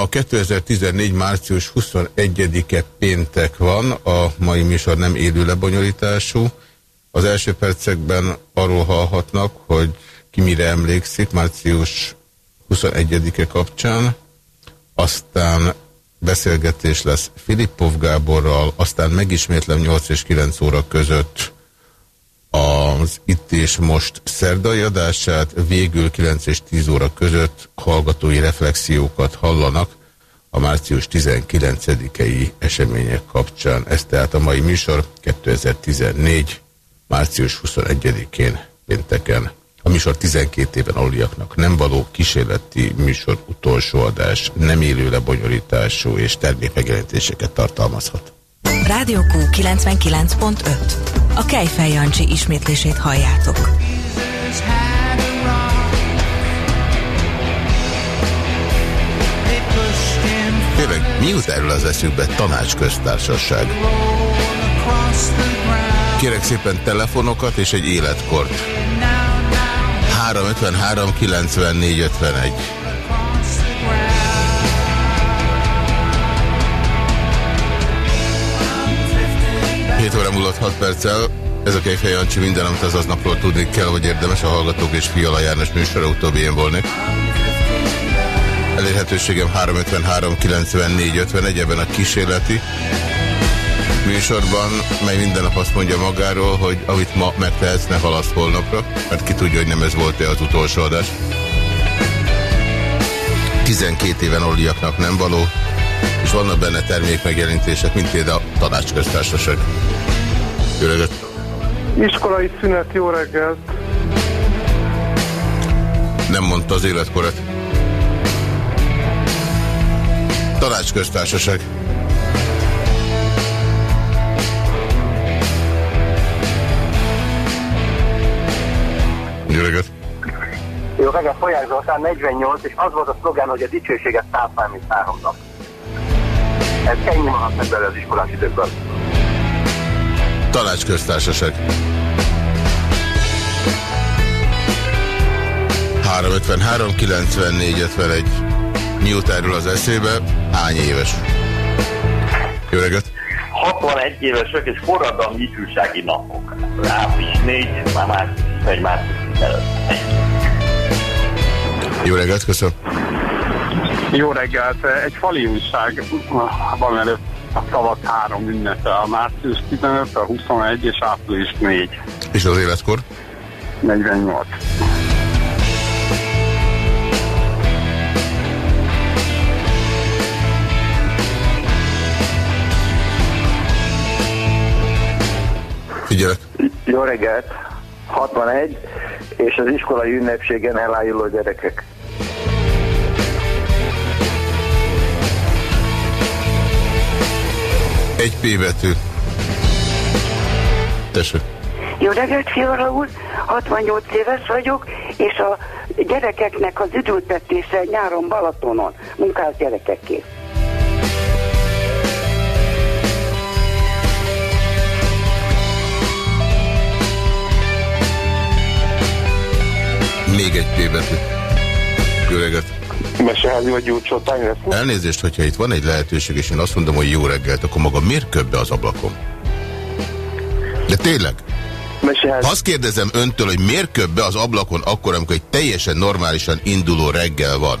Ma 2014. március 21-e péntek van, a mai műsor nem élő lebonyolítású. Az első percekben arról hallhatnak, hogy ki mire emlékszik március 21-e kapcsán, aztán beszélgetés lesz Filippov Gáborral, aztán megismétlem 8 és 9 óra között az itt és most szerdai adását, végül 9 és 10 óra között hallgatói reflexiókat hallanak a március 19-i események kapcsán. Ez tehát a mai műsor 2014. március 21-én pénteken. A műsor 12 éven aluliaknak nem való kísérleti műsor utolsó adás, nem élő lebonyolítású és termékmegjelenítéseket tartalmazhat. Rádió Q 99.5. A Kejfej Jancsi ismétlését halljátok. Tényleg, mi jut erről az eszükbe tanácsköztársaság? Kérek szépen telefonokat és egy életkort. 353 94 51. 7 óra múlott 6 perccel. Ez a Kejfej Jancsi minden, amit az aznapról tudni kell, hogy érdemes a Hallgatók és Fiala János műsora, utóbbi én volnék. Elérhetőségem 353 94 51 ebben a kísérleti műsorban, mely minden nap azt mondja magáról, hogy amit ma megtehetsz, ne halasz holnapra, mert ki tudja, hogy nem ez volt-e az utolsó adás. 12 éven oliaknak nem való, és vannak benne termékmegjelentések, mint például a tanácsköztársaság. Jó reggelt! Iskolai szünet, jó reggelt! Nem mondta az életkorat. Tanácsköztársaság. Jó reggelt! Jó reggelt, Folyák Zoltán, 48, és az volt a szlogán, hogy a dicsőséget három nap. Ez ennyi maradt meg belőle az iskolás időkből. Tanácsköztársaság. 353 94 51. Mi jut erről az eszébe? Hány éves? Jó reggelt! 61 évesek és forradalmi ifjúsági napok. Április 4, már március, egy március előtt. Jó reggelt, köszönöm. Jó reggelt! Egy fali újság van előtt a szavat három ünnepe, a március 15, a 21 és április 4. És az életkor? 48. Figyelek. Jó reggelt, 61, és az iskolai ünnepségen elájuló gyerekek. Egy P betű. Tessék. Jó reggelt, Fiala úr! 68 éves vagyok, és a gyerekeknek az üdültetése nyáron Balatonon, munkás gyerekeké. Még egy P betű. Jó reggelt. Meseházi vagy gyújtsótány lesz? Elnézést, hogyha itt van egy lehetőség, és én azt mondom, hogy jó reggelt, akkor maga miért köp be az ablakon? De tényleg? Meseházi. Azt kérdezem öntől, hogy miért köp be az ablakon akkor, amikor egy teljesen normálisan induló reggel van?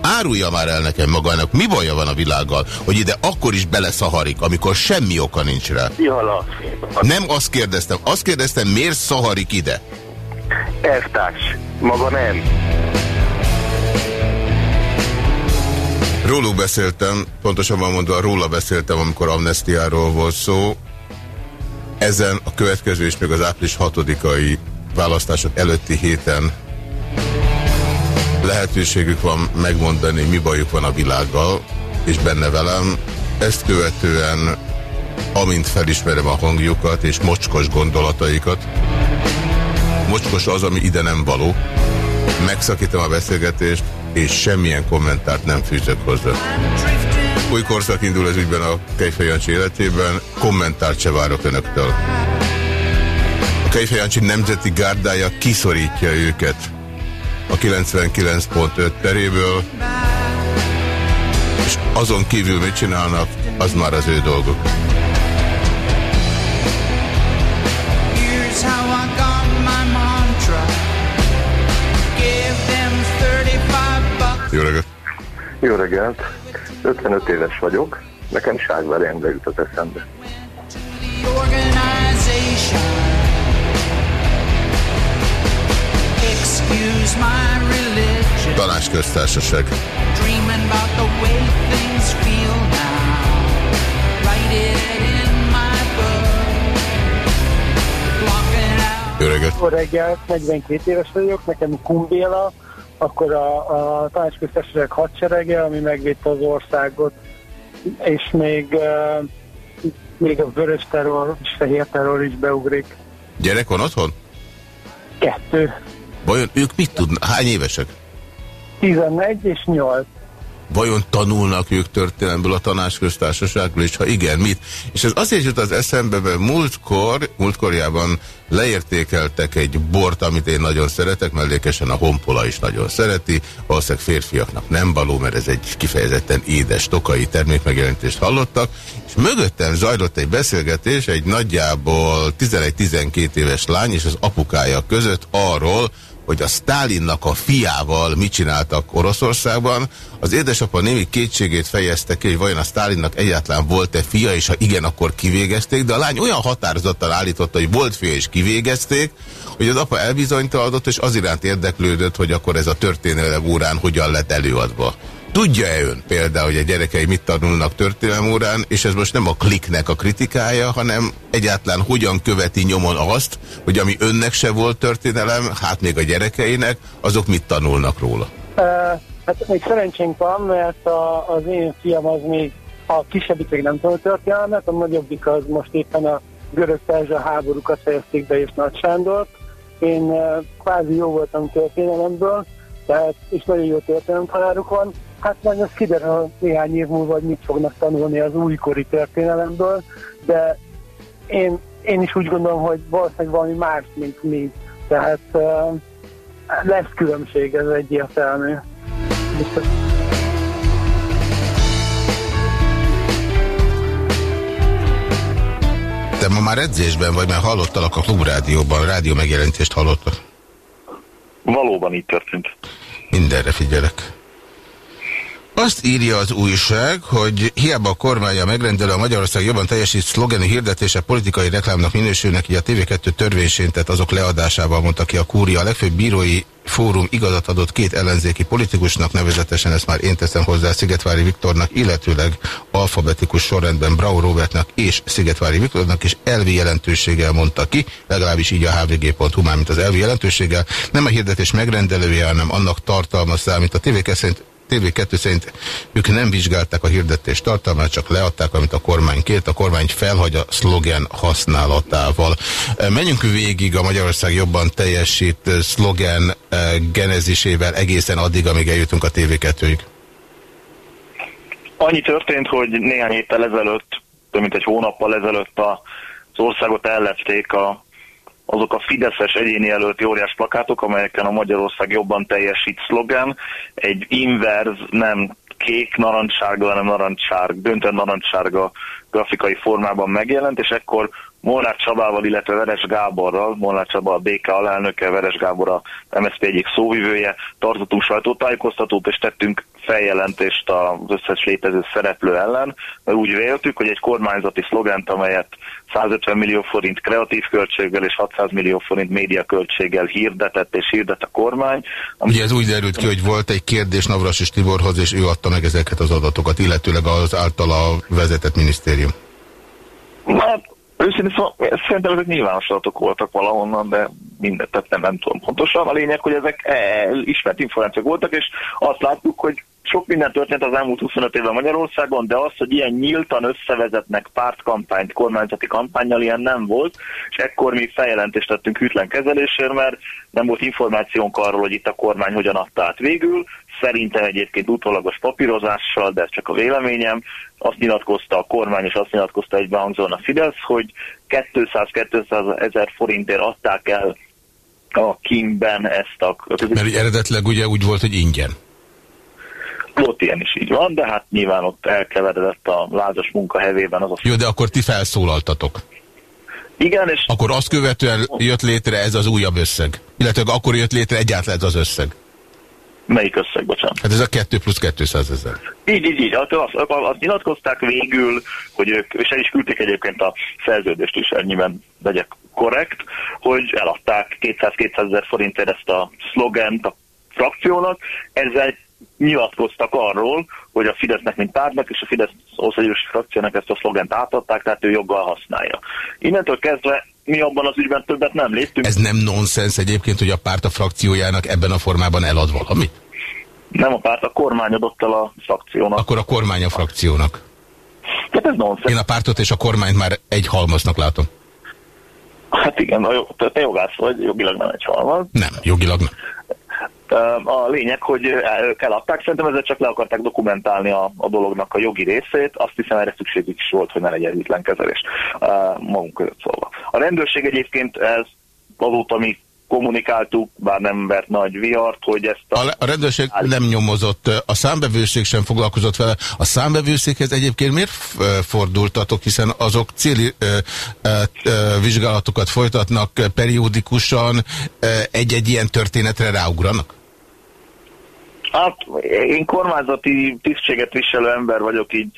Árulja már el nekem magának, mi baja van a világgal, hogy ide akkor is beleszaharik, amikor semmi oka nincs rá. Fiala, Nem azt kérdeztem, azt kérdeztem, miért szaharik ide? elvtárs, maga nem. Róluk beszéltem, pontosabban mondva róla beszéltem, amikor amnestiáról volt szó. Ezen a következő és még az április 6-ai választások előtti héten lehetőségük van megmondani, mi bajuk van a világgal, és benne velem. Ezt követően, amint felismerem a hangjukat és mocskos gondolataikat, mocskos az, ami ide nem való, megszakítom a beszélgetést, és semmilyen kommentárt nem fűzök hozzá. Új korszak indul az ügyben a Kejfej Jancsi életében, kommentárt se várok önöktől. A Kejfej Jancsi nemzeti gárdája kiszorítja őket a 99.5 teréből, Azon kívül mit csinálnak, az már az ő dolguk. Jó reggelt! Jó reggelt! 55 éves vagyok, nekem Ságvári Endre jut az eszembe. Tanácsköztársaság. Jó reggelt! Jó reggelt, 42 éves vagyok, nekem Kumbéla, akkor a, a tanácsköztársaság hadserege, ami megvédte az országot, és még, uh, még a vörös terror és fehér terror is beugrik. Gyerek van otthon? Kettő. Vajon ők mit tudnak? Hány évesek? 11 és 8. Vajon tanulnak ők történelemből a tanácsköztársaságból, és ha igen, mit? És ez azért jut az eszembe, mert múltkor, múltkorjában leértékeltek egy bort, amit én nagyon szeretek, mellékesen a honpola is nagyon szereti, valószínűleg férfiaknak nem való, mert ez egy kifejezetten édes tokai termékmegjelentést hallottak, és mögöttem zajlott egy beszélgetés egy nagyjából 11-12 éves lány és az apukája között arról, hogy a Stálinnak a fiával mit csináltak Oroszországban. Az édesapa némi kétségét fejezte ki, hogy vajon a Stálinnak egyáltalán volt-e fia, és ha igen, akkor kivégezték, de a lány olyan határozottan állította, hogy volt fia és kivégezték, hogy az apa elbizonytaladott, és az iránt érdeklődött, hogy akkor ez a történelem órán hogyan lett előadva. Tudja-e ön például, hogy a gyerekei mit tanulnak történelem órán, és ez most nem a kliknek a kritikája, hanem egyáltalán hogyan követi nyomon azt, hogy ami önnek se volt történelem, hát még a gyerekeinek, azok mit tanulnak róla? Hát még szerencsénk van, mert a, az én fiam az még a kisebbik még nem tanult történelmet, a nagyobbik az most éppen a görög perzsa háborúkat fejezték be és Nagy Sándort. Én uh, kvázi jó voltam történelemből, tehát, és nagyon jó történelem tanáruk van, Hát majd az kiderül néhány év múlva, hogy mit fognak tanulni az újkori történelemből, de én, én is úgy gondolom, hogy valószínűleg valami más, mint mi. Tehát uh, lesz különbség, ez egyértelmű. Biztos. Te ma már edzésben vagy, mert hallottalak a klubrádióban, rádió megjelentést hallottak. Valóban így történt. Mindenre figyelek. Azt írja az újság, hogy hiába a kormánya megrendelő a Magyarország jobban teljesít szlogeni hirdetése politikai reklámnak minősülnek, így a TV2 törvényséntet azok leadásával mondta ki a kúria. A legfőbb bírói fórum igazat adott két ellenzéki politikusnak, nevezetesen ezt már én teszem hozzá Szigetvári Viktornak, illetőleg alfabetikus sorrendben Brau Robertnak és Szigetvári Viktornak, és elvi jelentőséggel mondta ki, legalábbis így a hvg.hu, mint az elvi jelentőséggel. Nem a hirdetés megrendelője, hanem annak tartalma számít. A TV2 szerint TV2 szerint ők nem vizsgálták a hirdetés tartalmát, csak leadták, amit a kormány kért. A kormány felhagy a szlogen használatával. Menjünk végig a Magyarország jobban teljesít szlogen genezisével egészen addig, amíg eljutunk a TV2-ig. Annyi történt, hogy néhány héttel ezelőtt, több mint egy hónappal ezelőtt az országot ellepték a azok a Fideszes egyéni előtti óriás plakátok, amelyeken a Magyarország jobban teljesít szlogen, egy inverz, nem kék narancssárga, hanem narancssárga, döntően narancssárga grafikai formában megjelent, és ekkor Molnár Csabával, illetve Veres Gáborral, Molnár Csaba a BK alelnöke, Veres Gábor a MSZP egyik szóvivője, tartottunk sajtótájékoztatót, és tettünk feljelentést az összes létező szereplő ellen, mert úgy véltük, hogy egy kormányzati szlogent, amelyet 150 millió forint kreatív költséggel és 600 millió forint média költséggel hirdetett és hirdet a kormány. Ugye ez úgy derült ki, hogy volt egy kérdés Navras és Tiborhoz, és ő adta meg ezeket az adatokat, illetőleg az általa vezetett minisztérium. Hát, őszintén szóval, szerintem ezek nyilvános adatok voltak valahonnan, de mindent, tehát nem, nem tudom pontosan. A lényeg, hogy ezek eh, ismert információk voltak, és azt láttuk, hogy sok minden történt az elmúlt 25 évben Magyarországon, de az, hogy ilyen nyíltan összevezetnek pártkampányt, kormányzati kampányjal, ilyen nem volt, és ekkor mi feljelentést tettünk hűtlen kezelésért, mert nem volt információnk arról, hogy itt a kormány hogyan adta át végül, szerintem egyébként utólagos papírozással, de ez csak a véleményem, azt nyilatkozta a kormány, és azt nyilatkozta egybehangzóan a Fidesz, hogy 200-200 ezer forintért adták el a Kingben ezt a... Mert eredetileg ugye úgy volt, hogy ingyen. Volt ilyen is így van, de hát nyilván ott elkeveredett a lázas munka hevében az a... Jó, de akkor ti felszólaltatok. Igen, és... Akkor azt követően jött létre ez az újabb összeg. Illetve akkor jött létre egyáltalán ez az összeg. Melyik összeg, bocsánat? Hát ez a 2 plusz 200 ezer. Így, így, így. Azt, azt, azt nyilatkozták végül, hogy ők, és el is küldték egyébként a szerződést is, ennyiben legyek korrekt, hogy eladták 200-200 ezer forintért ezt a szlogent a frakciónak, ezzel nyilatkoztak arról, hogy a Fidesznek, mint pártnak, és a Fidesz országgyűlési frakciónak ezt a szlogent átadták, tehát ő joggal használja. Innentől kezdve mi abban az ügyben többet nem léptünk. Ez nem nonsens egyébként, hogy a párt a frakciójának ebben a formában elad valamit? Nem a párt, a kormány adott el a frakciónak. Akkor a kormány a frakciónak. Hát ez nonsens. Én a pártot és a kormányt már egy halmaznak látom. Hát igen, te jogász vagy, jogilag nem egy halmaz. Nem, jogilag nem. A lényeg, hogy eladták, szerintem ezzel csak le akarták dokumentálni a, a dolognak a jogi részét, azt hiszem erre szükségük is volt, hogy ne legyen ügyetlen kezelés magunk között szólva. A rendőrség egyébként ez azóta mi kommunikáltuk, bár nem vert nagy vihart, hogy ezt a... A, a rendőrség nem nyomozott, a számbevőszék sem foglalkozott vele. A számbevőszékhez egyébként miért fordultatok, hiszen azok céli ö, ö, ö, vizsgálatokat folytatnak periódikusan, egy-egy ilyen történetre ráugranak? Hát én kormányzati tisztséget viselő ember vagyok, így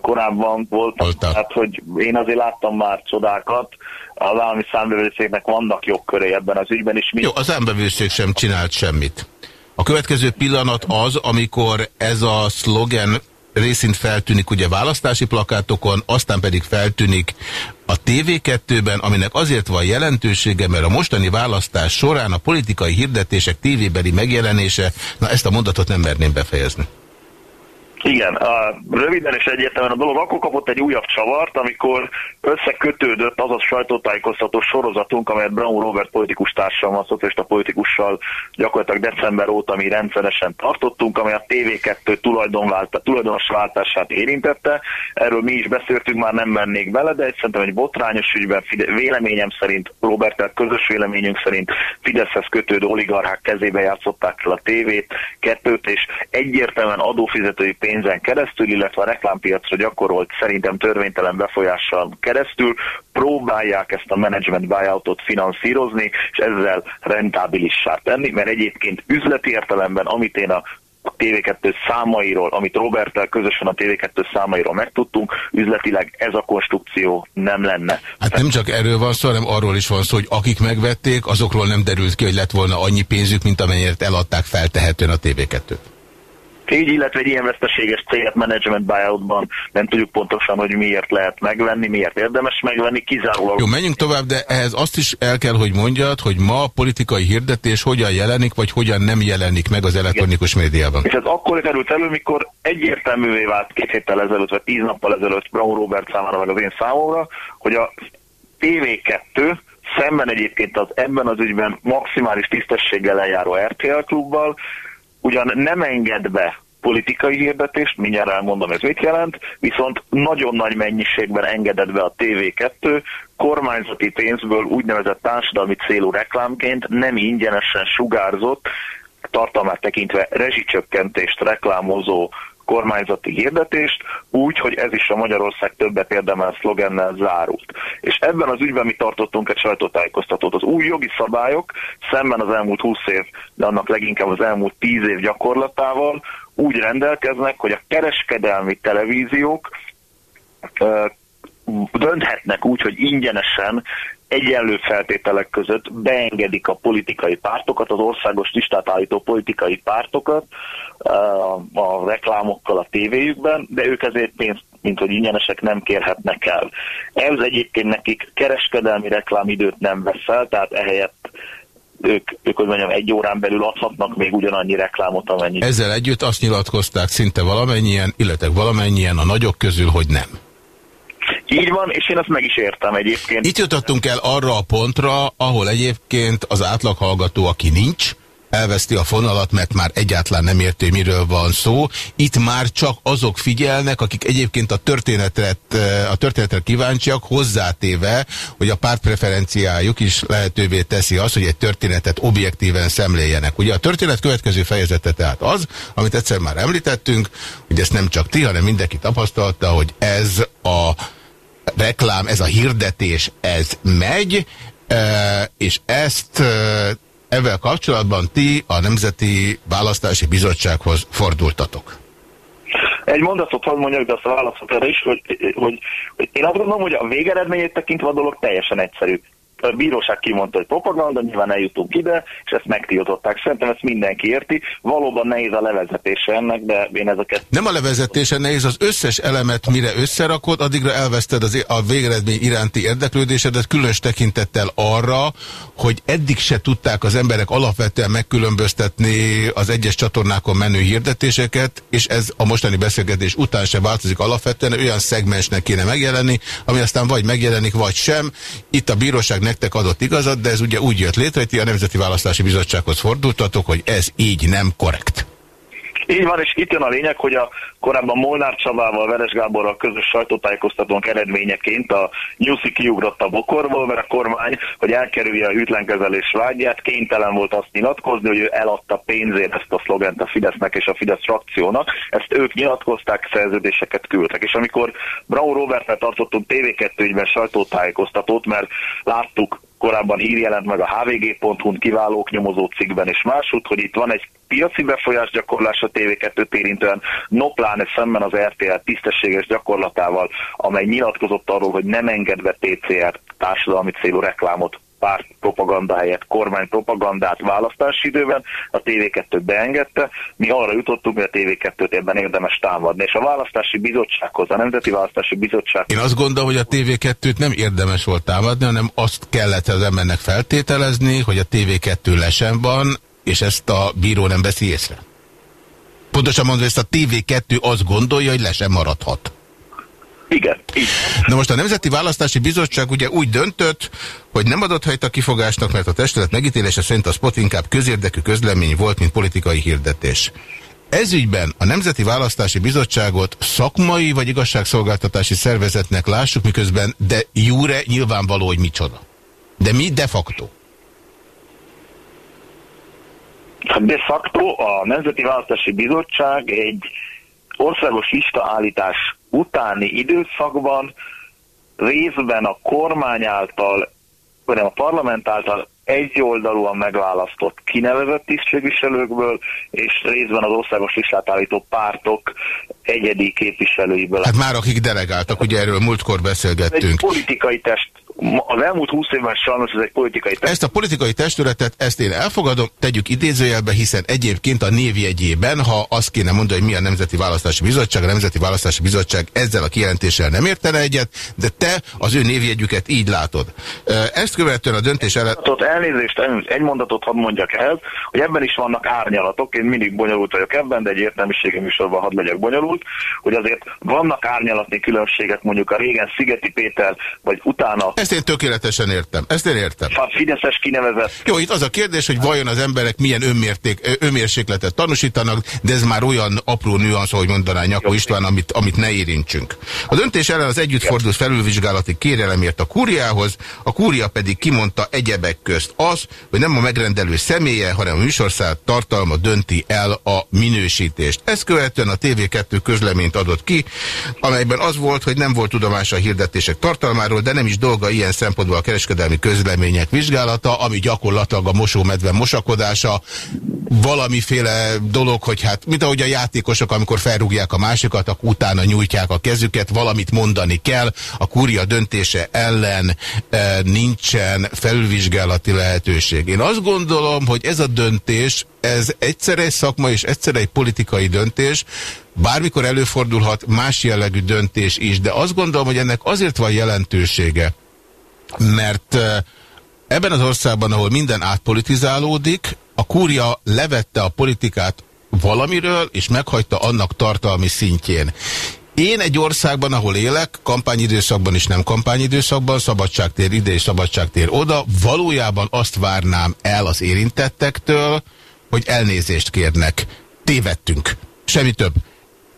korábban voltam, Volta. hát hogy én azért láttam már csodákat, az állami számbevőszéknek vannak jogkörei ebben az ügyben is. Jó, a számbevőszék sem csinált semmit. A következő pillanat az, amikor ez a szlogen részint feltűnik ugye választási plakátokon, aztán pedig feltűnik a TV2-ben, aminek azért van jelentősége, mert a mostani választás során a politikai hirdetések tévébeli megjelenése, na ezt a mondatot nem merném befejezni. Igen, a, röviden és egyértelműen a dolog akkor kapott egy újabb csavart, amikor összekötődött az a sajtótájékoztató sorozatunk, amelyet Brown Robert politikus társammal, szocialista politikussal gyakorlatilag december óta mi rendszeresen tartottunk, amely a TV2 tulajdonos váltását érintette. Erről mi is beszéltünk, már nem mennék bele, de egy szerintem egy botrányos ügyben, véleményem szerint, Robert, közös véleményünk szerint Fideszhez kötődő oligarchák kezébe játszották el a tévét, kettőt, és egyértelműen adófizetői pénzen keresztül, illetve a reklámpiacra gyakorolt szerintem törvénytelen befolyással keresztül próbálják ezt a management buyoutot finanszírozni, és ezzel rentábilissá tenni, mert egyébként üzleti értelemben, amit én a a TV2 számairól, amit Roberttel közösen a TV2 számairól megtudtunk, üzletileg ez a konstrukció nem lenne. Hát nem csak erről van szó, hanem arról is van szó, hogy akik megvették, azokról nem derült ki, hogy lett volna annyi pénzük, mint amennyire eladták feltehetően a TV2-t. Így, illetve egy ilyen veszteséges céget management buyoutban nem tudjuk pontosan, hogy miért lehet megvenni, miért érdemes megvenni, kizárólag. Jó, menjünk tovább, de ehhez azt is el kell, hogy mondjad, hogy ma a politikai hirdetés hogyan jelenik, vagy hogyan nem jelenik meg az elektronikus médiában. És ez akkor került elő, mikor egyértelművé vált két héttel ezelőtt, vagy tíz nappal ezelőtt Brown Robert számára, meg az én számomra, hogy a TV2 szemben egyébként az ebben az ügyben maximális tisztességgel eljáró RTL klubbal ugyan nem enged be politikai hirdetést, mindjárt elmondom ez mit jelent, viszont nagyon nagy mennyiségben engedett be a TV2 kormányzati pénzből úgynevezett társadalmi célú reklámként nem ingyenesen sugárzott, tartalmát tekintve rezsicsökkentést reklámozó kormányzati hirdetést, úgy, hogy ez is a Magyarország többet érdemel szlogennel zárult. És ebben az ügyben mi tartottunk egy sajtótájékoztatót. Az új jogi szabályok szemben az elmúlt 20 év, de annak leginkább az elmúlt 10 év gyakorlatával úgy rendelkeznek, hogy a kereskedelmi televíziók dönthetnek úgy, hogy ingyenesen egyenlő feltételek között beengedik a politikai pártokat, az országos listát állító politikai pártokat a, a reklámokkal a tévéjükben, de ők ezért pénzt, mint hogy ingyenesek nem kérhetnek el. Ez egyébként nekik kereskedelmi reklámidőt nem vesz el, tehát ehelyett ők, ők hogy mondjam, egy órán belül adhatnak még ugyanannyi reklámot, amennyit. Ezzel együtt azt nyilatkozták szinte valamennyien, illetve valamennyien a nagyok közül, hogy nem. Így van, és én ezt meg is értem egyébként. Itt jutottunk el arra a pontra, ahol egyébként az átlaghallgató, aki nincs, elveszti a fonalat, mert már egyáltalán nem érti, miről van szó. Itt már csak azok figyelnek, akik egyébként a történetre, a történetre kíváncsiak, hozzátéve, hogy a pártpreferenciájuk is lehetővé teszi azt, hogy egy történetet objektíven szemléljenek. Ugye a történet következő fejezete tehát az, amit egyszer már említettünk, hogy ezt nem csak ti, hanem mindenki tapasztalta, hogy ez a reklám, ez a hirdetés, ez megy, és ezt ezzel kapcsolatban ti a Nemzeti Választási Bizottsághoz fordultatok. Egy mondatot hadd mondjak, de azt a válaszot erre is, hogy, hogy, hogy én azt gondolom, hogy a végeredményét tekintve a dolog teljesen egyszerű a bíróság kimondta, hogy propaganda, nyilván eljutunk ide, és ezt megtiltották. Szerintem ezt mindenki érti. Valóban nehéz a levezetése ennek, de én ezeket... Nem a levezetése nehéz, az összes elemet mire összerakod, addigra elveszted az, a végeredmény iránti érdeklődésedet, különös tekintettel arra, hogy eddig se tudták az emberek alapvetően megkülönböztetni az egyes csatornákon menő hirdetéseket, és ez a mostani beszélgetés után se változik alapvetően, olyan szegmensnek kéne megjelenni, ami aztán vagy megjelenik, vagy sem. Itt a bíróság nektek adott igazat, de ez ugye úgy jött létre, hogy ti a Nemzeti Választási Bizottsághoz fordultatok, hogy ez így nem korrekt. Így van, és itt jön a lényeg, hogy a korábban Molnár Csabával, Veres Gáborral közös sajtótájékoztatónk eredményeként a Nyuszi kiugrott a bokorból, mert a kormány, hogy elkerülje a hűtlenkezelés vágyát, kénytelen volt azt nyilatkozni, hogy ő eladta pénzért ezt a szlogent a Fidesznek és a Fidesz frakciónak. Ezt ők nyilatkozták, szerződéseket küldtek. És amikor Braun Roberttel tartottunk TV2 ügyben sajtótájékoztatót, mert láttuk korábban hír jelent meg a hvg.hu-n kiválók nyomozó cikkben és máshogy, hogy itt van egy piaci befolyás gyakorlás a TV2-t érintően, no pláne szemben az RTL tisztességes gyakorlatával, amely nyilatkozott arról, hogy nem engedve TCR társadalmi célú reklámot párt propaganda helyett kormány propagandát választási időben, a TV2 beengedte, mi arra jutottunk, hogy a TV2-t ebben érdemes támadni, és a választási bizottsághoz, a Nemzeti Választási Bizottság... Én azt gondolom, hogy a TV2-t nem érdemes volt támadni, hanem azt kellett az embernek feltételezni, hogy a TV2 lesen van, és ezt a bíró nem veszi észre. Pontosan mondva, ezt a TV2 azt gondolja, hogy le sem maradhat. Igen, így. Na most a Nemzeti Választási Bizottság ugye úgy döntött, hogy nem adott helyt a kifogásnak, mert a testület megítélése szerint a spot inkább közérdekű közlemény volt, mint politikai hirdetés. Ezügyben a Nemzeti Választási Bizottságot szakmai vagy igazságszolgáltatási szervezetnek lássuk, miközben de júre nyilvánvaló, hogy micsoda. De mi de facto? Hát de facto a Nemzeti Választási Bizottság egy országos listaállítás utáni időszakban részben a kormány által, vagy a parlament által egyoldalúan megválasztott kinevezett tisztségviselőkből, és részben az országos listát állító pártok egyedi képviselőiből. Hát már akik delegáltak, ugye erről múltkor beszélgettünk. Egy politikai test az elmúlt húsz évben sajnos ez egy politikai testület. Ezt a politikai testületet, ezt én elfogadom, tegyük idézőjelbe, hiszen egyébként a névjegyében, ha azt kéne mondani, hogy mi a Nemzeti Választási Bizottság, a Nemzeti Választási Bizottság ezzel a kijelentéssel nem értene egyet, de te az ő névjegyüket így látod. Ezt követően a döntés előtt... Elnézést, egy mondatot hadd mondjak el, hogy ebben is vannak árnyalatok, én mindig bonyolult vagyok ebben, de egy értelmiségi műsorban hadd legyek bonyolult, hogy azért vannak árnyalatni különbségek mondjuk a régen Szigeti Péter, vagy utána ezt én tökéletesen értem. Ezt én értem. A Fideszes kinevezett. Jó, itt az a kérdés, hogy vajon az emberek milyen önmérték, önmérsékletet tanúsítanak, de ez már olyan apró nüansz, ahogy mondaná Nyakó István, amit, amit ne érintsünk. A döntés ellen az együttfordult felülvizsgálati kérelemért a kúriához, a kúria pedig kimondta egyebek közt az, hogy nem a megrendelő személye, hanem a műsország tartalma dönti el a minősítést. Ezt követően a TV2 közleményt adott ki, amelyben az volt, hogy nem volt tudomása a hirdetések tartalmáról, de nem is dolga ilyen szempontból a kereskedelmi közlemények vizsgálata, ami gyakorlatilag a mosómedve mosakodása, valamiféle dolog, hogy hát, mint ahogy a játékosok, amikor felrúgják a másikat, akkor utána nyújtják a kezüket, valamit mondani kell, a kúria döntése ellen e, nincsen felvizsgálati lehetőség. Én azt gondolom, hogy ez a döntés, ez egyszer egy szakma és egyszer egy politikai döntés, bármikor előfordulhat más jellegű döntés is, de azt gondolom, hogy ennek azért van jelentősége, mert ebben az országban, ahol minden átpolitizálódik, a kúria levette a politikát valamiről, és meghagyta annak tartalmi szintjén. Én egy országban, ahol élek, kampányidőszakban és nem kampányidőszakban, szabadságtér ide és szabadságtér oda, valójában azt várnám el az érintettektől, hogy elnézést kérnek. Tévedtünk. Semmi több.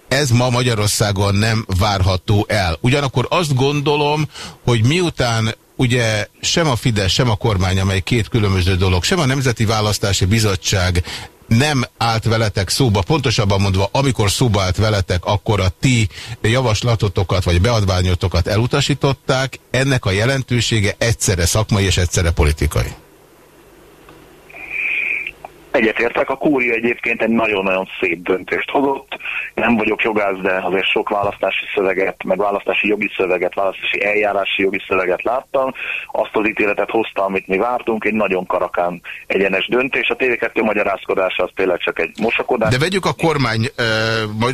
Ez ma Magyarországon nem várható el. Ugyanakkor azt gondolom, hogy miután ugye sem a Fidesz, sem a kormány, amely két különböző dolog, sem a Nemzeti Választási Bizottság nem állt veletek szóba, pontosabban mondva, amikor szóba állt veletek, akkor a ti javaslatotokat vagy beadványotokat elutasították, ennek a jelentősége egyszerre szakmai és egyszerre politikai. Egyetértek, a kúria egyébként egy nagyon-nagyon szép döntést hozott. Nem vagyok jogász, de azért sok választási szöveget, meg választási jogi szöveget, választási eljárási jogi szöveget láttam. Azt az ítéletet hozta, amit mi vártunk, egy nagyon karakán egyenes döntés. A TV2 magyarázkodása az tényleg csak egy mosakodás. De vegyük a kormány e,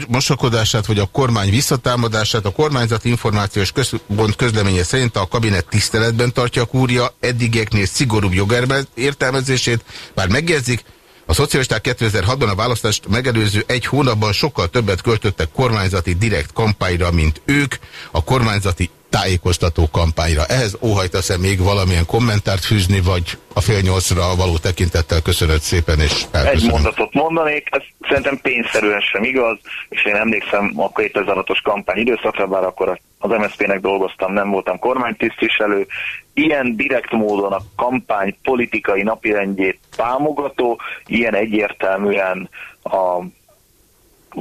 mosakodását, vagy a kormány visszatámadását. A kormányzati információs központ közleménye szerint a kabinet tiszteletben tartja a kúria eddigieknél szigorúbb jogértelmezését, bár megjegyzik, a szocialisták 2006-ban a választást megelőző egy hónapban sokkal többet költöttek kormányzati direkt kampányra, mint ők, a kormányzati tájékoztató kampányra. Ehhez óhajtasz-e még valamilyen kommentárt fűzni, vagy a fél nyolcra való tekintettel köszönöd szépen, és elköszönöm. Egy mondatot mondanék, ez szerintem pénzszerűen sem igaz, és én emlékszem a 2006-os kampány időszakra, bár akkor az MSZP-nek dolgoztam, nem voltam kormánytisztviselő. Ilyen direkt módon a kampány politikai napirendjét támogató, ilyen egyértelműen a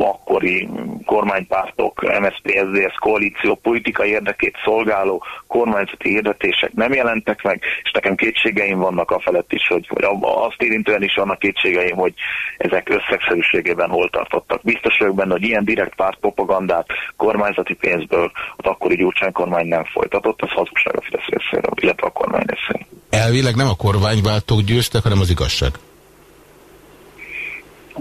akkori kormánypártok, MSZP, SZDSZ koalíció politikai érdekét szolgáló kormányzati hirdetések nem jelentek meg, és nekem kétségeim vannak a felett is, hogy, hogy azt érintően is vannak kétségeim, hogy ezek összegszerűségében hol tartottak. Biztos vagyok benne, hogy ilyen direkt pártpropagandát kormányzati pénzből az akkori Gyurcsány kormány nem folytatott, ez hazugság a Fidesz részéről, illetve a kormány részéről. Elvileg nem a kormányváltók győztek, hanem az igazság.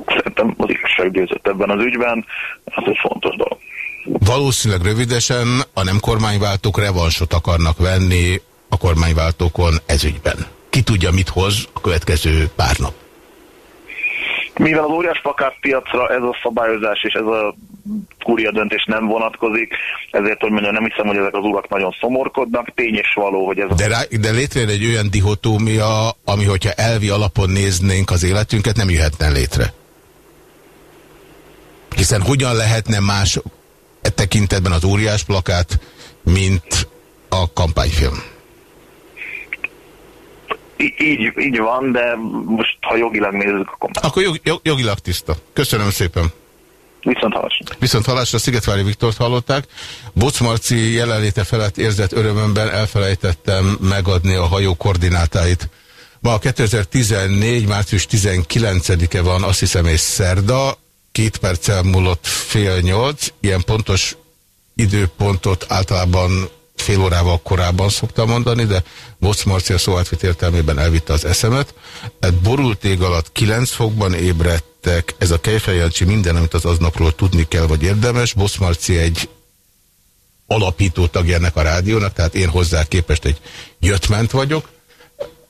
Szerintem az igazság győzött ebben az ügyben, ez egy fontos dolog. Valószínűleg rövidesen a nem kormányváltók revansot akarnak venni a kormányváltókon ez ügyben. Ki tudja, mit hoz a következő pár nap? Mivel az óriás piacra ez a szabályozás és ez a kúria döntés nem vonatkozik, ezért, hogy mondjam, nem hiszem, hogy ezek az urak nagyon szomorkodnak. Tény és való, hogy ez... De, rá, de létrejön egy olyan dihotómia, ami, hogyha elvi alapon néznénk az életünket, nem jöhetne létre. Hiszen hogyan lehetne más e tekintetben az óriás plakát, mint a kampányfilm? így, így van, de most ha jogilag nézzük, akkor Akkor jog, jog, jogilag tiszta. Köszönöm szépen. Viszont halásra. Viszont halásra Szigetvári Viktort hallották. Bocmarci jelenléte felett érzett örömömben elfelejtettem megadni a hajó koordinátáit. Ma a 2014. március 19-e van, azt hiszem, és szerda két perccel múlott fél nyolc, ilyen pontos időpontot általában fél órával korábban szoktam mondani, de Boc Marcia szó átvit értelmében elvitte az eszemet. Hát borult ég alatt 9 fokban ébredtek, ez a Kejfejancsi minden, amit az aznapról tudni kell, vagy érdemes. Boc Marcia egy alapító tagja ennek a rádiónak, tehát én hozzá képest egy jöttment vagyok.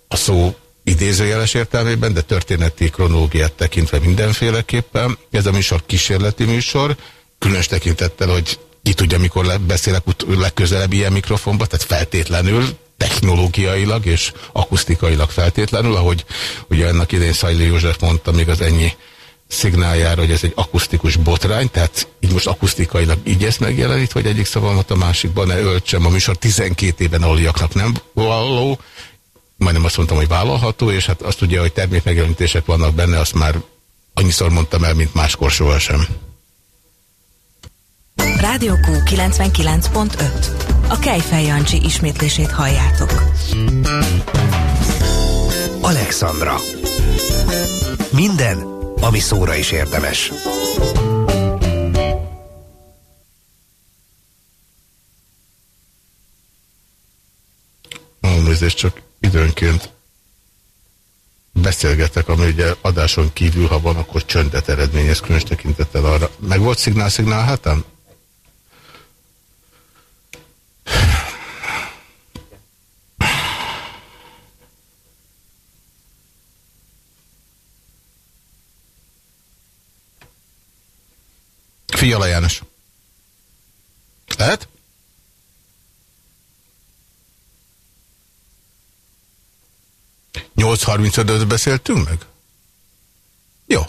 A szó idézőjeles értelmében, de történeti kronológiát tekintve mindenféleképpen. Ez a műsor kísérleti műsor, különös tekintettel, hogy ki tudja, mikor beszélek legközelebb ilyen mikrofonba, tehát feltétlenül, technológiailag és akusztikailag feltétlenül, ahogy ugye ennek idején Szajli József mondta még az ennyi szignáljára, hogy ez egy akusztikus botrány, tehát így most akusztikailag így ezt megjelenít, vagy egyik szavamat a másikban ne öltsem. A műsor 12 éven aluljaknak nem való, majdnem azt mondtam, hogy vállalható, és hát azt ugye, hogy termékmegjelenítések vannak benne, azt már annyiszor mondtam el, mint máskor sohasem. Rádió Q 99.5. A Kejfej Jancsi ismétlését halljátok. Alexandra. Minden, ami szóra is érdemes. Elnézést, csak időnként beszélgetek, ami ugye adáson kívül, ha van, akkor csöndet eredményez, különös tekintettel arra. Meg volt szignál, szignál hátán? Fiala János. Lehet? 8.35-öt beszéltünk meg? Jó.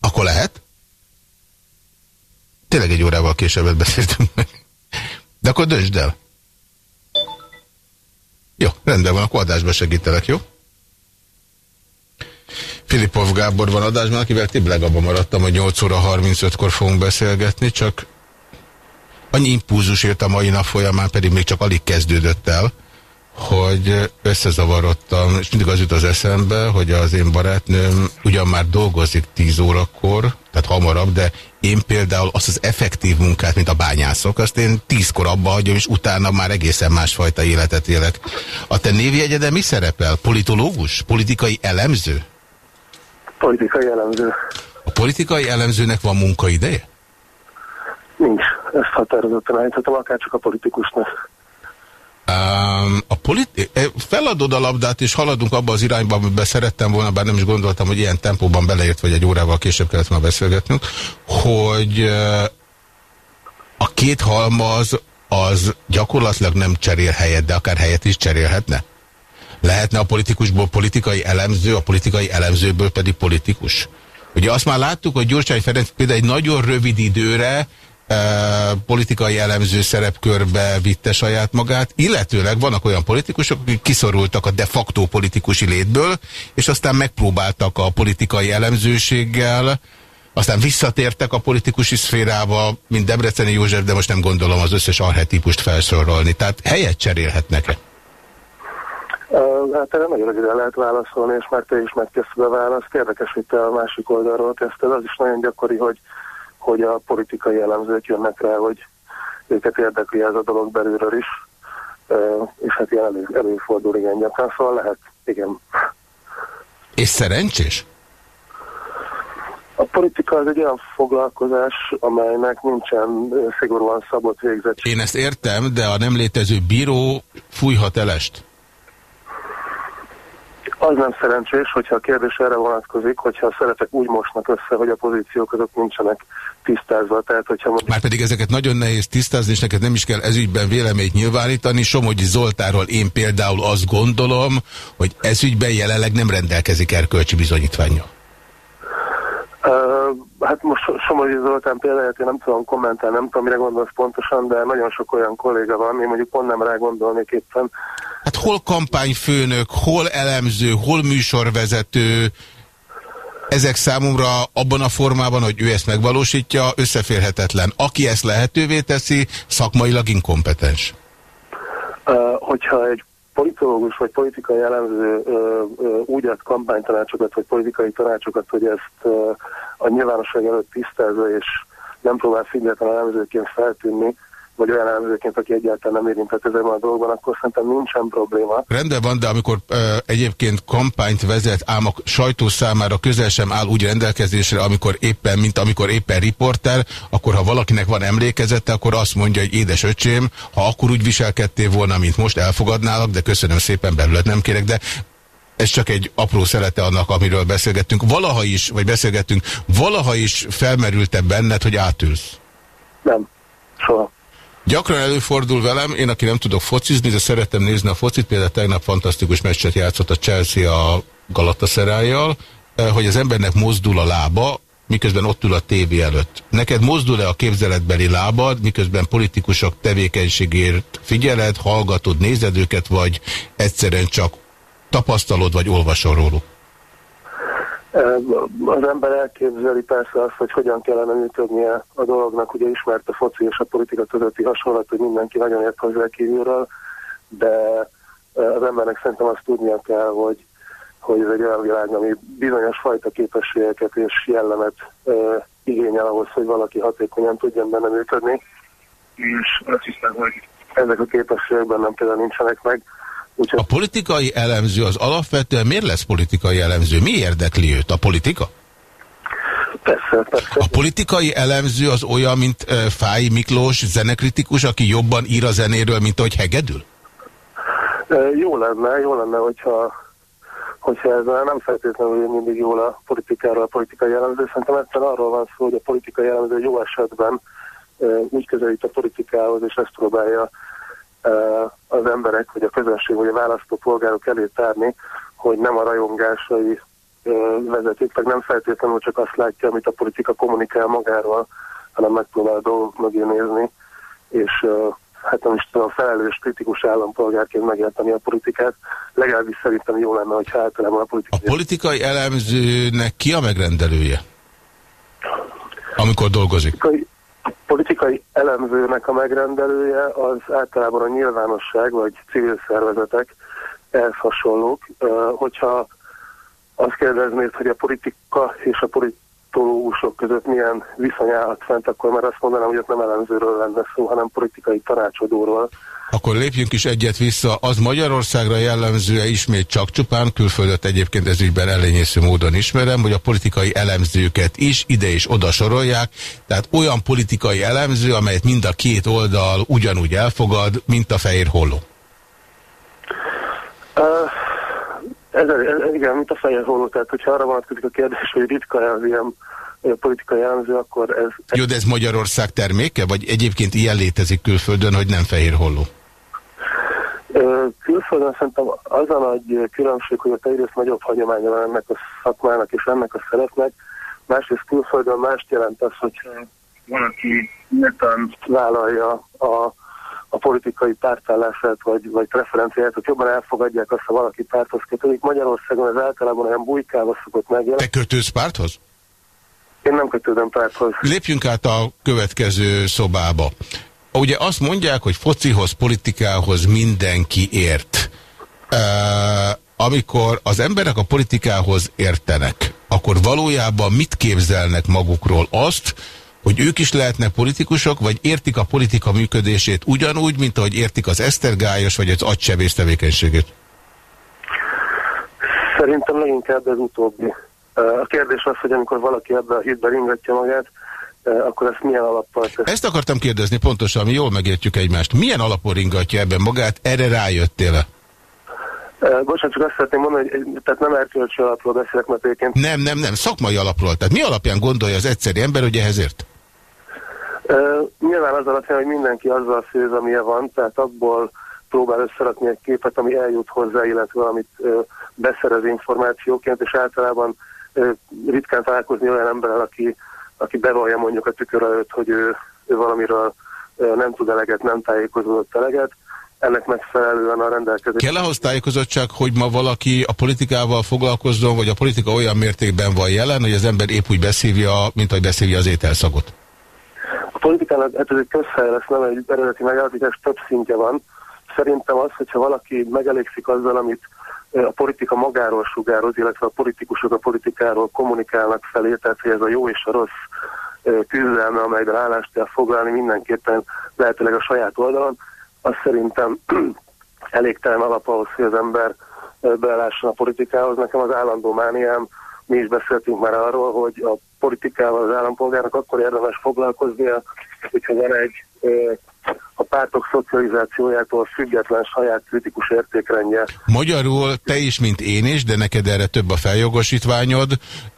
Akkor lehet? Tényleg egy órával későbbet beszéltünk meg. De akkor döntsd el. Jó, rendben van, akkor adásba segítelek, jó? Filipov Gábor van adásban, akivel tényleg abban maradtam, hogy 8 óra 35-kor fogunk beszélgetni, csak annyi impulzus jött a mai nap folyamán, pedig még csak alig kezdődött el, hogy összezavarodtam, és mindig az jut az eszembe, hogy az én barátnőm ugyan már dolgozik 10 órakor, tehát hamarabb, de én például azt az effektív munkát, mint a bányászok, azt én tízkor abba hagyom, és utána már egészen másfajta életet élek. A te névjegyeden mi szerepel? Politológus? Politikai elemző? Politikai elemző. A politikai elemzőnek van munkaideje? Nincs. Ezt határozottan állíthatom, akár csak a politikusnak. Um, a politi feladod a labdát, és haladunk abba az irányba, amiben szerettem volna, bár nem is gondoltam, hogy ilyen tempóban beleért, vagy egy órával később kellett már beszélgetnünk, hogy uh, a két halmaz az gyakorlatilag nem cserél helyet, de akár helyet is cserélhetne? Lehetne a politikusból politikai elemző, a politikai elemzőből pedig politikus? Ugye azt már láttuk, hogy Gyurcsány Ferenc például egy nagyon rövid időre politikai elemző szerepkörbe vitte saját magát, illetőleg vannak olyan politikusok, akik kiszorultak a de facto politikusi létből, és aztán megpróbáltak a politikai elemzőséggel, aztán visszatértek a politikusi szférába, mint Debreceni József, de most nem gondolom az összes arhetipust felsorolni. Tehát helyet cserélhetnek-e? Hát erre nagyon röviden lehet válaszolni, és már te is megkezdted a választ. Érdekes, hogy te a másik oldalról kezdted. Az is nagyon gyakori, hogy, hogy a politikai elemzők jönnek rá, hogy őket érdekli ez a dolog belülről is. És hát ilyen elő, előfordul igen gyakran, szóval lehet, igen. És szerencsés? A politika az egy olyan foglalkozás, amelynek nincsen szigorúan szabott végzettség. Én ezt értem, de a nem létező bíró fújhat elest. Az nem szerencsés, hogyha a kérdés erre vonatkozik, hogyha a szerepek úgy mosnak össze, hogy a pozíciók azok nincsenek tisztázva. Tehát, hogyha mondjuk... Már pedig ezeket nagyon nehéz tisztázni, és neked nem is kell ezügyben véleményt nyilvánítani. Somogyi Zoltáról én például azt gondolom, hogy ezügyben jelenleg nem rendelkezik erkölcsi bizonyítványa. Uh, hát most Somogyi Zoltán példáját én nem tudom kommentálni, nem tudom, mire gondolsz pontosan, de nagyon sok olyan kolléga van, én mondjuk pont nem rá gondolnék éppen, Hát hol kampányfőnök, hol elemző, hol műsorvezető, ezek számomra abban a formában, hogy ő ezt megvalósítja, összeférhetetlen. Aki ezt lehetővé teszi, szakmailag inkompetens. Uh, hogyha egy politológus vagy politikai elemző uh, uh, úgy ad kampánytanácsokat, vagy politikai tanácsokat, hogy ezt uh, a nyilvánosság előtt tisztázza, és nem próbál független elemzőként feltűnni, vagy olyan elemzőként, aki egyáltalán nem érintett ezekben a dolgokban, akkor szerintem nincsen probléma. Rendben van, de amikor e, egyébként kampányt vezet, ám a sajtó számára közel sem áll úgy rendelkezésre, amikor éppen, mint amikor éppen riporter, akkor ha valakinek van emlékezete, akkor azt mondja, hogy édes öcsém, ha akkor úgy viselkedtél volna, mint most, elfogadnálak, de köszönöm szépen, belőled nem kérek, de ez csak egy apró szelete annak, amiről beszélgettünk. Valaha is, vagy beszélgettünk, valaha is felmerült-e benned, hogy átülsz? Nem, soha. Gyakran előfordul velem, én aki nem tudok focizni, de szeretem nézni a focit, például tegnap fantasztikus meccset játszott a Chelsea a Galatasarájjal, eh, hogy az embernek mozdul a lába, miközben ott ül a tévé előtt. Neked mozdul-e a képzeletbeli lábad, miközben politikusok tevékenységért figyeled, hallgatod, nézed őket, vagy egyszerűen csak tapasztalod, vagy olvasol róluk? Az ember elképzeli persze azt, hogy hogyan kellene működnie a dolognak, ugye ismert a foci és a politika közötti hasonlat, hogy mindenki nagyon ért hozzá kívülről, de az embernek szerintem azt tudnia kell, hogy, hogy ez egy olyan világ, ami bizonyos fajta képességeket és jellemet uh, igényel ahhoz, hogy valaki hatékonyan tudjon benne működni. És azt hiszem, hogy ezek a képességek bennem például nincsenek meg. Úgyhogy... A politikai elemző az alapvetően miért lesz politikai elemző? Mi érdekli őt? A politika? Persze, persze. A politikai elemző az olyan, mint uh, Fáj Miklós zenekritikus, aki jobban ír a zenéről, mint ahogy hegedül? Uh, jó lenne, jó lenne, hogyha, hogyha ez nem feltétlenül mindig jól a politikára, a politikai elemző. Szerintem ebben arról van szó, hogy a politikai elemző jó esetben uh, úgy közelít a politikához, és ezt próbálja az emberek, vagy a közönség, vagy a választópolgárok elé tárni, hogy nem a rajongásai vezetik, meg nem feltétlenül csak azt látja, amit a politika kommunikál magáról, hanem megpróbál a dolgok mögé nézni, és hát nem is tudom, felelős, kritikus állampolgárként megérteni a politikát. Legalábbis szerintem jó lenne, hogy általában a politikai... A politikai elemzőnek ki a megrendelője? Amikor dolgozik? Politikai, politikai elemzőnek a megrendelője az általában a nyilvánosság, vagy civil szervezetek, ehhez hasonlók. Hogyha azt kérdeznéd, hogy a politika és a politológusok között milyen viszony állhat fent, akkor már azt mondanám, hogy ott nem elemzőről lenne szó, hanem politikai tanácsadóról. Akkor lépjünk is egyet vissza. Az Magyarországra jellemzőe ismét csak csupán, külföldet egyébként ez ügyben ellenyésző módon ismerem, hogy a politikai elemzőket is ide és oda sorolják, tehát olyan politikai elemző, amelyet mind a két oldal ugyanúgy elfogad, mint a fehér holló. Uh, ez, ez, igen, mint a fehér holló, tehát hogyha arra vonatkozik a kérdés, hogy ritka az ilyen politikai jellemző, akkor ez... Jó, de ez Magyarország terméke, vagy egyébként ilyen létezik külföldön, hogy nem fehér holló? Külföldön szerintem az a nagy különbség, hogy ott egyrészt nagyobb hagyománya van ennek a szakmának és ennek a szeretnek, másrészt külföldön mást jelent az, hogy valaki nyíltan vállalja a, a politikai pártállását vagy, vagy preferenciáját, hogy jobban elfogadják azt, ha valaki párthoz kötődik. Magyarországon ez általában olyan bujkával szokott megjelenni. Te kötősz párthoz? Én nem kötődöm párthoz. Lépjünk át a következő szobába. Ugye azt mondják, hogy focihoz, politikához mindenki ért. Uh, amikor az emberek a politikához értenek, akkor valójában mit képzelnek magukról? Azt, hogy ők is lehetnek politikusok, vagy értik a politika működését ugyanúgy, mint ahogy értik az esztergályos, vagy az agysebész tevékenységét? Szerintem leginkább ez utóbbi. A kérdés az, hogy amikor valaki ebbe a hitbe ringatja magát, akkor ezt milyen alappal tesz? Ezt akartam kérdezni pontosan, mi jól megértjük egymást. Milyen alapon ringatja ebben magát? Erre rájöttél-e? Bocsánat, csak azt szeretném mondani, hogy tehát nem erkölcsi alapról beszélek, mert egyébként... Nem, nem, nem, szakmai alapról. Tehát mi alapján gondolja az egyszerű ember, hogy ehhez ért? Uh, nyilván az alapján, hogy mindenki azzal főz, amilyen van, tehát abból próbál összerakni egy képet, ami eljut hozzá, illetve amit uh, beszerez információként, és általában ritkán találkozni olyan emberrel, aki, aki bevallja mondjuk a tükör előtt, hogy ő, ő valamiről nem tud eleget, nem tájékozódott eleget, ennek megfelelően a rendelkezés. Kell ahhoz tájékozottság, hogy ma valaki a politikával foglalkozzon, vagy a politika olyan mértékben van jelen, hogy az ember épp úgy beszívja, mint ahogy beszívja az ételszagot? A politikának ez egy közhely lesz, nem egy eredeti megállapítás, több szintje van. Szerintem az, hogyha valaki megelégszik azzal, amit a politika magáról sugároz, illetve a politikusok a politikáról kommunikálnak felé, tehát hogy ez a jó és a rossz küzdelme, amelyben állást kell foglalni mindenképpen lehetőleg a saját oldalon, az szerintem elégtelen alap ahhoz, hogy az ember belásson a politikához. Nekem az állandó mániám, mi is beszéltünk már arról, hogy a politikával az állampolgárnak akkor érdemes foglalkoznia, hogyha van egy a pártok szocializációjától független saját kritikus értékrendje. Magyarul te is, mint én is, de neked erre több a feljogosítványod,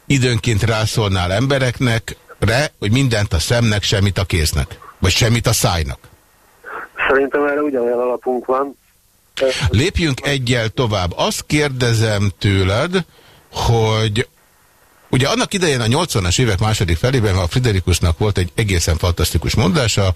időnként rászólnál embereknek, re, hogy mindent a szemnek, semmit a kéznek, vagy semmit a szájnak. Szerintem erre ugyanolyan alapunk van. Lépjünk egyel tovább. Azt kérdezem tőled, hogy Ugye annak idején a 80-as évek második felében a Friderikusnak volt egy egészen fantasztikus mondása,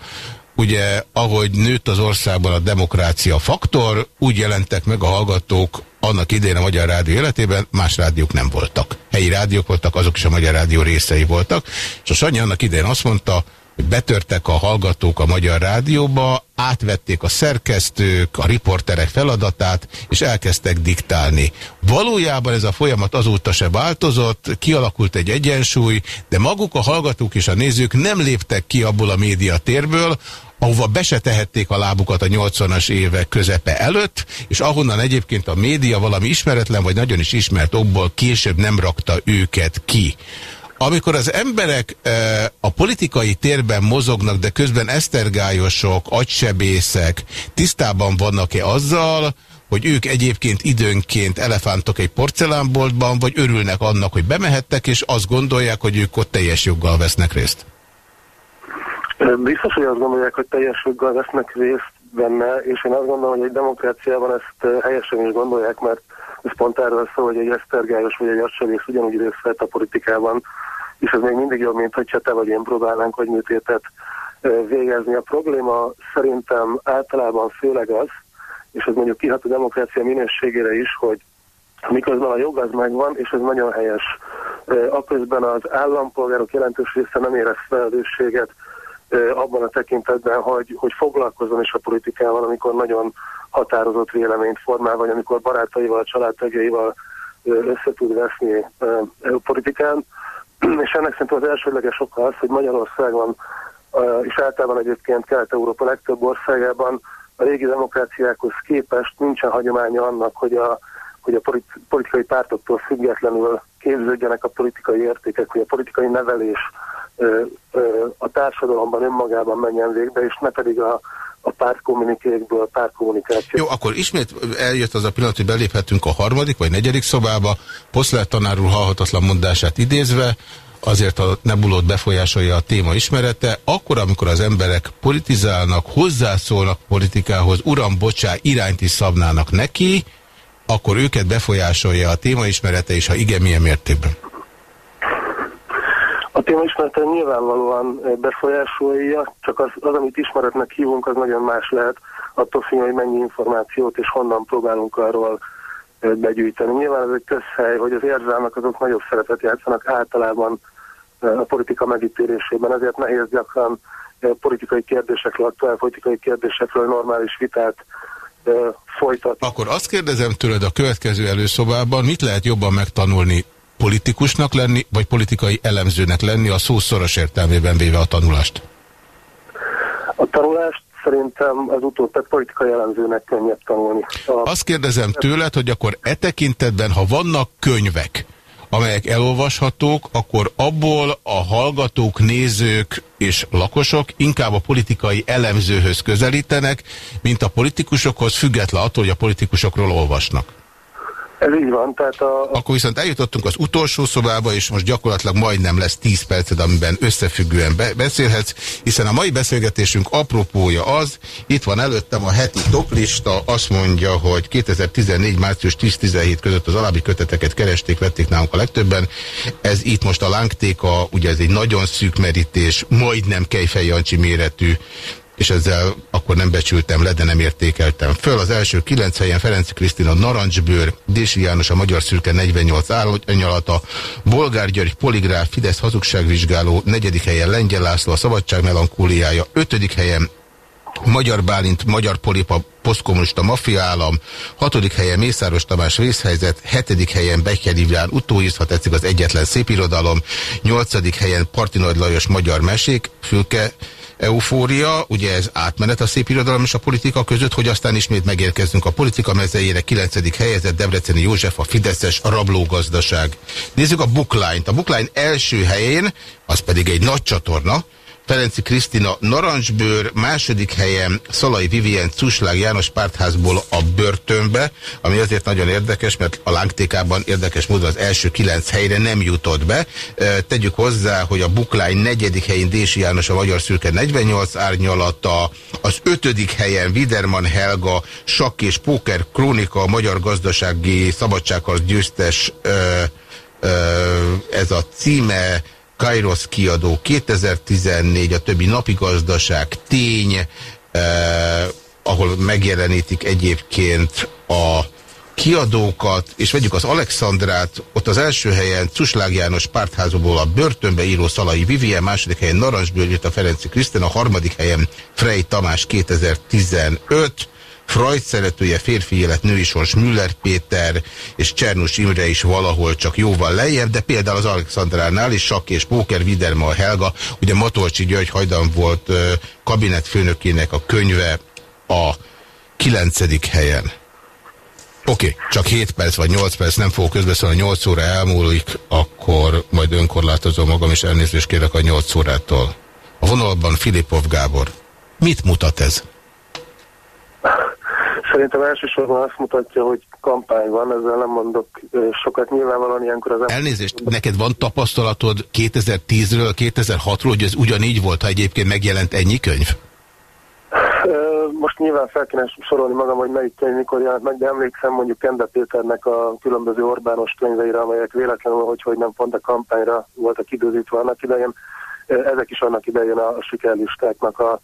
ugye ahogy nőtt az országban a demokrácia faktor, úgy jelentek meg a hallgatók annak idején a Magyar Rádió életében, más rádiók nem voltak. Helyi rádiók voltak, azok is a Magyar Rádió részei voltak, és a Sanyi annak idején azt mondta, hogy betörtek a hallgatók a Magyar Rádióba, átvették a szerkesztők, a riporterek feladatát, és elkezdtek diktálni. Valójában ez a folyamat azóta se változott, kialakult egy egyensúly, de maguk a hallgatók és a nézők nem léptek ki abból a médiatérből, ahova be se tehették a lábukat a 80-as évek közepe előtt, és ahonnan egyébként a média valami ismeretlen, vagy nagyon is ismert okból később nem rakta őket ki. Amikor az emberek e, a politikai térben mozognak, de közben esztergályosok, agysebészek tisztában vannak-e azzal, hogy ők egyébként időnként elefántok egy porcelánboltban, vagy örülnek annak, hogy bemehettek, és azt gondolják, hogy ők ott teljes joggal vesznek részt? Biztos, hogy azt gondolják, hogy teljes joggal vesznek részt benne, és én azt gondolom, hogy egy demokráciában ezt helyesen is gondolják, mert ez pont erről szól, hogy egy esztergályos vagy egy agysebész ugyanúgy részt vett a politikában, és ez még mindig jobb, mint hogyha te vagy én próbálnánk hogy műtétet végezni. A probléma szerintem általában főleg az, és ez mondjuk kihat a demokrácia minőségére is, hogy miközben a jog az megvan, és ez nagyon helyes, aközben az állampolgárok jelentős része nem érez felelősséget abban a tekintetben, hogy, hogy foglalkozzon is a politikával, amikor nagyon határozott véleményt formál, vagy amikor barátaival, családtagjaival össze tud veszni politikán. És ennek szerintem az elsődleges oka az, hogy Magyarországon, és általában egyébként Kelet-Európa legtöbb országában a régi demokráciákhoz képest nincsen hagyománya annak, hogy a, hogy a politikai pártoktól függetlenül képződjenek a politikai értékek, hogy a politikai nevelés a társadalomban önmagában menjen végbe, és ne pedig a, a pártkommunikékből, pártkommunikáció. Jó, akkor ismét eljött az a pillanat, hogy beléphetünk a harmadik vagy negyedik szobába, Poszler tanár úr halhatatlan mondását idézve, azért a nebulót befolyásolja a téma ismerete, akkor, amikor az emberek politizálnak, hozzászólnak politikához, uram, bocsá, irányt is szabnának neki, akkor őket befolyásolja a téma ismerete, és ha igen, milyen mértékben? A téma ismerete nyilvánvalóan befolyásolja, csak az, az, amit ismeretnek hívunk, az nagyon más lehet, attól függ, hogy mennyi információt és honnan próbálunk arról begyűjteni. Nyilván ez egy közhely, hogy az érzelmek azok nagyobb szerepet játszanak általában a politika megítélésében, ezért nehéz gyakran politikai kérdésekről, aktuál politikai kérdésekről normális vitát folytatni. Akkor azt kérdezem tőled a következő előszobában, mit lehet jobban megtanulni politikusnak lenni, vagy politikai elemzőnek lenni a szó szoros értelmében véve a tanulást? A tanulást szerintem az utóbb, tehát politikai elemzőnek könnyebb tanulni. A... Azt kérdezem tőled, hogy akkor e tekintetben, ha vannak könyvek, amelyek elolvashatók, akkor abból a hallgatók, nézők és lakosok inkább a politikai elemzőhöz közelítenek, mint a politikusokhoz, független attól, hogy a politikusokról olvasnak. Ez így van, tehát a... Akkor viszont eljutottunk az utolsó szobába, és most gyakorlatilag majdnem lesz 10 perced, amiben összefüggően be beszélhetsz, hiszen a mai beszélgetésünk apropója az, itt van előttem a heti toplista, azt mondja, hogy 2014. március 10-17 között az alábbi köteteket keresték, vették nálunk a legtöbben. Ez itt most a lángtéka, ugye ez egy nagyon szűk merítés, majdnem Kejfej Jancsi méretű és ezzel akkor nem becsültem le, de nem értékeltem föl. Az első kilenc helyen Ferenc Krisztina Narancsbőr, Dési János a Magyar Szürke 48 árnyalata, Bolgár György Poligráf, Fidesz hazugságvizsgáló, negyedik helyen Lengyel László a Szabadság melankóliája, ötödik helyen Magyar Bálint, Magyar Polipa, posztkommunista mafiállam, hatodik helyen Mészáros Tamás vészhelyzet, hetedik helyen Becker Iván utóíz, ha tetszik az egyetlen szépirodalom, nyolcadik helyen Partinoid Lajos Magyar Mesék, Fülke, eufória, ugye ez átmenet a szép irodalom és a politika között, hogy aztán ismét megérkezzünk a politika mezejére, 9. helyezett Debreceni József, a Fideszes rablógazdaság. Nézzük a bookline-t. A bookline első helyén, az pedig egy nagy csatorna, Ferenci Krisztina Narancsbőr, második helyen Szalai Vivien Cuslág János pártházból a börtönbe, ami azért nagyon érdekes, mert a lángtékában érdekes módon az első kilenc helyre nem jutott be. Tegyük hozzá, hogy a Buklány negyedik helyén Dési János a Magyar Szürke 48 árnyalata, az ötödik helyen Widerman Helga, Sakk és Póker Krónika, a Magyar Gazdasági Szabadságharc győztes ez a címe, Kairos kiadó 2014, a többi napi gazdaság, tény, eh, ahol megjelenítik egyébként a kiadókat, és vegyük az Alexandrát, ott az első helyen Cuslág János pártházóból a börtönbe író Szalai Vivien, második helyen Narancsbőr a Ferenci Krisztina, a harmadik helyen Frey Tamás 2015, Freud szeretője, férfi élet, női sors, Müller Péter és Csernus Imre is valahol csak jóval lejjebb, de például az Alexandránál is Sakk és Póker, Viderma, Helga, ugye Matolcsi György hajdan volt kabinetfőnökének a könyve a kilencedik helyen. Oké, okay, csak 7 perc vagy 8 perc, nem fogok közbeszólni, 8 óra elmúlik, akkor majd önkorlátozom magam, és elnézést kérek a 8 órától. A vonalban Filipov Gábor. Mit mutat ez? Szerintem elsősorban azt mutatja, hogy kampány van, ezzel nem mondok sokat. Nyilvánvalóan ilyenkor az... Elnézést, neked van tapasztalatod 2010-ről, 2006-ról, hogy ez ugyanígy volt, ha egyébként megjelent ennyi könyv? Most nyilván fel kéne sorolni magam, hogy melyik könyv mikor jelent meg, de emlékszem mondjuk Kende Péternek a különböző Orbános könyveire, amelyek véletlenül, hogy, hogy nem pont a kampányra voltak időzítve annak idején. Ezek is annak idején a, a sikerlistáknak a,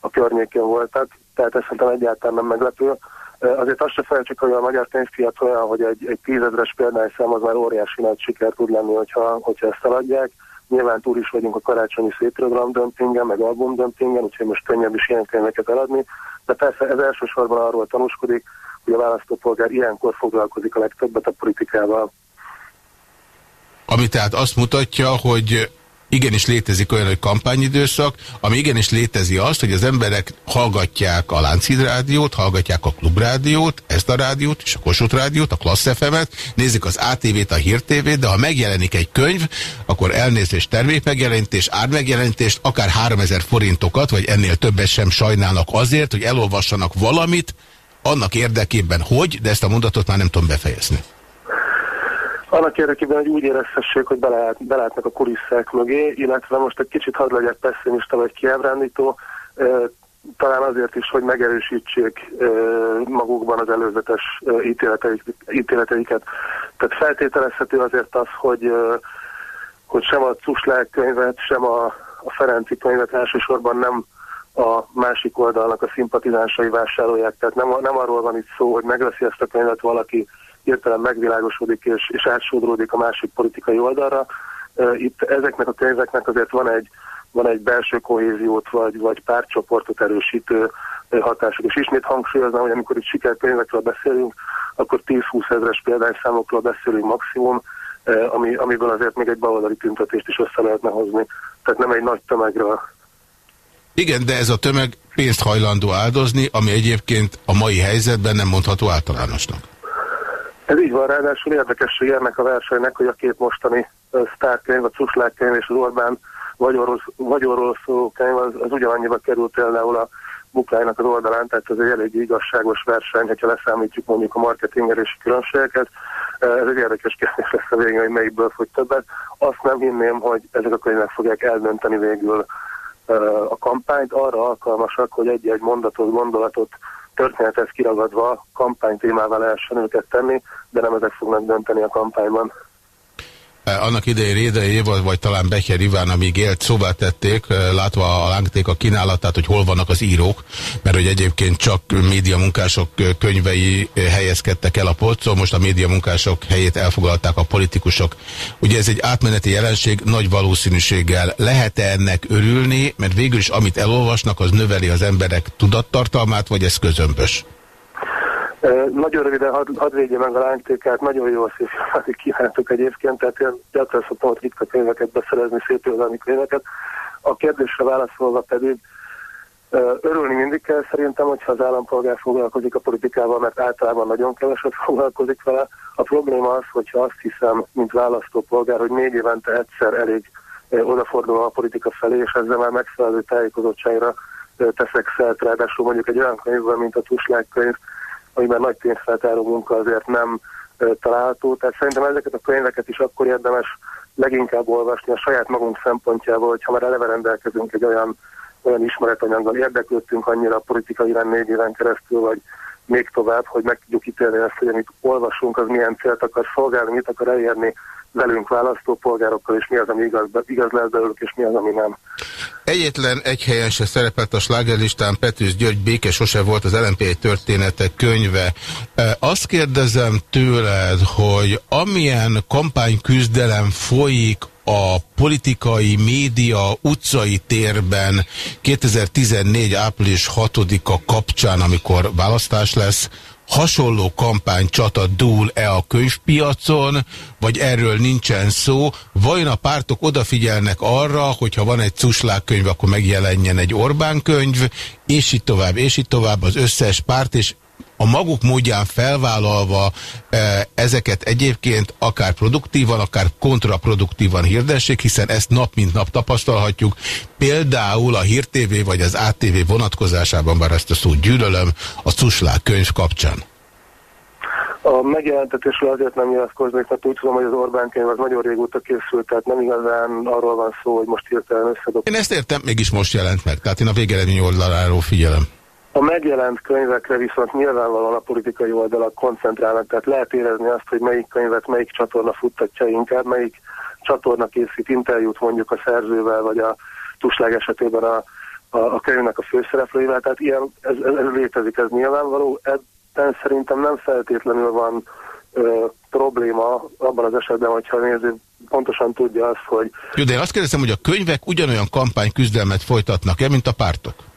a környékén voltak, tehát ez szerintem egyáltalán nem meglepő. Azért azt se felejtsük, hogy a magyar könyvpiac olyan, hogy egy, egy tízezres példányszám az már óriási nagy siker tud lenni, hogyha, hogyha ezt eladják. Nyilván túl is vagyunk a karácsonyi szétprogram dömpingen, meg album dömpingen, úgyhogy most könnyebb is ilyen könyveket eladni. De persze ez elsősorban arról tanúskodik, hogy a választópolgár ilyenkor foglalkozik a legtöbbet a politikával. Ami tehát azt mutatja, hogy igenis létezik olyan, hogy kampányidőszak, ami igenis létezi azt, hogy az emberek hallgatják a Lánchíd rádiót, hallgatják a Klubrádiót, ezt a rádiót, és a Kossuth rádiót, a Klassz FM-et, nézik az ATV-t, a Hír TV-t, de ha megjelenik egy könyv, akkor elnézést termékmegjelentés, ármegjelentést, akár 3000 forintokat, vagy ennél többet sem sajnálnak azért, hogy elolvassanak valamit, annak érdekében, hogy, de ezt a mondatot már nem tudom befejezni annak érdekében, hogy úgy érezhessék, hogy belát, belátnak a kulisszák mögé, illetve most egy kicsit hadd legyek pessimista vagy kiábrándító, talán azért is, hogy megerősítsék magukban az előzetes ítéleteik, ítéleteiket. Tehát feltételezhető azért az, hogy, hogy sem a Cuslák könyvet, sem a, a Ferenci könyvet elsősorban nem a másik oldalnak a szimpatizánsai vásárolják. Tehát nem, nem arról van itt szó, hogy megveszi ezt a könyvet valaki, hirtelen megvilágosodik és, és átsodródik a másik politikai oldalra. Itt ezeknek a könyveknek azért van egy, van egy belső kohéziót vagy, vagy párcsoportot erősítő hatásuk. És ismét hangsúlyoznám, hogy amikor itt sikerkönyvekről beszélünk, akkor 10-20 ezeres példányszámokról beszélünk maximum, ami, amiből azért még egy baloldali tüntetést is össze lehetne hozni. Tehát nem egy nagy tömegről. Igen, de ez a tömeg pénzt hajlandó áldozni, ami egyébként a mai helyzetben nem mondható általánosnak. Ez így van, ráadásul érdekesség ennek a versenynek, hogy a két mostani sztárkönyv, a Cuslák könyv és az Orbán vagyonról szóló könyv, az, az ugyanannyiba került például a Buklájnak az oldalán, tehát ez egy elég igazságos verseny, hogyha leszámítjuk mondjuk a marketingerési különbségeket. Ez egy érdekes kérdés lesz a végén, hogy melyikből fogy többet. Azt nem hinném, hogy ezek a könyvek fogják eldönteni végül a kampányt. Arra alkalmasak, hogy egy-egy mondatot, gondolatot történethez kiragadva kampánytémával lehessen őket tenni, de nem ezek fognak dönteni a kampányban. Eh, annak idején Rédei Éva, vagy talán Becher Iván, amíg élt, szóvá tették, eh, látva a lángték a kínálatát, hogy hol vannak az írók, mert hogy egyébként csak médiamunkások eh, könyvei helyezkedtek el a polcon, most a médiamunkások helyét elfoglalták a politikusok. Ugye ez egy átmeneti jelenség, nagy valószínűséggel lehet -e ennek örülni, mert végül is amit elolvasnak, az növeli az emberek tudattartalmát, vagy ez közömbös? Nagyon röviden hadd had meg a lánytékát, nagyon jó szép kívántok egyébként, tehát én gyakran szoktam ott ritka könyveket beszerezni, szép irodalmi könyveket. A kérdésre válaszolva pedig örülni mindig kell szerintem, hogyha az állampolgár foglalkozik a politikával, mert általában nagyon keveset foglalkozik vele. A probléma az, hogyha azt hiszem, mint választópolgár, hogy négy évente egyszer elég odafordulva a politika felé, és ezzel már megfelelő tájékozottságra teszek szert, ráadásul mondjuk egy olyan könyvben, mint a Tuslák könyv, amiben nagy pénzfeltáró munka azért nem található. Tehát szerintem ezeket a könyveket is akkor érdemes leginkább olvasni a saját magunk szempontjából, hogyha már eleve rendelkezünk egy olyan, olyan ismeretanyaggal, érdeklődtünk annyira a politikai irány négy éven keresztül, vagy még tovább, hogy meg tudjuk ítélni ezt, hogy amit olvasunk, az milyen célt akar szolgálni, mit akar elérni velünk választópolgárokkal, és mi az, ami igaz, igaz lehet belőlük, és mi az, ami nem. Egyetlen egy helyen se szerepelt a slágerlistán Petős György béke sose volt az LNP egy történetek könyve. Azt kérdezem tőled, hogy amilyen kampányküzdelem folyik a politikai média utcai térben 2014. április 6-a kapcsán, amikor választás lesz, hasonló kampánycsata dúl-e a könyvpiacon, vagy erről nincsen szó? Vajon a pártok odafigyelnek arra, hogyha van egy cuslák könyv, akkor megjelenjen egy Orbán könyv, és így tovább, és így tovább az összes párt, és a maguk módján felvállalva e, ezeket egyébként akár produktívan, akár kontraproduktívan hirdessék, hiszen ezt nap mint nap tapasztalhatjuk. Például a Hír TV vagy az ATV vonatkozásában, bár ezt a szót gyűlölöm, a Cuslák könyv kapcsán. A megjelentetésről azért nem nyilatkoznék, mert úgy tudom, hogy az Orbán könyv az nagyon régóta készült, tehát nem igazán arról van szó, hogy most hirtelen összedok. Én ezt értem, mégis most jelent meg, tehát én a végeredmény oldaláról figyelem. A megjelent könyvekre viszont nyilvánvalóan a politikai oldalak koncentrálnak, tehát lehet érezni azt, hogy melyik könyvet melyik csatorna futtatja inkább, melyik csatorna készít interjút mondjuk a szerzővel, vagy a tuslág esetében a, a, a könyvnek a főszereplőivel, tehát ilyen, ez, ez, ez létezik, ez nyilvánvaló. Ebben szerintem nem feltétlenül van ö, probléma abban az esetben, hogyha a néző pontosan tudja azt, hogy... Jó, de én azt kérdezem, hogy a könyvek ugyanolyan kampányküzdelmet folytatnak-e, mint a pártok?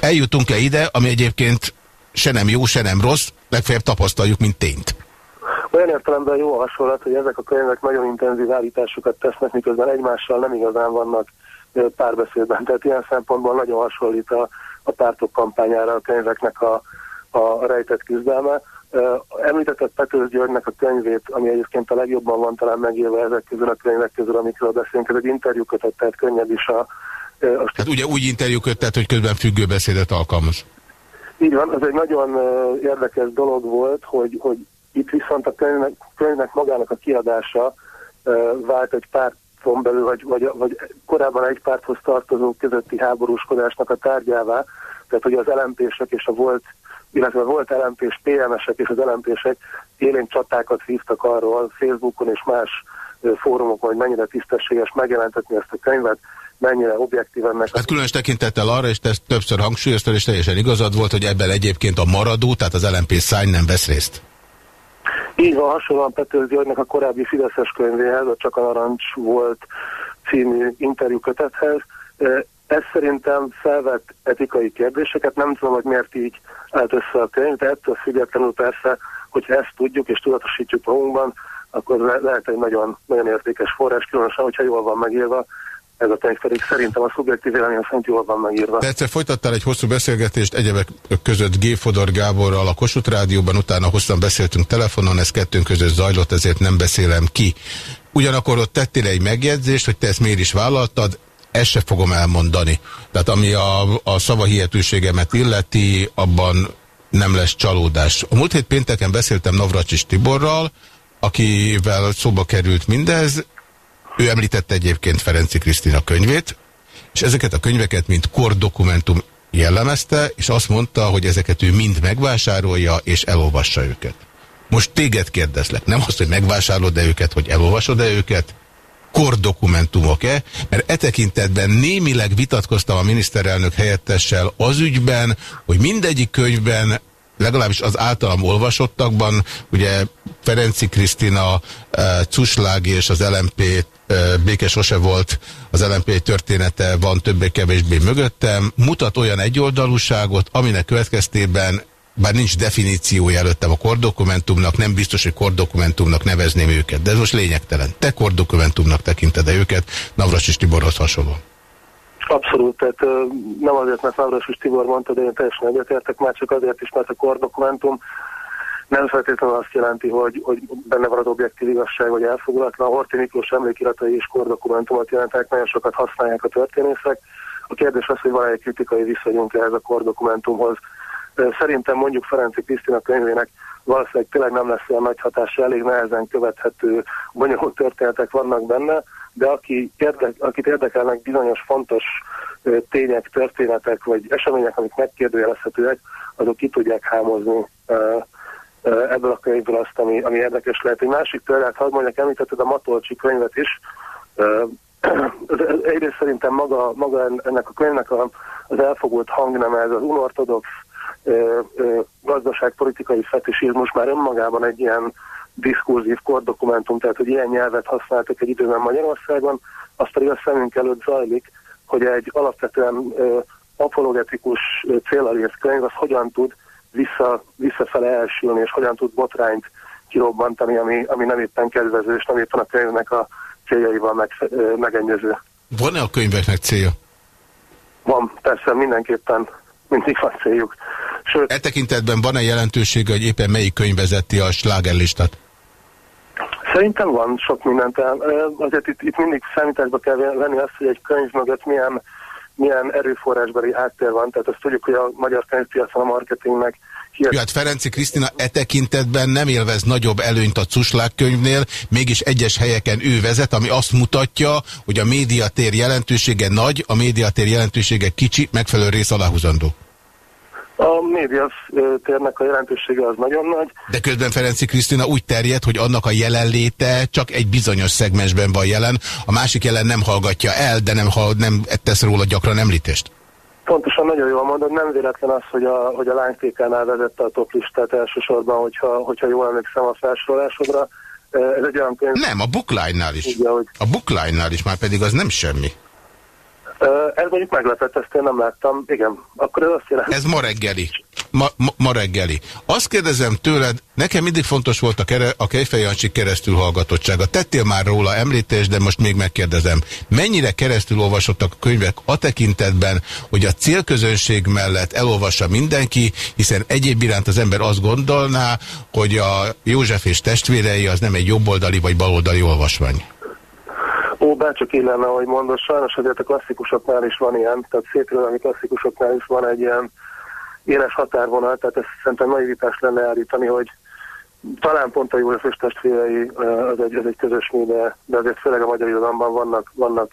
Eljutunk-e ide, ami egyébként se nem jó, se nem rossz, legfeljebb tapasztaljuk, mint tényt? Olyan értelemben jó a hasonlat, hogy ezek a könyvek nagyon intenzív állításokat tesznek, miközben egymással nem igazán vannak párbeszédben. Tehát ilyen szempontból nagyon hasonlít a, a pártok kampányára a könyveknek a, a rejtett küzdelme. Említetett Petőz Györgynek a könyvét, ami egyébként a legjobban van talán megírva ezek közül a könyvek közül, amikről beszélünk. Ez egy interjúkötet, tehát könnyebb is a... a hát ugye úgy interjúkötet, hogy közben függőbeszédet alkalmaz. Így van, ez egy nagyon érdekes dolog volt, hogy, hogy itt viszont a könyvnek, könyvnek magának a kiadása vált egy párton belül, vagy, vagy, vagy korábban egy párthoz tartozó közötti háborúskodásnak a tárgyává, tehát hogy az lmp és a volt illetve volt LMP-s, PMS-ek és az LMP-sek élénk csatákat hívtak arról Facebookon és más fórumokon, hogy mennyire tisztességes megjelentetni ezt a könyvet, mennyire objektív ennek. Hát különös tekintettel arra, és te többször hangsúlyoztad, és teljesen igazad volt, hogy ebben egyébként a maradó, tehát az LMP szány nem vesz részt. Így van, hasonlóan Petőz Györgynek a korábbi Fideszes könyvéhez, a Csak a Narancs volt című interjúkötethez. Ez szerintem felvett etikai kérdéseket, nem tudom, hogy miért így állt össze a könyv, de ettől függetlenül persze, hogyha ezt tudjuk és tudatosítjuk magunkban, akkor le lehet egy nagyon, nagyon értékes forrás, különösen, hogyha jól van megírva, ez a könyv pedig szerintem a szubjektív vélemény szerint jól van megírva. De egyszer folytattál egy hosszú beszélgetést egyebek között G. Fodor Gáborral a Kossuth Rádióban, utána hosszan beszéltünk telefonon, ez kettőnk között zajlott, ezért nem beszélem ki. Ugyanakkor ott tettél egy megjegyzést, hogy te ezt miért is vállaltad, ezt se fogom elmondani. Tehát ami a, a szavahihetőségemet illeti, abban nem lesz csalódás. A múlt hét pénteken beszéltem Navracsis Tiborral, akivel szóba került mindez, ő említette egyébként Ferenci Krisztina könyvét, és ezeket a könyveket, mint kordokumentum jellemezte, és azt mondta, hogy ezeket ő mind megvásárolja, és elolvassa őket. Most téged kérdezlek, nem azt, hogy megvásárolod-e őket, hogy elolvasod-e őket, kordokumentumok-e, mert e tekintetben némileg vitatkoztam a miniszterelnök helyettessel az ügyben, hogy mindegyik könyvben legalábbis az általam olvasottakban, ugye Ferenci Krisztina, eh, Cuslág és az LMP eh, béke sose volt, az LMP története van többé-kevésbé mögöttem, mutat olyan egyoldalúságot, aminek következtében bár nincs definíciója előttem a kordokumentumnak, nem biztos, hogy kordokumentumnak nevezném őket, de ez most lényegtelen. Te kordokumentumnak tekinted-e őket, Navras és Tiborhoz hasonló? Abszolút, tehát nem azért, mert Navras és Tibor mondta, de én teljesen egyetértek, már csak azért is, mert a kordokumentum nem feltétlenül azt jelenti, hogy, hogy benne van az objektív igazság, vagy elfogulatlan. A Horti Miklós emlékiratai és kordokumentumot jelentek, nagyon sokat használják a történészek. A kérdés az, hogy van egy kritikai viszonyunk ehhez a kordokumentumhoz. Szerintem mondjuk Ferenci Krisztina könyvének valószínűleg tényleg nem lesz olyan nagy hatása, elég nehezen követhető, bonyolult történetek vannak benne, de aki érdek, akit érdekelnek bizonyos fontos tények, történetek vagy események, amik megkérdőjelezhetőek, azok ki tudják hámozni ebből a könyvből azt, ami, ami érdekes lehet. Egy másik példát, hadd mondjak, említetted a Matolcsi könyvet is. Egyrészt szerintem maga, maga ennek a könyvnek a, az elfogult hangneme, ez az unortodox gazdaságpolitikai fetisizmus már önmagában egy ilyen diskurzív kordokumentum, tehát hogy ilyen nyelvet használtak egy időben Magyarországon, azt pedig a szemünk előtt zajlik, hogy egy alapvetően apologetikus célra könyv az hogyan tud vissza, visszafele elsülni, és hogyan tud botrányt kirobbantani, ami, ami nem éppen kedvező, és nem éppen a könyvnek a céljaival meg, megenyező. Van-e a könyveknek célja? Van, persze, mindenképpen mindig van céljuk. Sőt, e tekintetben van-e jelentősége, hogy éppen melyik könyv vezeti a slágerlistát? Szerintem van sok mindent. Azért itt, itt mindig számításba kell venni azt, hogy egy könyv mögött milyen, milyen erőforrásbeli háttér van. Tehát azt tudjuk, hogy a magyar könyvpiacon a marketingnek jó, hát Ferenci Krisztina e tekintetben nem élvez nagyobb előnyt a Cuslák könyvnél, mégis egyes helyeken ő vezet, ami azt mutatja, hogy a médiatér jelentősége nagy, a médiatér jelentősége kicsi, megfelelő rész aláhúzandó. A média térnek a jelentősége az nagyon nagy. De közben Ferenci Krisztina úgy terjed, hogy annak a jelenléte csak egy bizonyos szegmensben van jelen, a másik jelen nem hallgatja el, de nem, nem tesz róla gyakran említést. Pontosan nagyon jól mondod, nem véletlen az, hogy a, hogy a lánytékánál vezette a toplistát elsősorban, hogyha, hogyha jól emlékszem a felsorolásodra. Ez egy olyan pénz... Nem, a bookline-nál is. Ugye, hogy... A bookline-nál is, már pedig az nem semmi. Ez mondjuk meglepett, ezt én nem láttam. Igen, akkor ez azt jelenti. Ez ma reggeli. Ma, ma, ma reggeli. Azt kérdezem tőled, nekem mindig fontos volt a, kere, a Kejfej Jancsi keresztül hallgatottsága. Tettél már róla említést, de most még megkérdezem. Mennyire keresztül olvasottak a könyvek a tekintetben, hogy a célközönség mellett elolvassa mindenki, hiszen egyéb iránt az ember azt gondolná, hogy a József és testvérei az nem egy jobboldali vagy baloldali olvasmány. Bárcsak így lenne, ahogy mondod, sajnos azért a klasszikusoknál is van ilyen, tehát szépirodalmi klasszikusoknál is van egy ilyen éles határvonal, tehát ezt szerintem naivitás lenne állítani, hogy talán pont a József és testvérei az egy, az egy közös mű, de, de azért főleg a magyar irodalomban vannak, vannak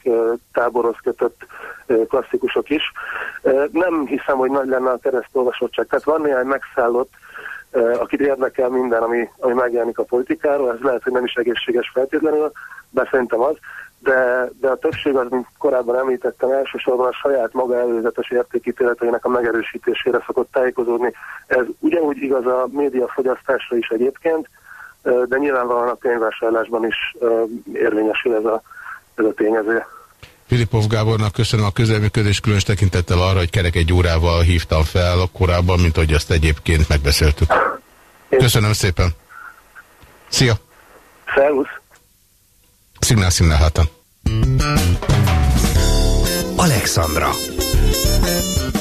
táborhoz kötött klasszikusok is. Nem hiszem, hogy nagy lenne a keresztolvasottság. Tehát van néhány megszállott, akit érdekel minden, ami, ami megjelenik a politikáról, ez lehet, hogy nem is egészséges feltétlenül, de szerintem az, de, de a többség az, mint korábban említettem, elsősorban a saját maga előzetes értékítéleteinek a megerősítésére szokott tájékozódni. Ez ugyanúgy igaz a médiafogyasztásra is egyébként, de nyilvánvalóan a pénzvásárlásban is érvényesül ez a, ez a tényező. Filipov Gábornak köszönöm a közelműködés, különös tekintettel arra, hogy kerek egy órával hívtam fel korábban, mint hogy azt egyébként megbeszéltük. Köszönöm szépen. Szia! Szervusz! Szignál, szignál hátan. Alexandra.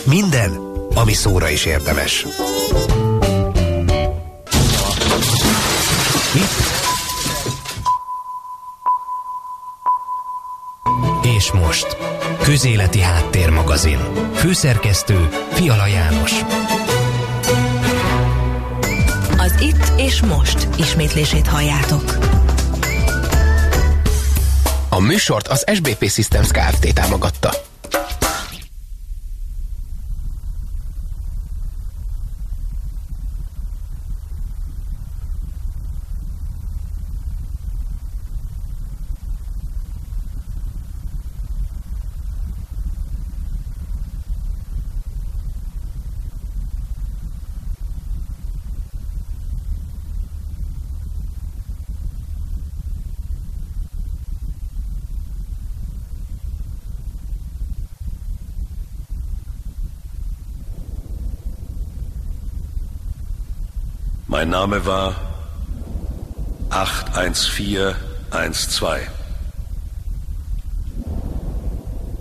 Minden, ami szóra is érdemes. És most, Közéleti Háttérmagazin. Főszerkesztő Fiala János. Az Itt és Most ismétlését halljátok. A műsort az SBP Systems Kft. támogatta. Mein Name war 81412.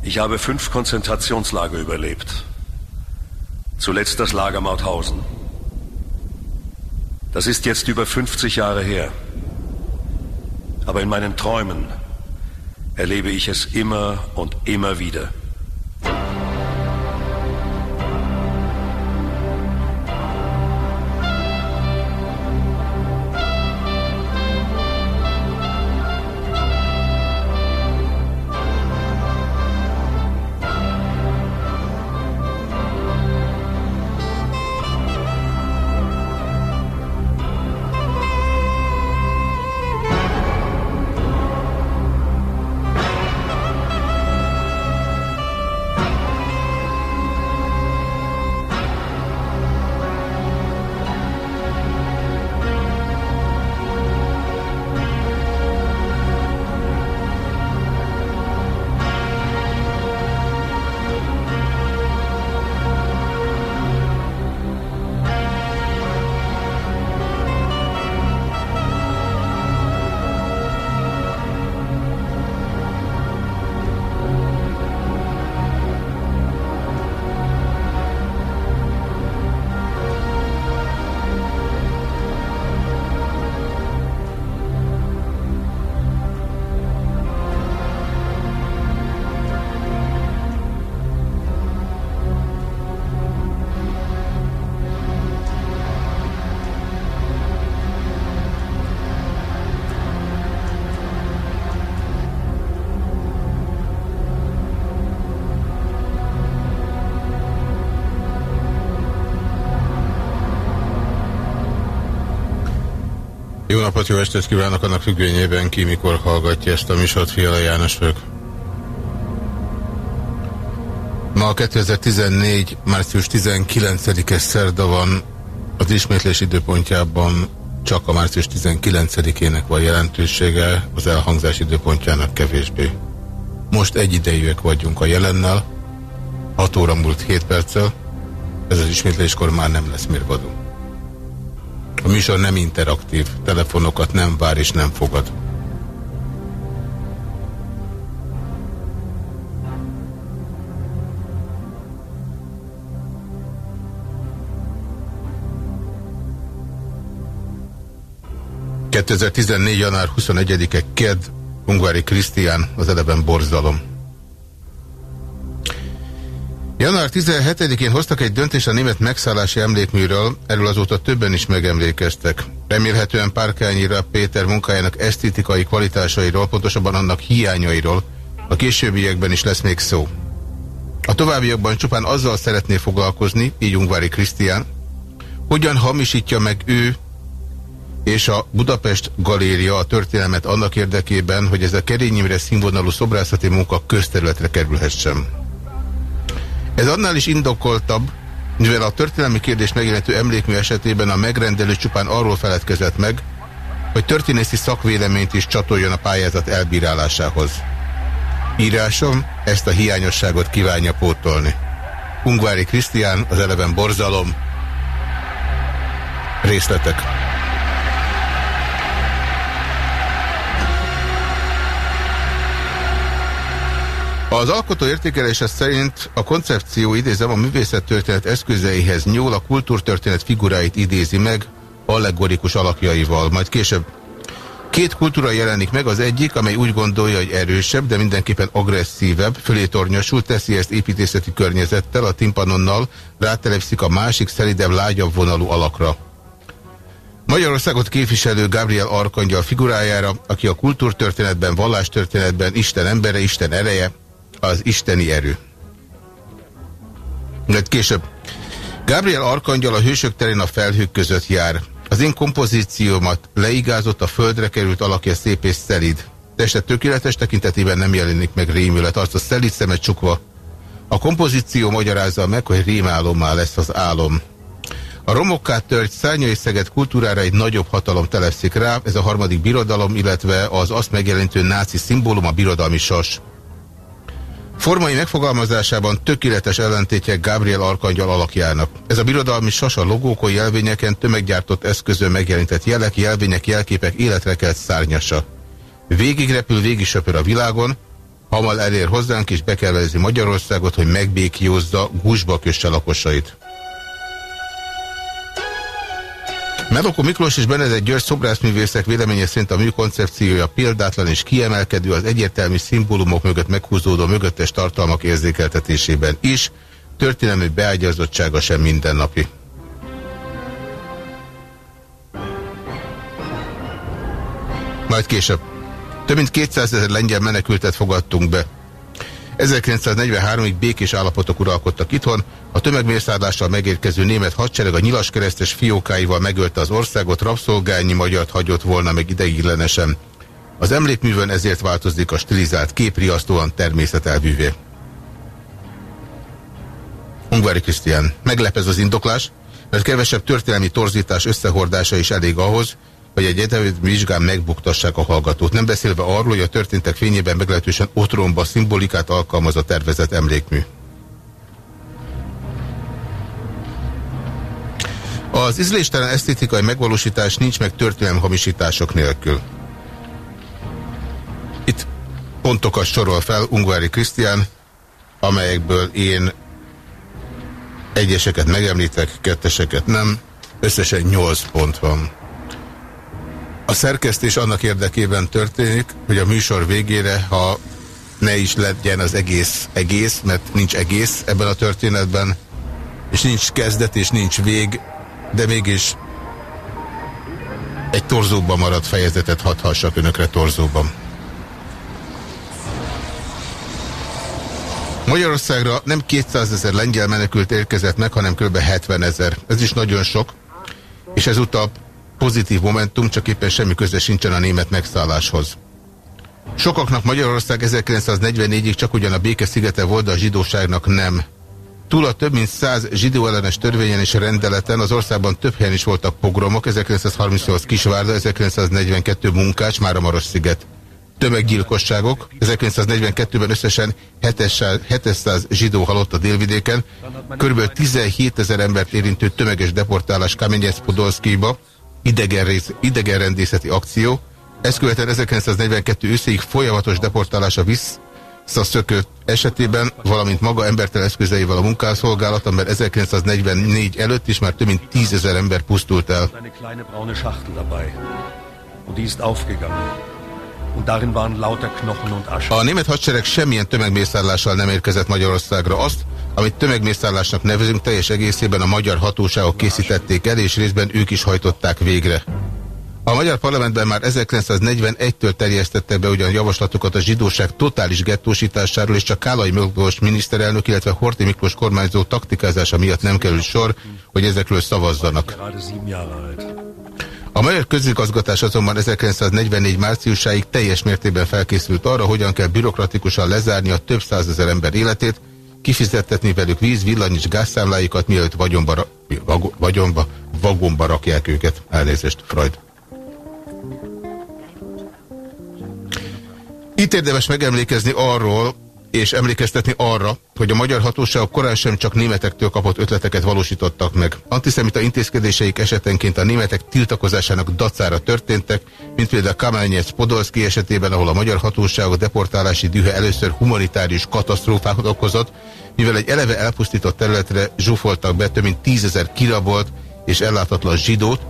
Ich habe fünf Konzentrationslager überlebt. Zuletzt das Lager Mauthausen. Das ist jetzt über 50 Jahre her. Aber in meinen Träumen erlebe ich es immer und immer wieder. Napot, jó estét kívánok annak függvényében ki, mikor hallgatja ezt a műsort, Fiala János vagyok. Ma 2014. március 19-es szerda van, az ismétlés időpontjában csak a március 19-ének van jelentősége, az elhangzás időpontjának kevésbé. Most egyidejűek vagyunk a jelennel, 6 óra múlt 7 perccel, ez az ismétléskor már nem lesz mérvadó. Műsor nem interaktív, telefonokat nem vár és nem fogad. 2014. január 21-e Ked, Ungvári Krisztián, az eleben borzalom. Január 17-én hoztak egy döntést a német megszállási emlékműről, erről azóta többen is megemlékeztek. Remélhetően Párkányira Péter munkájának esztétikai kvalitásairól, pontosabban annak hiányairól a későbbiekben is lesz még szó. A továbbiakban csupán azzal szeretné foglalkozni, így Ungvári Krisztián, hogyan hamisítja meg ő és a Budapest Galéria a történelmet annak érdekében, hogy ez a Kerényimre színvonalú szobrászati munka közterületre kerülhessen. Ez annál is indokoltabb, mivel a történelmi kérdés megjelentő emlékmű esetében a megrendelő csupán arról feledkezett meg, hogy történészi szakvéleményt is csatoljon a pályázat elbírálásához. Írásom ezt a hiányosságot kívánja pótolni. Ungvári Krisztián, az eleven borzalom. Részletek. Az alkotó értékelése szerint a koncepció idézem a művészettörténet eszközeihez nyúl, a kultúrtörténet figuráit idézi meg allegorikus alakjaival, majd később Két kultúra jelenik meg, az egyik, amely úgy gondolja, hogy erősebb, de mindenképpen agresszívebb, fölé tornyosul, teszi ezt építészeti környezettel, a timpanonnal, rátelepszik a másik, szelidebb, lágyabb vonalú alakra. Magyarországot képviselő Gabriel Arkangyal figurájára, aki a kultúrtörténetben, vallástörténetben Isten embere, Isten ereje, az isteni erő. Mert később. Gabriel Arkangyal a hősök terén a felhők között jár. Az én kompozíciómat leigázott, a földre került alakja szép és szelid. Teste tökéletes tekintetében nem jelenik meg rémület, azt a szelid szemet csukva. A kompozíció magyarázza meg, hogy rémálommá lesz az álom. A romokká tört szárnyai szeget kultúrára egy nagyobb hatalom telepszik rá, ez a harmadik birodalom, illetve az azt megjelentő náci szimbólum, a birodalmi sas. Formai megfogalmazásában tökéletes ellentétje Gabriel Arkangyal alakjának. Ez a birodalmi sasa logókon, jelvényeken, tömeggyártott eszközön megjelentett jelek, jelvények, jelképek életre kelt szárnyasa. Végig repül, végig söpör a világon, hamal elér hozzánk és be kell Magyarországot, hogy megbékiózza gúzsba kösse lakosait. Melokó Miklós és Benedek György szobrászművészek véleménye szerint a mű koncepciója példátlan és kiemelkedő az egyértelmű szimbólumok mögött meghúzódó mögöttes tartalmak érzékeltetésében is, történelmi beágyazottsága sem mindennapi. Majd később. Több mint 200 ezer lengyel menekültet fogadtunk be. 1943-ig békés állapotok uralkodtak itthon, a tömegmészárlással megérkező német hadsereg a nyilaskeresztes fiókáival megölte az országot, rabszolgányi magyart hagyott volna meg ideiglenesen. Az emlékművön ezért változik a stilizált kép riasztóan természetelvűvé. Ungvári Krisztián, meglepez az indoklás, mert kevesebb történelmi torzítás összehordása is elég ahhoz, hogy egy egyetemi vizsgán megbuktassák a hallgatót. Nem beszélve arról, hogy a történtek fényében meglehetősen otromba szimbolikát alkalmaz a tervezett emlékmű. Az ízléstelen esztétikai megvalósítás nincs meg történelmi hamisítások nélkül. Itt pontokat sorol fel Ungvári Krisztián, amelyekből én egyeseket megemlítek, ketteseket nem. Összesen 8 pont van. A szerkesztés annak érdekében történik, hogy a műsor végére, ha ne is legyen az egész egész, mert nincs egész ebben a történetben, és nincs kezdet, és nincs vég, de mégis egy torzóban maradt fejezetet hadhassak önökre torzóban. Magyarországra nem 200 ezer lengyel menekült érkezett meg, hanem kb. 70 ezer. Ez is nagyon sok, és ezúttal pozitív momentum, csak éppen semmi köze sincsen a német megszálláshoz. Sokaknak Magyarország 1944-ig csak ugyan a béke szigete volt, de a zsidóságnak nem. Túl a több mint száz zsidó ellenes törvényen és rendeleten az országban több helyen is voltak pogromok, 1938 Kisvárda, 1942 Munkács, már a Maros sziget. Tömeggyilkosságok, 1942-ben összesen 700 zsidó halott a délvidéken, kb. 17 ezer embert érintő tömeges deportálás Kamenyec Podolszkiba, idegenrendészeti akció, ezt követően 1942 őszéig folyamatos deportálása visszaszökött esetében, valamint maga embertelen eszközeivel a munkászolgálat, amiben 1944 előtt is már több mint tízezer ember pusztult el. A német hadsereg semmilyen tömegmészállással nem érkezett Magyarországra. Azt, amit tömegmészállásnak nevezünk, teljes egészében a magyar hatóságok készítették el, és részben ők is hajtották végre. A magyar parlamentben már 1941-től terjesztettek be ugyan javaslatokat a zsidóság totális gettósításáról, és csak Kálai Miklós miniszterelnök, illetve Horti Miklós kormányzó taktikázása miatt nem kerül sor, hogy ezekről szavazzanak. A magyar közigazgatás azonban 1944 márciusáig teljes mértékben felkészült arra, hogyan kell bürokratikusan lezárni a több százezer ember életét, kifizettetni velük víz, villany és gázszámláikat, mielőtt vagyonba, vagyonba, vagomba rakják őket. Elnézést, Freud. Itt érdemes megemlékezni arról, és emlékeztetni arra, hogy a magyar hatóságok korán sem csak németektől kapott ötleteket valósítottak meg. Antiszemita intézkedéseik esetenként a németek tiltakozásának dacára történtek, mint például Kamányec Podolszki esetében, ahol a magyar hatóságok deportálási dühe először humanitárius katasztrófákat okozott, mivel egy eleve elpusztított területre zsúfoltak be több mint tízezer kirabolt és ellátatlan zsidót,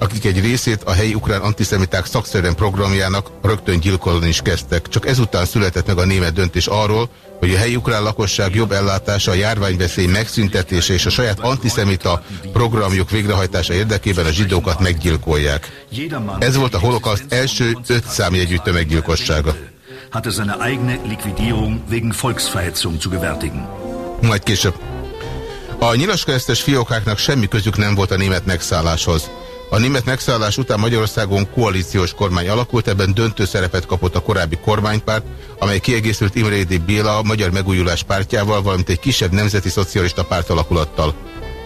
akik egy részét a helyi ukrán antiszemiták szakszerűen programjának rögtön gyilkolni is kezdtek. Csak ezután született meg a német döntés arról, hogy a helyi ukrán lakosság jobb ellátása, a járványveszély megszüntetése és a saját antiszemita programjuk végrehajtása érdekében a zsidókat meggyilkolják. Ez volt a holokauszt első öt számjegyű tömeggyilkossága. hatte seine eigene Liquidierung wegen Volksverhetzung zu gewärtigen. Majd később. A nyilaskeresztes fiókáknak semmi közük nem volt a német megszálláshoz. A német megszállás után Magyarországon koalíciós kormány alakult, ebben döntő szerepet kapott a korábbi kormánypárt, amely kiegészült Imrédi Béla a Magyar Megújulás pártjával, valamint egy kisebb nemzeti szocialista párt alakulattal.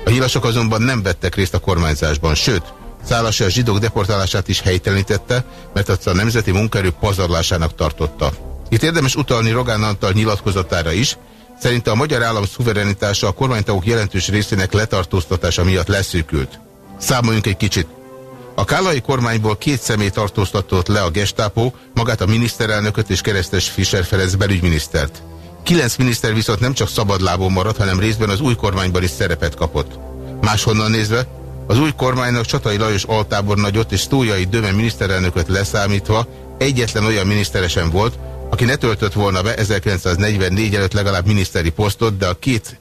A nyilasok azonban nem vettek részt a kormányzásban, sőt, Szálasi a zsidók deportálását is helytelenítette, mert azt a nemzeti munkaerő pazarlásának tartotta. Itt érdemes utalni Rogán Antal nyilatkozatára is, szerinte a magyar állam szuverenitása a kormánytagok jelentős részének letartóztatása miatt leszűkült. Számoljunk egy kicsit. A kálai kormányból két személy tartóztatott le a gestápó, magát a miniszterelnököt és keresztes Fischer Ferenc belügyminisztert. Kilenc miniszter viszont nem csak szabadlábon maradt, hanem részben az új kormányban is szerepet kapott. Máshonnan nézve, az új kormánynak Csatai Lajos altábornagyot és Tójai Döme miniszterelnököt leszámítva egyetlen olyan miniszteresen volt, aki ne töltött volna be 1944 előtt legalább miniszteri posztot, de a két,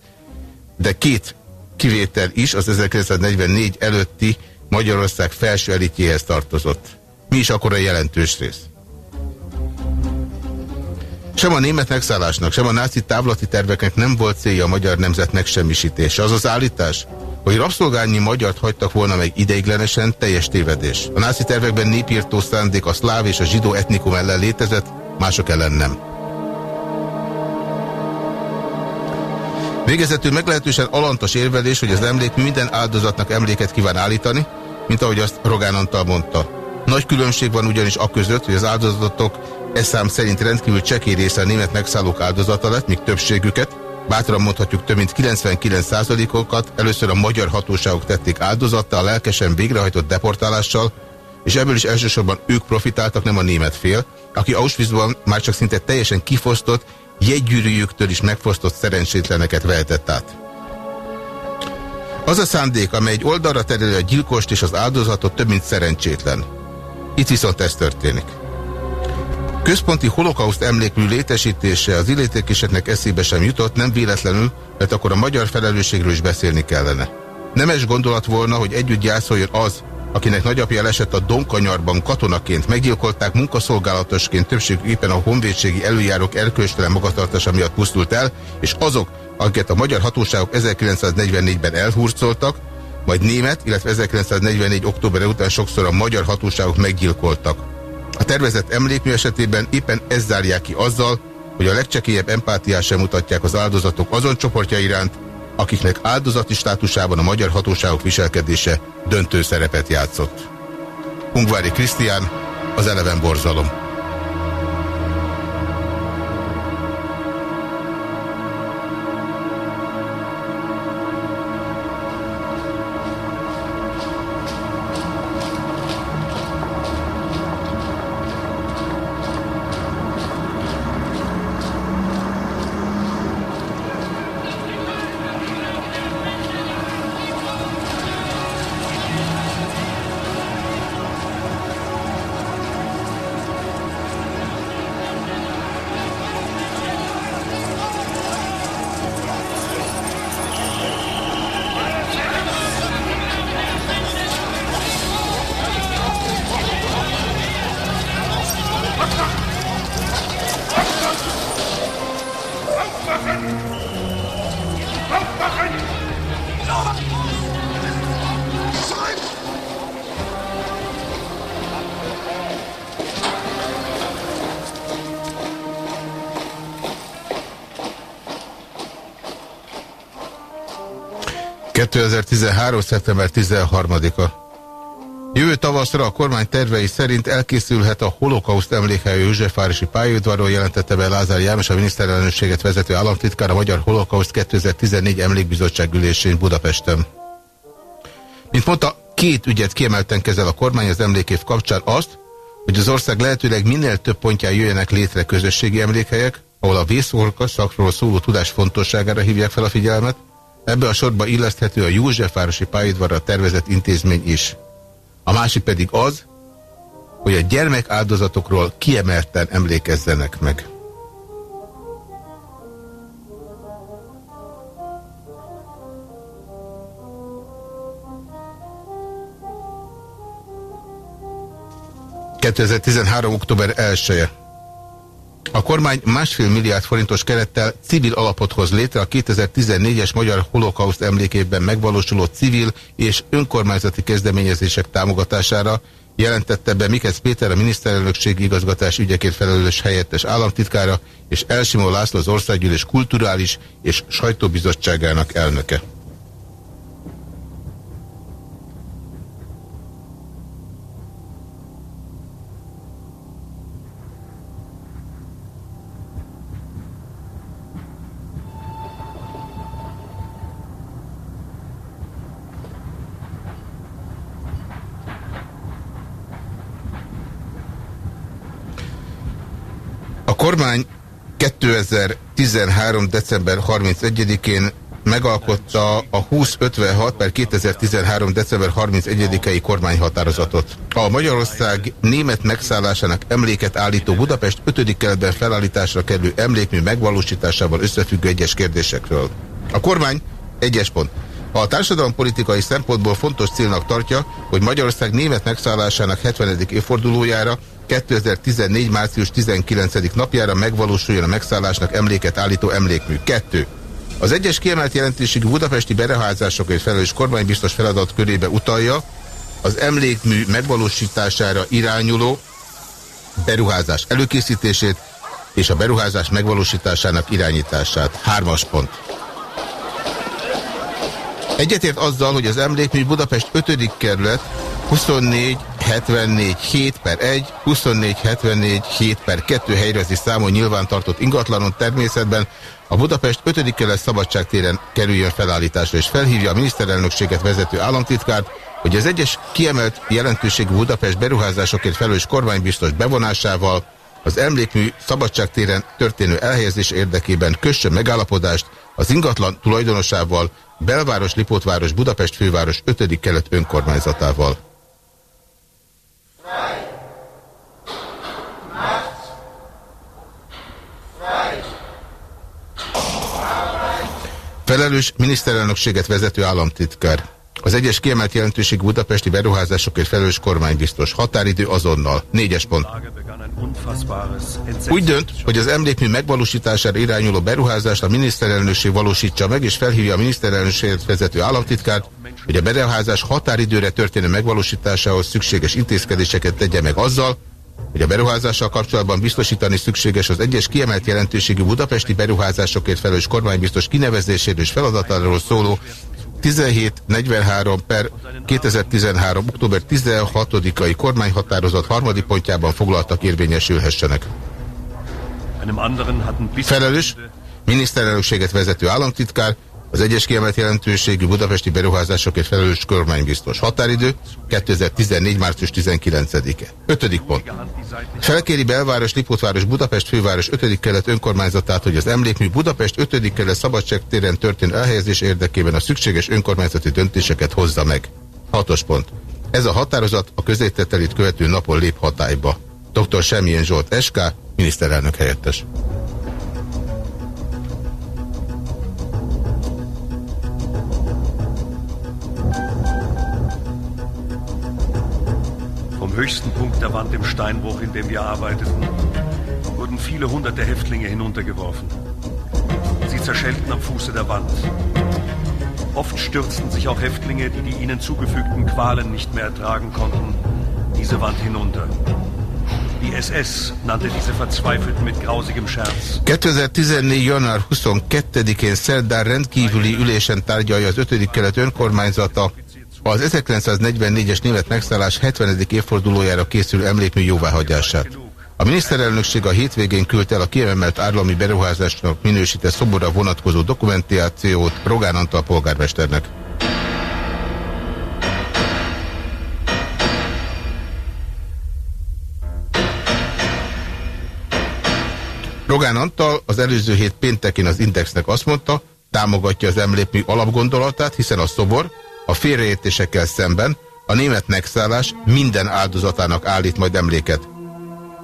de két kivétel is az 1944 előtti Magyarország felső elitjéhez tartozott. Mi is akkor a jelentős rész? Sem a német megszállásnak, sem a náci távlati terveknek nem volt célja a magyar nemzet megsemmisítése. Az az állítás, hogy rabszolgányi magyart hagytak volna meg ideiglenesen, teljes tévedés. A náci tervekben népírtó szándék a szláv és a zsidó etnikum ellen létezett, mások ellen nem. Végezetül meglehetősen alantas érvelés, hogy az emlék minden áldozatnak emléket kíván állítani, mint ahogy azt Rogán Antal mondta. Nagy különbség van ugyanis a között, hogy az áldozatok eszám szerint rendkívül csekély része a német megszállók áldozata lett, míg többségüket, bátran mondhatjuk több mint 99%-okat először a magyar hatóságok tették áldozattal, lelkesen végrehajtott deportálással, és ebből is elsősorban ők profitáltak, nem a német fél, aki Auschwitzban már csak szinte teljesen kifosztott, jegygyűrűjüktől is megfosztott szerencsétleneket vehetett át. Az a szándék, amely egy oldalra tereli a gyilkost és az áldozatot több mint szerencsétlen. Itt viszont ez történik. Központi holokauszt emlékmű létesítése az illetékeseknek eszébe sem jutott, nem véletlenül, mert akkor a magyar felelősségről is beszélni kellene. Nemes gondolat volna, hogy együtt gyászoljon az, akinek nagyapja esett a Donkanyarban katonaként, meggyilkolták munkaszolgálatosként, többség éppen a honvédségi előjárók erkölcstelen magatartása miatt pusztult el, és azok, akiket a magyar hatóságok 1944-ben elhurcoltak, majd német, illetve 1944. október után sokszor a magyar hatóságok meggyilkoltak. A tervezett emlékmű esetében éppen ez zárják ki azzal, hogy a legcsekélyebb empátiát sem mutatják az áldozatok azon csoportja iránt, akiknek áldozati státusában a magyar hatóságok viselkedése döntő szerepet játszott. Ungvári Krisztián, az eleven borzalom. 2013. szeptember 13-a. Jövő tavaszra a kormány tervei szerint elkészülhet a holokauszt emlékhely Józsefvárosi pályaudvarról jelentette be Lázár János a miniszterelnökséget vezető államtitkár a Magyar Holokauszt 2014 emlékbizottság ülésén Budapesten. Mint mondta, két ügyet kiemelten kezel a kormány az emlékév kapcsán azt, hogy az ország lehetőleg minél több pontján jöjjenek létre közösségi emlékhelyek, ahol a vészorkaszakról szóló tudás fontosságára hívják fel a figyelmet, Ebbe a sorba illeszthető a Józsefvárosi pályadvarra tervezett intézmény is. A másik pedig az, hogy a gyermek áldozatokról kiemelten emlékezzenek meg. ...2013. október 1 -e. A kormány másfél milliárd forintos kerettel civil alapot hoz létre a 2014-es Magyar Holokauszt emlékében megvalósuló civil és önkormányzati kezdeményezések támogatására, jelentette be Mikesz Péter a miniszterelnökségi igazgatás ügyekért felelős helyettes államtitkára és Elsimó László az Országgyűlés Kulturális és Sajtóbizottságának elnöke. Kormány 2013. december 31-én megalkotta a 2056 per 2013. december 31-i kormányhatározatot. A Magyarország német megszállásának emléket állító Budapest 5. keletben felállításra kerülő emlékmű megvalósításával összefüggő egyes kérdésekről. A kormány egyes pont. A társadalompolitikai szempontból fontos célnak tartja, hogy Magyarország német megszállásának 70. évfordulójára 2014. március 19. napjára megvalósuljon a megszállásnak emléket állító emlékmű. 2. Az egyes kiemelt jelentőségű budapesti beruházásokért felelős kormánybiztos feladat körébe utalja az emlékmű megvalósítására irányuló beruházás előkészítését és a beruházás megvalósításának irányítását. Hármas pont. Egyetért azzal, hogy az emlékmű Budapest 5. kerület 24 74 7 per 1, 24 74 7 per 2 helyrezi számon nyilvántartott ingatlanon természetben a Budapest 5. kelet szabadságtéren kerüljön felállításra, és felhívja a miniszterelnökséget vezető államtitkárt, hogy az egyes kiemelt jelentőségű Budapest beruházásokért felelős kormánybiztos bevonásával az emlékmű szabadságtéren történő elhelyezés érdekében kössön megállapodást az ingatlan tulajdonosával, Belváros, Lipótváros, Budapest főváros 5. kelet önkormányzatával. Felelős miniszterelnökséget vezető államtitkár. Az egyes kiemelt jelentőség budapesti beruházásokért felelős kormánybiztos. Határidő azonnal. Négyes pont. Úgy dönt, hogy az emlékmű megvalósítására irányuló beruházást a miniszterelnökség valósítsa meg, és felhívja a miniszterelnökséget vezető államtitkárt, hogy a beruházás határidőre történő megvalósításához szükséges intézkedéseket tegye meg azzal, hogy a beruházással kapcsolatban biztosítani szükséges az egyes kiemelt jelentőségű budapesti beruházásokért felelős kormánybiztos kinevezéséről és feladatáról szóló 1743 per 2013. október 16-ai kormányhatározat harmadik pontjában foglaltak érvényesülhessenek. Felelős, miniszterelnökséget vezető államtitkár, az egyes kiemelt jelentőségű budapesti beruházásokért felelős kormánybiztos. Határidő 2014. március 19-e. Ötödik pont. Felkéri belváros, Lipótváros, Budapest főváros 5. kelet önkormányzatát, hogy az emlékmű Budapest 5. kelet szabadságtéren történő elhelyezés érdekében a szükséges önkormányzati döntéseket hozza meg. Hatos pont. Ez a határozat a közétetelét követő napon lép hatályba. Dr. Semmilyen Zsolt SK, miniszterelnök helyettes. Höchsten Punkt der Wand im Steinbruch, in dem wir arbeiteten, wurden viele hunderte Häftlinge hinuntergeworfen. Sie zerschellten am Fuße der Wand. Oft stürzten sich auch Häftlinge, die die ihnen zugefügten Qualen nicht mehr ertragen konnten, diese Wand hinunter. Die SS nannte diese Verzweifelten mit grausigem Scherz. 2014. január 22-én szerdán rendkívüli ülésen tárgyalja az 5. kelet önkormányzata az 1944-es német megszállás 70. évfordulójára készülő emlékmű jóváhagyását. A miniszterelnökség a hétvégén küldte el a kiemelt állami beruházásnak minősített szoborra vonatkozó dokumentációt Rogán Antal polgármesternek. Rogán Antal az előző hét péntekén az Indexnek azt mondta, támogatja az emlékmű alapgondolatát, hiszen a szobor, a félreértésekkel szemben a német megszállás minden áldozatának állít majd emléket.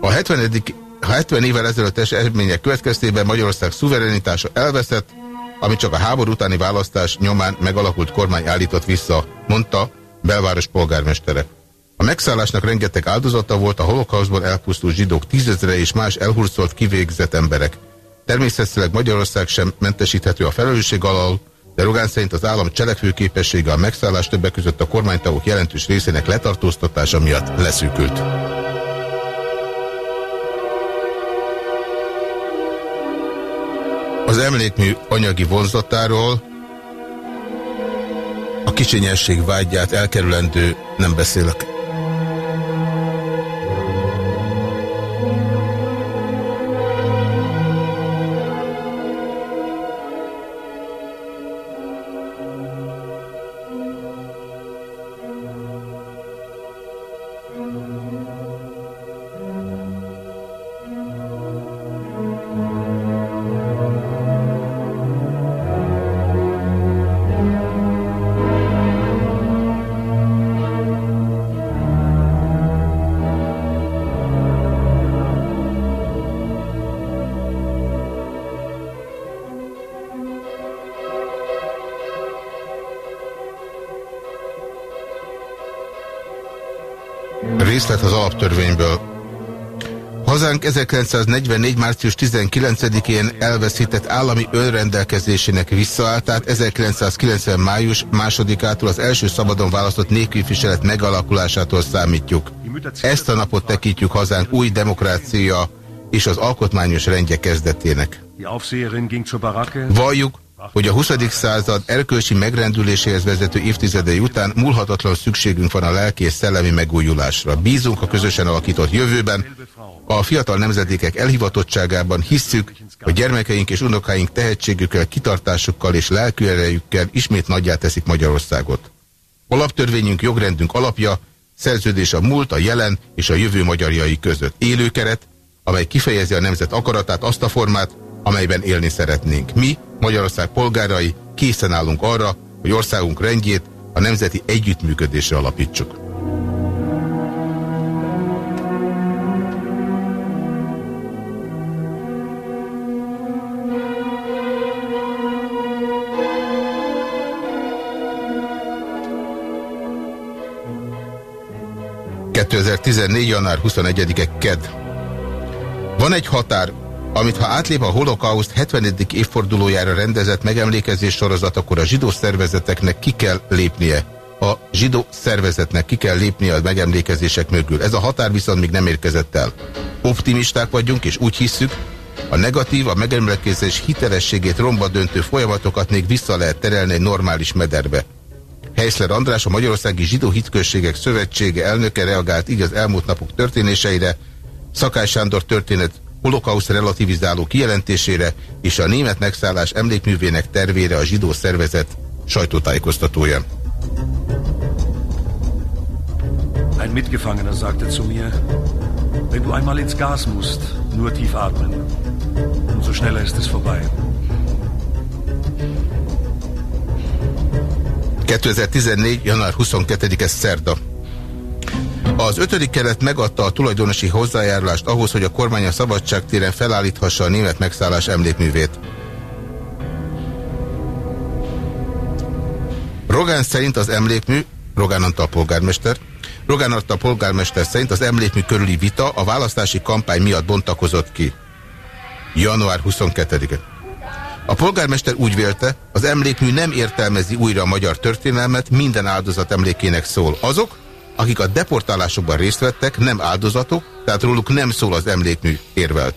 A 70. A 70 évvel ezelőttes események következtében Magyarország szuverenitása elveszett, ami csak a háború utáni választás nyomán megalakult kormány állított vissza, mondta belváros polgármestere. A megszállásnak rengeteg áldozata volt, a holokauszban elpusztult zsidók tízezre és más elhurcolt kivégzett emberek. Természetesen Magyarország sem mentesíthető a felelősség alól, de Rogán szerint az állam cselekvőképessége a megszállás többek között a kormánytagok jelentős részének letartóztatása miatt leszűkült. Az emlékmű anyagi vonzatáról a kicsinyesség vágyját elkerülendő nem beszélek. 1944. március 19-én elveszített állami önrendelkezésének visszaálltát 1990. május másodikától az első szabadon választott népképviselet megalakulásától számítjuk. Ezt a napot tekintjük hazánk új demokrácia és az alkotmányos rendje kezdetének. Valljuk, hogy a 20. század erkölcsi megrendüléséhez vezető évtizedei után múlhatatlan szükségünk van a lelki és szellemi megújulásra. Bízunk a közösen alakított jövőben, a fiatal nemzedékek elhivatottságában hisszük, hogy gyermekeink és unokáink tehetségükkel, kitartásukkal és lelkűerejükkel ismét nagyjá teszik Magyarországot. Alaptörvényünk jogrendünk alapja, szerződés a múlt, a jelen és a jövő magyarjai között. Élőkeret, amely kifejezi a nemzet akaratát, azt a formát, amelyben élni szeretnénk. Mi, Magyarország polgárai készen állunk arra, hogy országunk rendjét a nemzeti együttműködésre alapítsuk. ...2014. január 21-e KED Van egy határ, amit ha átlép a holokauszt 70. évfordulójára rendezett megemlékezés sorozat, akkor a zsidó szervezeteknek ki kell lépnie. A zsidó szervezetnek ki kell lépnie a megemlékezések mögül. Ez a határ viszont még nem érkezett el. Optimisták vagyunk, és úgy hisszük, a negatív, a megemlékezés hitelességét romba döntő folyamatokat még vissza lehet terelni egy normális mederbe. Heiszler András, a Magyarországi Zsidó Hitközségek Szövetsége elnöke reagált így az elmúlt napok történéseire, Szakály Sándor történet holokauszt relativizáló kijelentésére és a német megszállás emlékművének tervére a zsidó szervezet sajtótájékoztatója. Ein Mitgefangener sagte zu mir, wenn du einmal ins Gas musst, nur tief atmen. Umso schneller ist es vorbei. 2014. január 22-e szerda. Az ötödik keret megadta a tulajdonosi hozzájárulást ahhoz, hogy a kormány a szabadságtéren felállíthassa a német megszállás emlékművét. Rogán szerint az emlékmű, Rogán Antal polgármester, Rogán Antal polgármester szerint az emlékmű körüli vita a választási kampány miatt bontakozott ki. Január 22-e. A polgármester úgy vélte, az emlékmű nem értelmezi újra a magyar történelmet, minden áldozat emlékének szól. Azok, akik a deportálásokban részt vettek, nem áldozatok, tehát róluk nem szól az emlékmű érvelt.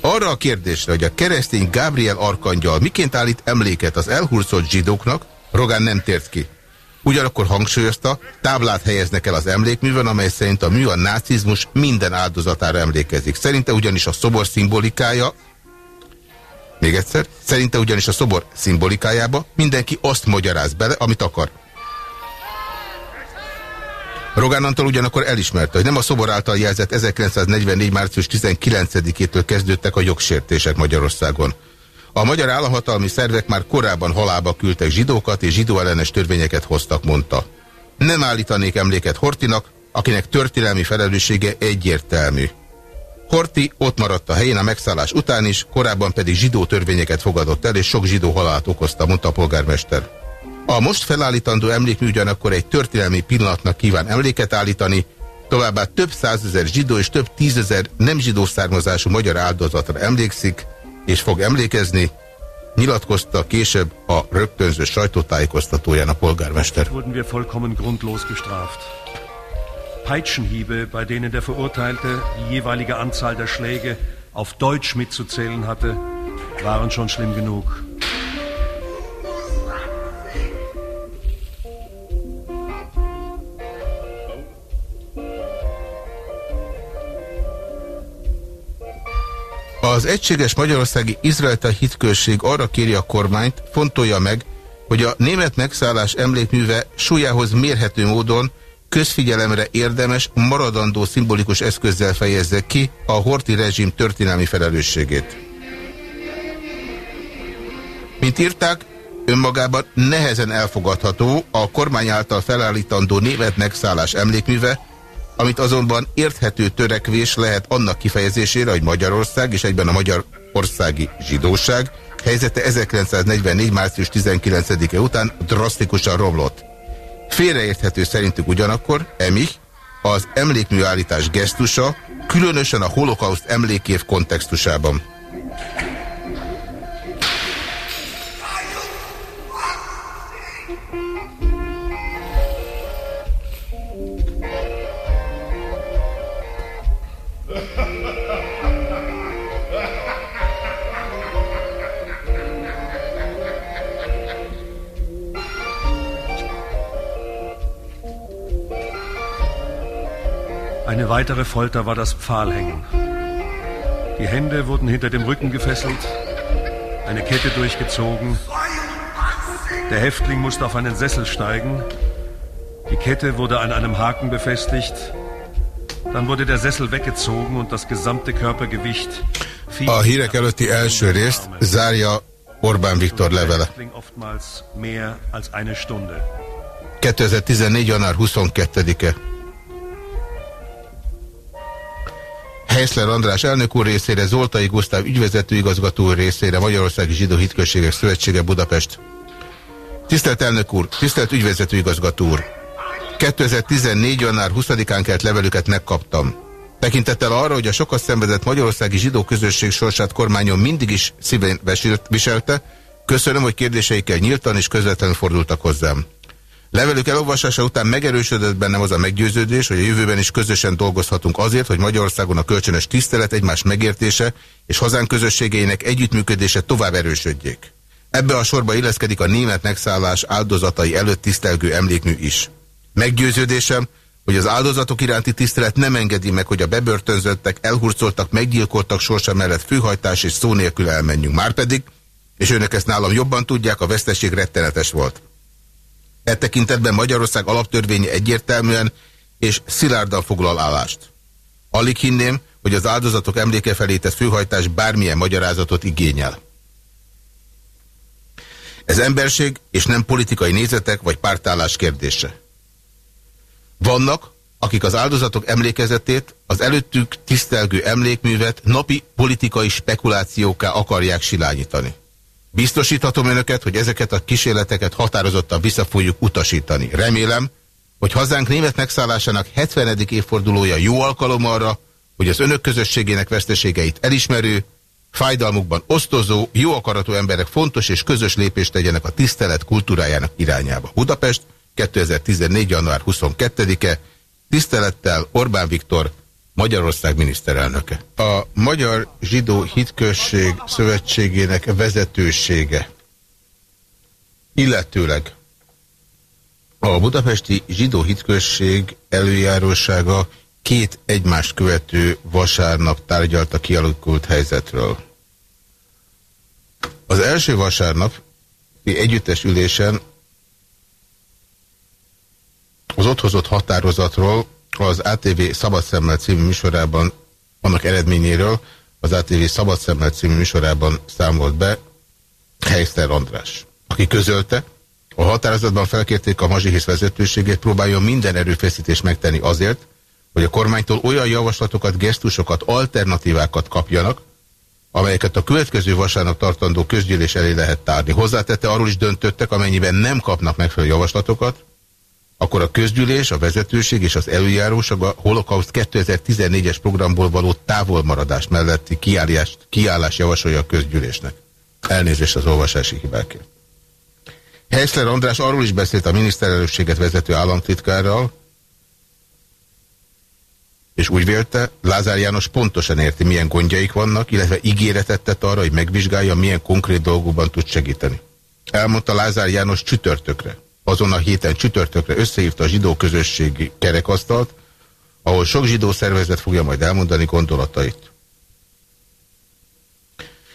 Arra a kérdésre, hogy a keresztény Gabriel Arkangyal miként állít emléket az elhurcolt zsidóknak, Rogán nem tért ki. Ugyanakkor hangsúlyozta, táblát helyeznek el az emlékművön, amely szerint a mű a nácizmus minden áldozatára emlékezik. Szerinte ugyanis a szobor szimbolikája, még egyszer, szerinte ugyanis a szobor szimbolikájába mindenki azt magyaráz bele, amit akar. Rogán Antal ugyanakkor elismerte, hogy nem a szobor által jelzett 1944. március 19-től kezdődtek a jogsértések Magyarországon. A magyar államhatalmi szervek már korábban halába küldtek zsidókat és zsidó ellenes törvényeket hoztak, mondta. Nem állítanék emléket Hortinak, akinek történelmi felelőssége egyértelmű. Horti ott maradt a helyén a megszállás után is, korábban pedig zsidó törvényeket fogadott el, és sok zsidó halált okozta, mondta a polgármester. A most felállítandó emlékmű ugyanakkor egy történelmi pillanatnak kíván emléket állítani, továbbá több százezer zsidó és több tízezer nem zsidó származású magyar áldozatra emlékszik, és fog emlékezni, nyilatkozta később a rögtönző sajtótájékoztatóján a polgármester. Peitschenhiebe, bei denen der Verurteilte die jeweilige Anzahl der Schläge auf Deutsch mitzuzählen hatte, waren schon schlimm genug. Az egységes magyarországi izraelita hitközség arra kéri a kormányt, fontolja meg, hogy a német megszállás emlékműve súlyához mérhető módon közfigyelemre érdemes, maradandó szimbolikus eszközzel fejezze ki a horti rezsim történelmi felelősségét. Mint írták, önmagában nehezen elfogadható a kormány által felállítandó német megszállás emlékműve, amit azonban érthető törekvés lehet annak kifejezésére, hogy Magyarország és egyben a magyarországi zsidóság helyzete 1944. március 19-e után drasztikusan romlott. Félreérthető szerintük ugyanakkor, emi, az emlékműállítás gesztusa, különösen a holokauszt emlékév kontextusában. Weitere Folter war das Pfahlhängen. Die Hände wurden hinter dem Rücken gefesselt, eine Kette durchgezogen. Der Häftling musste auf einen Sessel steigen. Die Kette wurde an einem Haken befestigt. Dann wurde der Sessel weggezogen und das gesamte Körpergewicht fiel. A hírek előtti első részt zárja Orbán Viktor levele. Oftmals mehr als eine Stunde. 2014. január 22-e. Heiszler András elnök úr részére, Zoltai Gusztáv ügyvezető igazgató részére, Magyarországi Zsidó Hitközségek Szövetsége Budapest. Tisztelt elnök úr, tisztelt ügyvezető igazgató úr! 2014. január 20-án kelt levelüket megkaptam. Tekintettel arra, hogy a sokat szenvedett magyarországi zsidó közösség sorsát kormányon mindig is szívén viselte, köszönöm, hogy kérdéseikkel nyíltan és közvetlenül fordultak hozzám. Levelük elolvasása után megerősödött bennem az a meggyőződés, hogy a jövőben is közösen dolgozhatunk azért, hogy Magyarországon a kölcsönös tisztelet, egymás megértése és hazán közösségeinek együttműködése tovább erősödjék. Ebbe a sorba illeszkedik a német megszállás áldozatai előtt tisztelgő emlékmű is. Meggyőződésem, hogy az áldozatok iránti tisztelet nem engedi meg, hogy a bebörtönzöttek, elhurcoltak, meggyilkoltak sorsa mellett főhajtás és szó nélkül elmenjünk. Márpedig, és önök ezt nálam jobban tudják, a veszteség rettenetes volt. E tekintetben Magyarország alaptörvénye egyértelműen és szilárdan foglal állást. Alig hinném, hogy az áldozatok emléke felé tett főhajtás bármilyen magyarázatot igényel. Ez emberség és nem politikai nézetek vagy pártállás kérdése. Vannak, akik az áldozatok emlékezetét, az előttük tisztelgő emlékművet napi politikai spekulációkká akarják silányítani. Biztosíthatom önöket, hogy ezeket a kísérleteket határozottan vissza fogjuk utasítani. Remélem, hogy hazánk német megszállásának 70. évfordulója jó alkalom arra, hogy az önök közösségének veszteségeit elismerő, fájdalmukban osztozó, jó akaratú emberek fontos és közös lépést tegyenek a tisztelet kultúrájának irányába. Budapest, 2014. január 22-e, tisztelettel Orbán Viktor, Magyarország miniszterelnöke. A Magyar Zsidó Hitközség Szövetségének vezetősége, illetőleg a Budapesti Zsidó Hitközség előjárósága két egymást követő vasárnap tárgyalt a kialakult helyzetről. Az első vasárnap együttes ülésen az ott hozott határozatról az ATV Szabad Szemmel című műsorában, annak eredményéről az ATV Szabad Szemmel című műsorában számolt be Heiszter András, aki közölte, a határozatban felkérték a Mazsihisz vezetőségét, próbáljon minden erőfeszítést megtenni azért, hogy a kormánytól olyan javaslatokat, gesztusokat, alternatívákat kapjanak, amelyeket a következő vasárnap tartandó közgyűlés elé lehet tárni. Hozzátette, arról is döntöttek, amennyiben nem kapnak megfelelő javaslatokat, akkor a közgyűlés, a vezetőség és az előjáróság a holokauszt 2014-es programból való távolmaradás melletti kiállás, kiállás javasolja a közgyűlésnek. Elnézést az olvasási hibákért. Helyszler András arról is beszélt a miniszterelősséget vezető államtitkárral, és úgy vélte, Lázár János pontosan érti, milyen gondjaik vannak, illetve ígéretet tett arra, hogy megvizsgálja, milyen konkrét dolgokban tud segíteni. Elmondta Lázár János csütörtökre, azon a héten csütörtökre összehívta a zsidó közösségi kerekasztalt, ahol sok zsidó szervezet fogja majd elmondani gondolatait.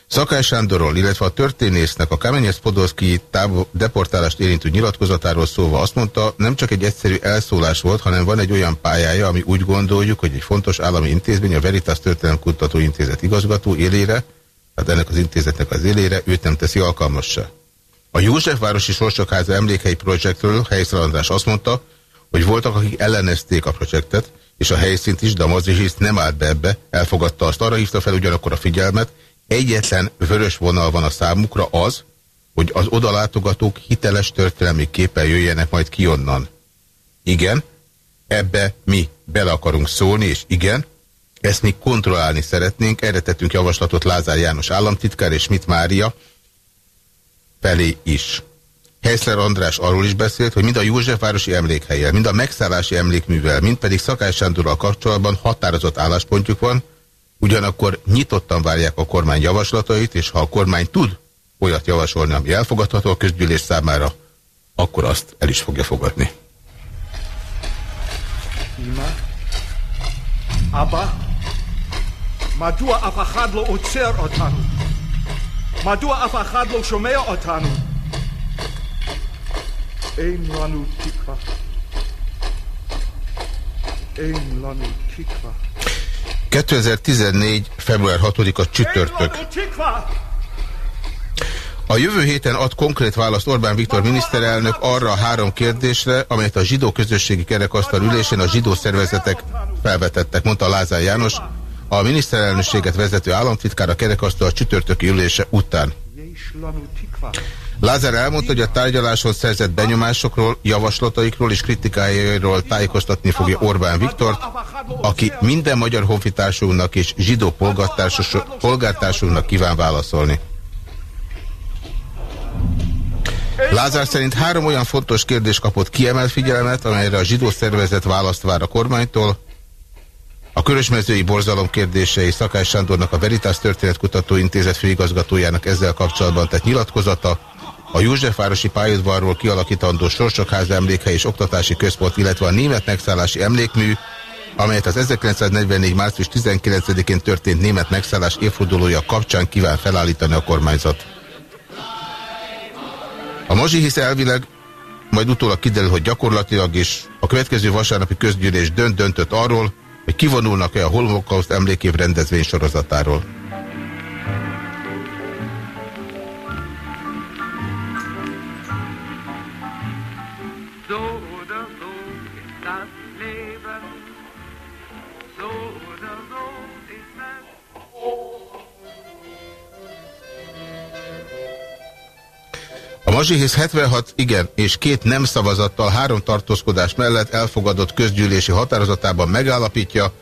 Szakás Sándorról, illetve a történésznek a Kamenyesz Podolszki deportálást érintő nyilatkozatáról szólva azt mondta, nem csak egy egyszerű elszólás volt, hanem van egy olyan pályája, ami úgy gondoljuk, hogy egy fontos állami intézmény, a Veritas Történelemkutató Intézet igazgató élére, hát ennek az intézetnek az élére őt nem teszi alkalmassá. A Józsefvárosi Sorsokháza emlékei projektről Helyszal András azt mondta, hogy voltak, akik ellenezték a projektet, és a helyszínt is, de a nem állt be ebbe, elfogadta azt, arra hívta fel ugyanakkor a figyelmet, egyetlen vörös vonal van a számukra az, hogy az odalátogatók hiteles történelmi képen jöjjenek majd ki onnan. Igen, ebbe mi bele akarunk szólni, és igen, ezt mi kontrollálni szeretnénk, erre tettünk javaslatot Lázár János államtitkár és Mit Mária, felé is. Heisler András arról is beszélt, hogy mind a Józsefvárosi emlékhelyel, mind a megszállási emlékművel, mind pedig Szakály Sándorral kapcsolatban határozott álláspontjuk van, ugyanakkor nyitottan várják a kormány javaslatait, és ha a kormány tud olyat javasolni, ami elfogadható a közgyűlés számára, akkor azt el is fogja fogadni. Aba, matua apahadlo utzer otanut. מדוע אף אחד לא שומע אותנו? אין לנו תקווה. אין לנו תקווה. 2014. február 6-a csütörtök. A jövő héten ad konkrét választ Orbán Viktor miniszterelnök arra a három kérdésre, amelyet a zsidó közösségi kerekasztal ülésén a zsidó szervezetek felvetettek, mondta Lázár János, a miniszterelnökséget vezető államtitkár a kerekasztal csütörtöki ülése után. Lázár elmondta, hogy a tárgyaláshoz szerzett benyomásokról, javaslataikról és kritikájairól tájékoztatni fogja Orbán Viktort, aki minden magyar honfitársunknak és zsidó polgártársunknak kíván válaszolni. Lázár szerint három olyan fontos kérdés kapott kiemelt figyelmet, amelyre a zsidó szervezet választ vár a kormánytól. A Körösmezői borzalom kérdései Szakás Sándornak a Veritas Történetkutató Intézet főigazgatójának ezzel kapcsolatban tett nyilatkozata, a Józsefvárosi pályaudvarról kialakítandó Sorsokház emléke és oktatási központ, illetve a német megszállási emlékmű, amelyet az 1944. március 19-én történt német megszállás évfordulója kapcsán kíván felállítani a kormányzat. A mazsihisz elvileg majd utólag kiderül, hogy gyakorlatilag is a következő vasárnapi közgyűlés dönt döntött arról, hogy kivonulnak-e a holokauszt emlékév rendezvény sorozatáról. Mazsihész 76 igen és két nem szavazattal három tartózkodás mellett elfogadott közgyűlési határozatában megállapítja,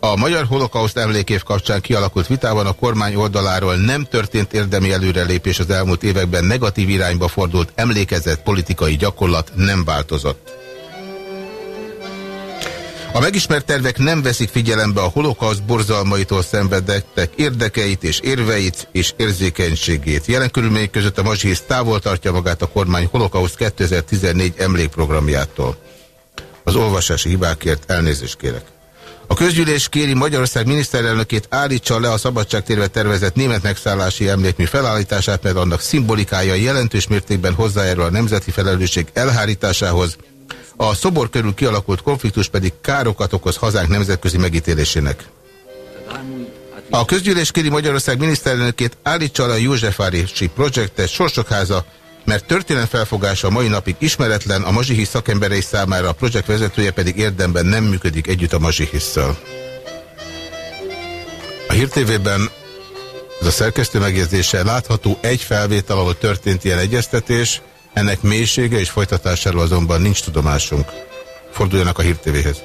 a Magyar Holokauszt emlékév kapcsán kialakult vitában a kormány oldaláról nem történt érdemi előrelépés az elmúlt években negatív irányba fordult emlékezett politikai gyakorlat nem változott. A megismert tervek nem veszik figyelembe a holokauszt borzalmaitól szenvedettek érdekeit és érveit és érzékenységét. Jelen körülmények között a mazsihisz távol tartja magát a kormány holokauszt 2014 emlékprogramjától. Az olvasási hibákért elnézést kérek. A közgyűlés kéri Magyarország miniszterelnökét állítsa le a szabadságtérve tervezett német megszállási emlékmű felállítását, mert annak szimbolikája jelentős mértékben hozzájárul a nemzeti felelősség elhárításához, a szobor körül kialakult konfliktus pedig károkat okoz hazánk nemzetközi megítélésének. A közgyűlés kéri Magyarország miniszterelnökét állítsa le a Józsefvárosi projektet Sorsokháza, mert történelem felfogása mai napig ismeretlen, a mazsihisz szakemberei számára a projekt vezetője pedig érdemben nem működik együtt a mazsihisszel. A Hír TV-ben ez a szerkesztő megjegyzése látható egy felvétel, ahol történt ilyen egyeztetés, ennek mélysége és folytatásáról azonban nincs tudomásunk. Forduljanak a Hír TV-hez.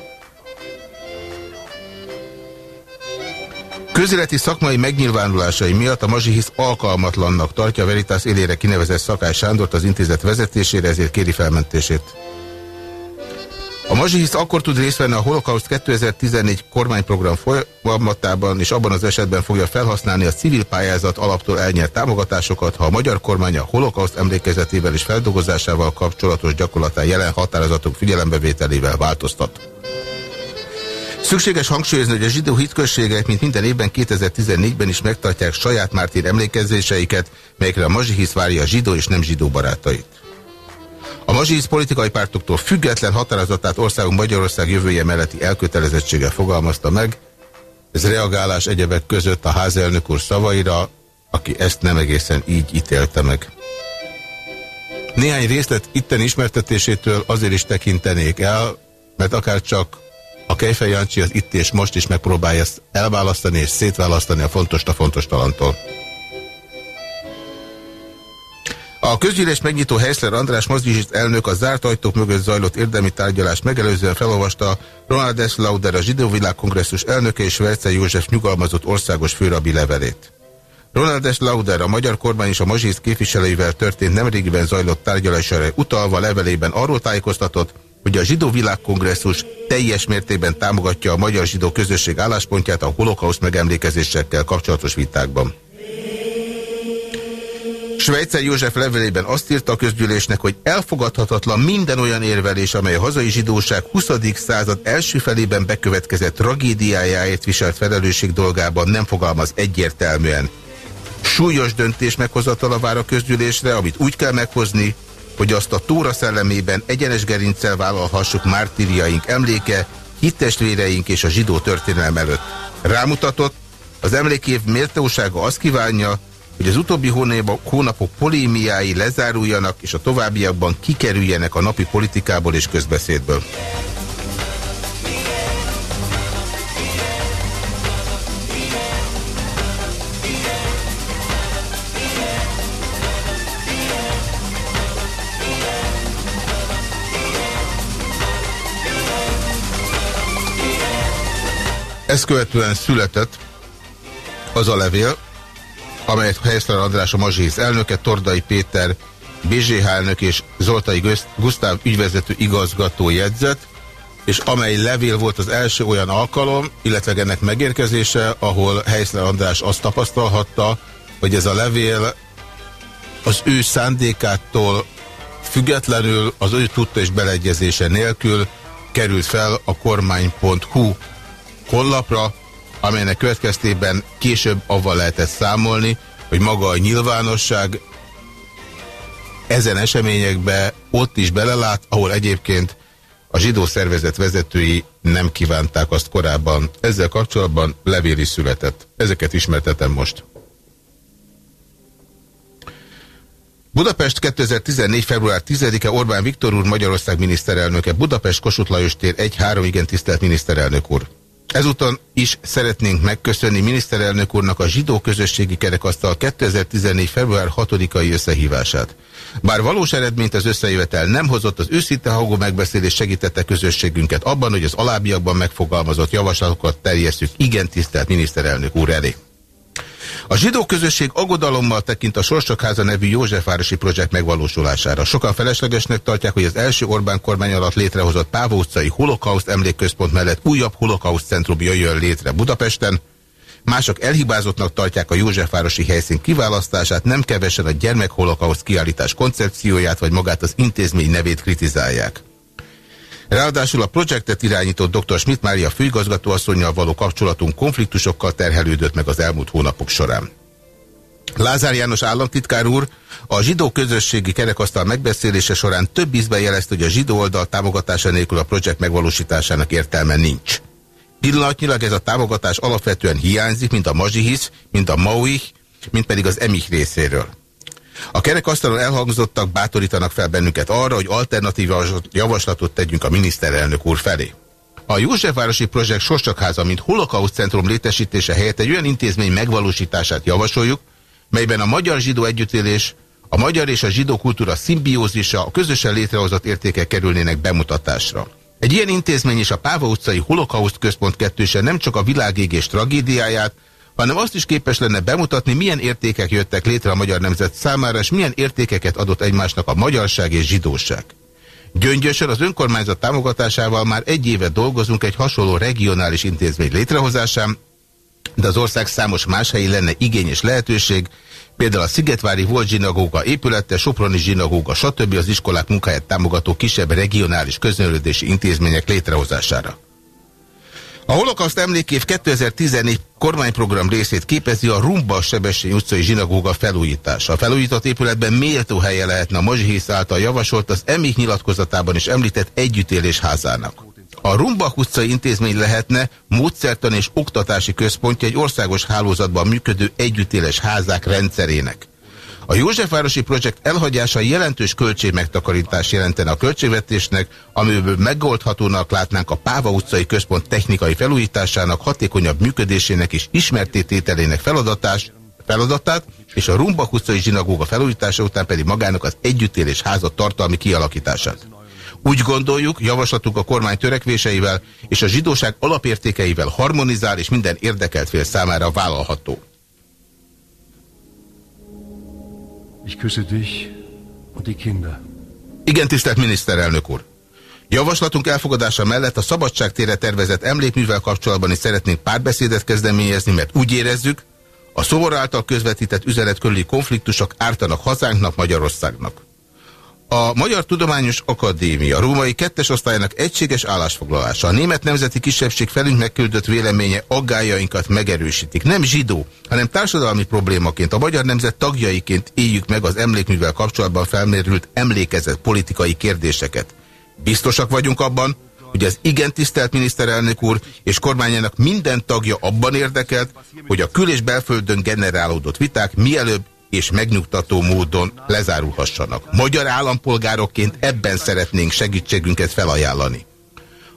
Közéleti szakmai megnyilvánulásai miatt a Mazsihisz alkalmatlannak tartja a Veritas élére kinevezett Szakály Sándort az intézet vezetésére, ezért kéri felmentését. A Mazsihisz akkor tud részt venni a Holocaust 2014 kormányprogram folyamatában, és abban az esetben fogja felhasználni a civil pályázat alaptól elnyert támogatásokat, ha a magyar kormány a Holocaust emlékezetével és feldolgozásával kapcsolatos gyakorlatán jelen határozatok figyelembevételével változtat. Szükséges hangsúlyozni, hogy a zsidó hitközségek, mint minden évben 2014-ben is megtartják saját mártír emlékezéseiket, melyekre a mazsihisz várja a zsidó és nem zsidó barátait. A mazsihisz politikai pártoktól független határozatát országunk Magyarország jövője melletti elkötelezettsége fogalmazta meg. Ez reagálás egyebek között a házelnök úr szavaira, aki ezt nem egészen így ítélte meg. Néhány részlet itten ismertetésétől azért is tekintenék el, mert akár csak a Kejfej Jancsi az itt és most is megpróbálja ezt elválasztani és szétválasztani a fontos a fontos talantól. A közgyűlés megnyitó Heisler András Mozdizsit elnök a zárt ajtók mögött zajlott érdemi tárgyalás megelőzően felolvasta Ronald S. Lauder a Zsidó Világkongresszus elnöke és Verce József nyugalmazott országos főrabi levelét. Ronald S. Lauder a magyar kormány és a mazsisz képviselőivel történt nemrégiben zajlott tárgyalásra utalva levelében arról tájékoztatott, hogy a Zsidó Világkongresszus teljes mértékben támogatja a magyar zsidó közösség álláspontját a holokauszt megemlékezésekkel kapcsolatos vitákban. Svejcer József levelében azt írta a közgyűlésnek, hogy elfogadhatatlan minden olyan érvelés, amely a hazai zsidóság 20. század első felében bekövetkezett tragédiájáért viselt felelősség dolgában nem fogalmaz egyértelműen. Súlyos döntés meghozatala vár a közgyűlésre, amit úgy kell meghozni, hogy azt a Tóra szellemében egyenes gerincel vállalhassuk mártíriaink emléke, hittestvéreink és a zsidó történelem előtt. Rámutatott, az emlékév méltósága azt kívánja, hogy az utóbbi hónapok polémiái lezáruljanak, és a továbbiakban kikerüljenek a napi politikából és közbeszédből. Ezt követően született az a levél, amelyet Helyszler András a Mazsész elnöke, Tordai Péter BZH elnök és Zoltai Gusztáv ügyvezető igazgató jegyzet, és amely levél volt az első olyan alkalom, illetve ennek megérkezése, ahol Helyszler András azt tapasztalhatta, hogy ez a levél az ő szándékától függetlenül, az ő tudta és beleegyezése nélkül került fel a kormány.hu honlapra, amelynek következtében később avval lehetett számolni, hogy maga a nyilvánosság ezen eseményekbe ott is belelát, ahol egyébként a zsidó szervezet vezetői nem kívánták azt korábban. Ezzel kapcsolatban levél is született. Ezeket ismertetem most. Budapest 2014. február 10-e Orbán Viktor úr Magyarország miniszterelnöke. Budapest Kossuth Lajos tér 1-3 igen tisztelt miniszterelnök úr. Ezúton is szeretnénk megköszönni miniszterelnök úrnak a zsidó közösségi kerekasztal 2014. február 6-ai összehívását. Bár valós eredményt az összejövetel nem hozott, az őszinte hangú megbeszélés segítette közösségünket abban, hogy az alábbiakban megfogalmazott javaslatokat terjesszük igen tisztelt miniszterelnök úr elé. A zsidó közösség aggodalommal tekint a Sorsokháza nevű Józsefvárosi projekt megvalósulására. Sokan feleslegesnek tartják, hogy az első Orbán kormány alatt létrehozott Pávó utcai holokauszt emlékközpont mellett újabb holokauszt centrum jöjjön létre Budapesten. Mások elhibázottnak tartják a Józsefvárosi helyszín kiválasztását, nem kevesen a gyermekholokauszt kiállítás koncepcióját vagy magát az intézmény nevét kritizálják. Ráadásul a projektet irányító dr. Schmidt Mária főigazgatóasszonynal való kapcsolatunk konfliktusokkal terhelődött meg az elmúlt hónapok során. Lázár János államtitkár úr a zsidó közösségi kerekasztal megbeszélése során több ízben jelezte, hogy a zsidó oldal támogatása nélkül a projekt megvalósításának értelme nincs. Pillanatnyilag ez a támogatás alapvetően hiányzik, mint a Mazsihisz, mint a Maui, mint pedig az Emich részéről. A kerekasztalon elhangzottak bátorítanak fel bennünket arra, hogy alternatív javaslatot tegyünk a miniszterelnök úr felé. A Józsefvárosi Projekt Sorsakháza, mint holokauszt centrum létesítése helyett egy olyan intézmény megvalósítását javasoljuk, melyben a magyar zsidó együttélés, a magyar és a zsidó kultúra szimbiózisa, a közösen létrehozott értékek kerülnének bemutatásra. Egy ilyen intézmény és a Páva utcai holokauszt központ kettőse nem csak a világégés tragédiáját, hanem azt is képes lenne bemutatni, milyen értékek jöttek létre a magyar nemzet számára, és milyen értékeket adott egymásnak a magyarság és zsidóság. Gyöngyösen az önkormányzat támogatásával már egy éve dolgozunk egy hasonló regionális intézmény létrehozásán, de az ország számos más helyi lenne igény és lehetőség, például a Szigetvári volt zsinagóga épülete, Soproni zsinagóga, stb. az iskolák munkáját támogató kisebb regionális közönődési intézmények létrehozására. A holokaszt emlékév 2014 kormányprogram részét képezi a Rumba Sebesség utcai zsinagóga felújítása. A felújított épületben méltó helye lehetne a Mazsihész által javasolt az emik nyilatkozatában is említett együttélés házának. A Rumba utcai intézmény lehetne módszertan és oktatási központja egy országos hálózatban működő együttélés házák rendszerének. A Józsefvárosi projekt elhagyása jelentős költségmegtakarítás jelentene a költségvetésnek, amiből megoldhatónak látnánk a Páva utcai központ technikai felújításának, hatékonyabb működésének és ismertétételének feladatás, feladatát, és a Rumbak utcai zsinagóga felújítása után pedig magának az együttélés házat tartalmi kialakítását. Úgy gondoljuk, javaslatunk a kormány törekvéseivel és a zsidóság alapértékeivel harmonizál és minden érdekelt fél számára vállalható. Ich küsse dich und die Kinder. Igen, tisztelt miniszterelnök úr! Javaslatunk elfogadása mellett a szabadságtére tervezett emlékművel kapcsolatban is szeretnénk párbeszédet kezdeményezni, mert úgy érezzük, a szobor által közvetített üzenet körüli konfliktusok ártanak hazánknak, Magyarországnak. A Magyar Tudományos Akadémia római kettes osztályának egységes állásfoglalása, a német nemzeti kisebbség felünk megküldött véleménye aggájainkat megerősítik. Nem zsidó, hanem társadalmi problémaként, a magyar nemzet tagjaiként éljük meg az emlékművel kapcsolatban felmerült emlékezett politikai kérdéseket. Biztosak vagyunk abban, hogy az igen tisztelt miniszterelnök úr és kormányának minden tagja abban érdekelt, hogy a kül- és belföldön generálódott viták mielőbb és megnyugtató módon lezárulhassanak. Magyar állampolgárokként ebben szeretnénk segítségünket felajánlani.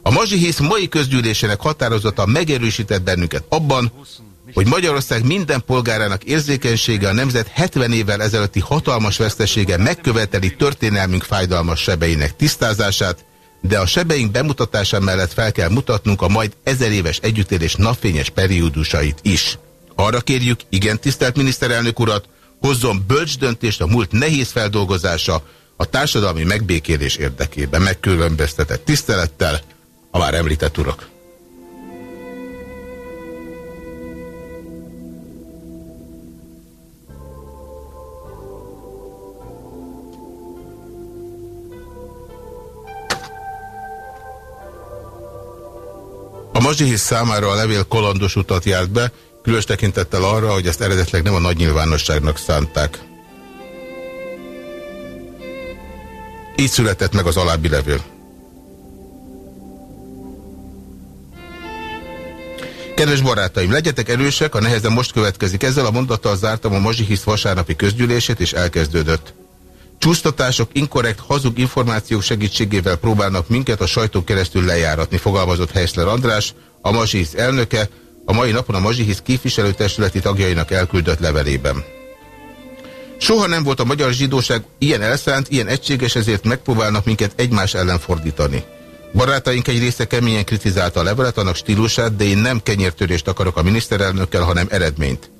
A Mazsihész mai közgyűlésének határozata megerősített bennünket abban, hogy Magyarország minden polgárának érzékenysége a nemzet 70 évvel ezelőtti hatalmas vesztesége megköveteli történelmünk fájdalmas sebeinek tisztázását, de a sebeink bemutatása mellett fel kell mutatnunk a majd ezer éves együttélés napfényes periódusait is. Arra kérjük, igen tisztelt miniszterelnök urat, hozzon bölcs döntést a múlt nehéz feldolgozása a társadalmi megbékélés érdekében megkülönböztetett tisztelettel a már említett urak. A mazsihisz számára a levél kolandos utat járt be, különös tekintettel arra, hogy ezt eredetleg nem a nagy nyilvánosságnak szánták. Így született meg az alábbi levél. Kedves barátaim, legyetek erősek, a nehezen most következik. Ezzel a mondattal zártam a Mazsihisz vasárnapi közgyűlését, és elkezdődött. Csúsztatások, inkorrekt, hazug információk segítségével próbálnak minket a sajtó keresztül lejáratni, fogalmazott Heisler András, a Mazsihisz elnöke, a mai napon a Mazsihisz képviselőtestületi tagjainak elküldött levelében. Soha nem volt a magyar zsidóság ilyen elszánt, ilyen egységes, ezért megpróbálnak minket egymás ellen fordítani. Barátaink egy része keményen kritizálta a levelet, annak stílusát, de én nem kenyértörést akarok a miniszterelnökkel, hanem eredményt.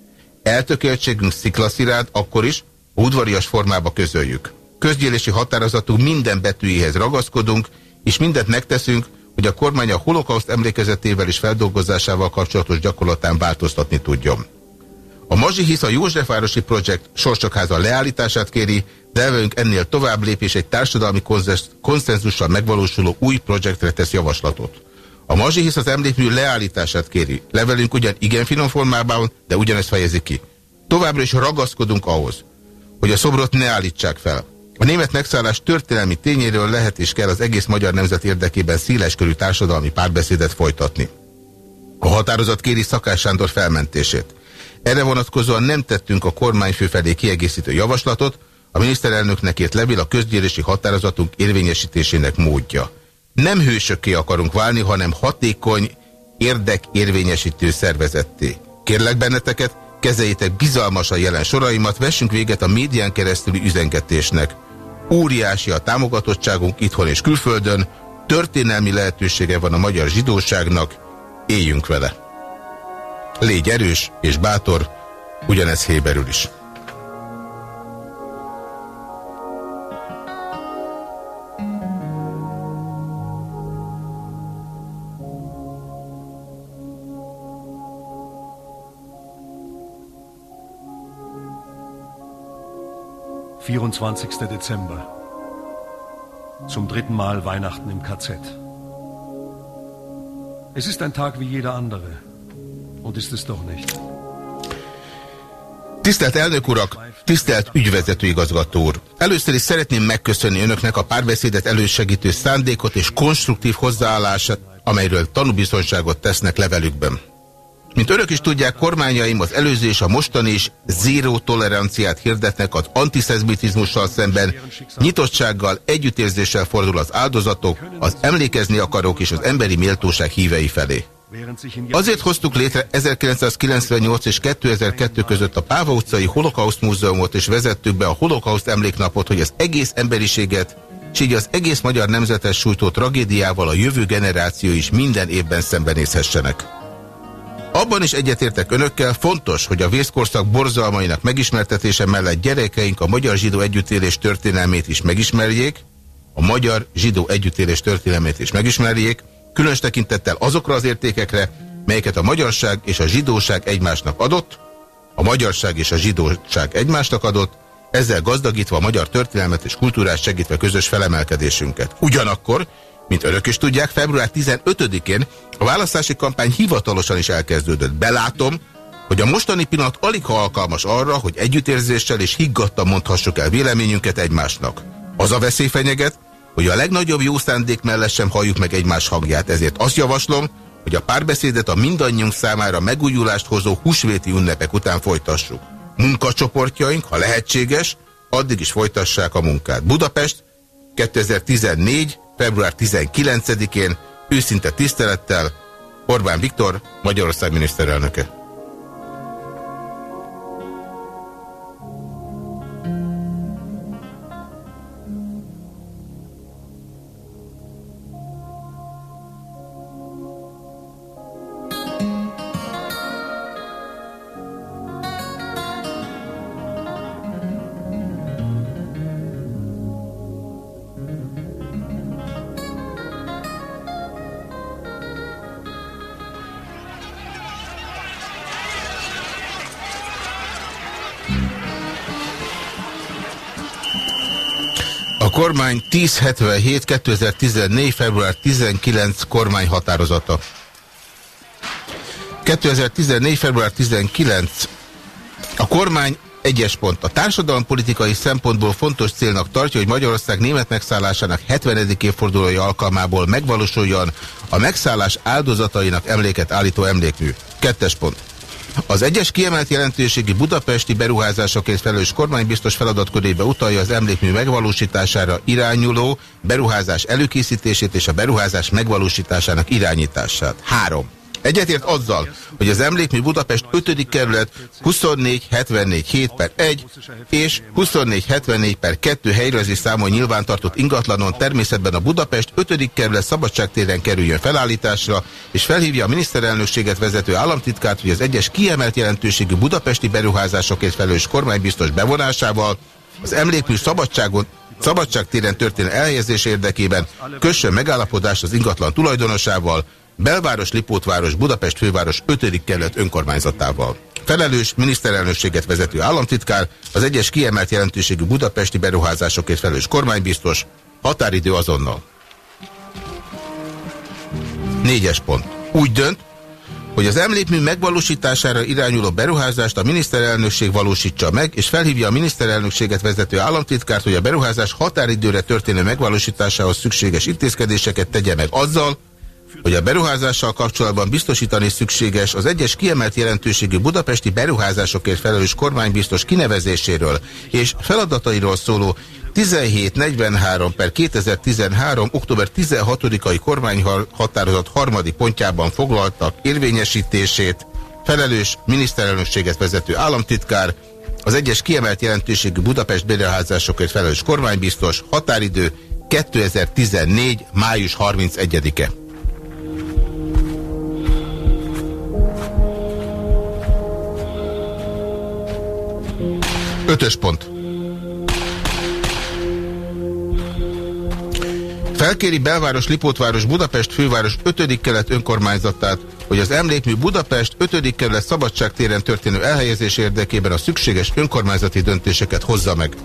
Eltökéltségünk sziklaszirád akkor is, udvarias formába közöljük. Közgyűlési határozatunk minden betűjéhez ragaszkodunk, és mindent megteszünk, hogy a kormány a holokauszt emlékezetével és feldolgozásával kapcsolatos gyakorlatán változtatni tudjon. A Mazsihisz a Józsefvárosi Projekt sorsokháza leállítását kéri, de velünk ennél tovább lépés egy társadalmi konszenzussal megvalósuló új projektre tesz javaslatot. A Mazsihisz az emlékmű leállítását kéri. Levelünk ugyan igen finom formában, de ugyanezt fejezi ki. Továbbra is ragaszkodunk ahhoz, hogy a szobrot ne állítsák fel. A német megszállás történelmi tényéről lehet és kell az egész magyar nemzet érdekében széleskörű társadalmi párbeszédet folytatni. A határozat kéri Szakás Sándor felmentését. Erre vonatkozóan nem tettünk a kormányfő felé kiegészítő javaslatot, a miniszterelnöknek ért levél a közgyűlési határozatunk érvényesítésének módja. Nem hősökké akarunk válni, hanem hatékony érdekérvényesítő szervezetté. Kérlek benneteket, kezeljétek bizalmasan jelen soraimat, vessünk véget a médián keresztüli üzengetésnek. Óriási a támogatottságunk itthon és külföldön, történelmi lehetősége van a magyar zsidóságnak, éljünk vele. Légy erős és bátor, ugyanez Héberül is. Vierundzwanzigster Dezember. Zum dritten Mal Weihnachten im KZ. Es ist ein Tag wie jeder andere. Und ist es doch nicht. Tisztelt elnök urak, tisztelt ügyvezető igazgató úr! Először is szeretném megköszönni önöknek a párbeszédet elősegítő szándékot és konstruktív hozzáállását, amelyről tanúbizonyságot tesznek levelükben. Mint önök is tudják, kormányaim az előző és a mostani is zéró toleranciát hirdetnek az antiszemitizmussal szemben, nyitottsággal, együttérzéssel fordul az áldozatok, az emlékezni akarók és az emberi méltóság hívei felé. Azért hoztuk létre 1998 és 2002 között a Páva utcai Holokauszt Múzeumot, és vezettük be a Holokauszt emléknapot, hogy az egész emberiséget, és így az egész magyar nemzetes sújtó tragédiával a jövő generáció is minden évben szembenézhessenek. Abban is egyetértek önökkel, fontos, hogy a vészkorszak borzalmainak megismertetése mellett gyerekeink a magyar zsidó együttélés történelmét is megismerjék, a magyar zsidó együttélés történelmét is megismerjék, különös tekintettel azokra az értékekre, melyeket a magyarság és a zsidóság egymásnak adott, a magyarság és a zsidóság egymásnak adott, ezzel gazdagítva a magyar történelmet és kultúrát segítve közös felemelkedésünket. Ugyanakkor, mint önök is tudják, február 15-én a választási kampány hivatalosan is elkezdődött. Belátom, hogy a mostani pillanat alig ha alkalmas arra, hogy együttérzéssel és higgadtan mondhassuk el véleményünket egymásnak. Az a veszély fenyeget, hogy a legnagyobb jó szándék mellett sem halljuk meg egymás hangját. Ezért azt javaslom, hogy a párbeszédet a mindannyiunk számára megújulást hozó húsvéti ünnepek után folytassuk. Munkacsoportjaink, ha lehetséges, addig is folytassák a munkát. Budapest 2014. február 19-én őszinte tisztelettel Orbán Viktor, Magyarország miniszterelnöke. Kormány 1077 2014. február 19 kormány határozata. 2014. február 19. A kormány egyes pont. A társadalompolitikai szempontból fontos célnak tartja, hogy Magyarország német megszállásának 70. évfordulója alkalmából megvalósuljon a megszállás áldozatainak emléket állító emlékmű. Kettes pont. Az egyes kiemelt jelentőségi budapesti beruházásokért felelős kormánybiztos feladatkörébe utalja az emlékmű megvalósítására irányuló beruházás előkészítését és a beruházás megvalósításának irányítását. 3. Egyetért azzal, hogy az emlékmű Budapest 5. kerület 2474 7 per 1 és 2474 per 2 helyrezi számon nyilvántartott ingatlanon természetben a Budapest 5. kerület szabadságtéren kerüljön felállításra, és felhívja a miniszterelnökséget vezető államtitkát, hogy az egyes kiemelt jelentőségű budapesti beruházásokért felelős kormánybiztos bevonásával az emlékmű szabadságon szabadságtéren történő elhelyezés érdekében kössön megállapodást az ingatlan tulajdonosával, Belváros, Lipótváros, Budapest főváros 5. kerület önkormányzatával. Felelős miniszterelnösséget vezető államtitkár, az egyes kiemelt jelentőségű budapesti beruházásokért felelős kormánybiztos, határidő azonnal. Négyes pont. Úgy dönt, hogy az emlékmű megvalósítására irányuló beruházást a miniszterelnökség valósítsa meg, és felhívja a miniszterelnökséget vezető államtitkárt, hogy a beruházás határidőre történő megvalósításához szükséges intézkedéseket tegye meg azzal, hogy a beruházással kapcsolatban biztosítani szükséges az egyes kiemelt jelentőségű budapesti beruházásokért felelős kormánybiztos kinevezéséről és feladatairól szóló 1743 per 2013. október 16-ai kormányhatározat harmadik pontjában foglaltak érvényesítését, felelős miniszterelnökséget vezető államtitkár, az egyes kiemelt jelentőségű Budapest beruházásokért felelős kormánybiztos, határidő 2014. május 31-e. Ötös pont. Felkéri belváros, Lipótváros, Budapest főváros 5. kelet önkormányzatát, hogy az emlékmű Budapest 5. kerület szabadságtéren történő elhelyezés érdekében a szükséges önkormányzati döntéseket hozza meg.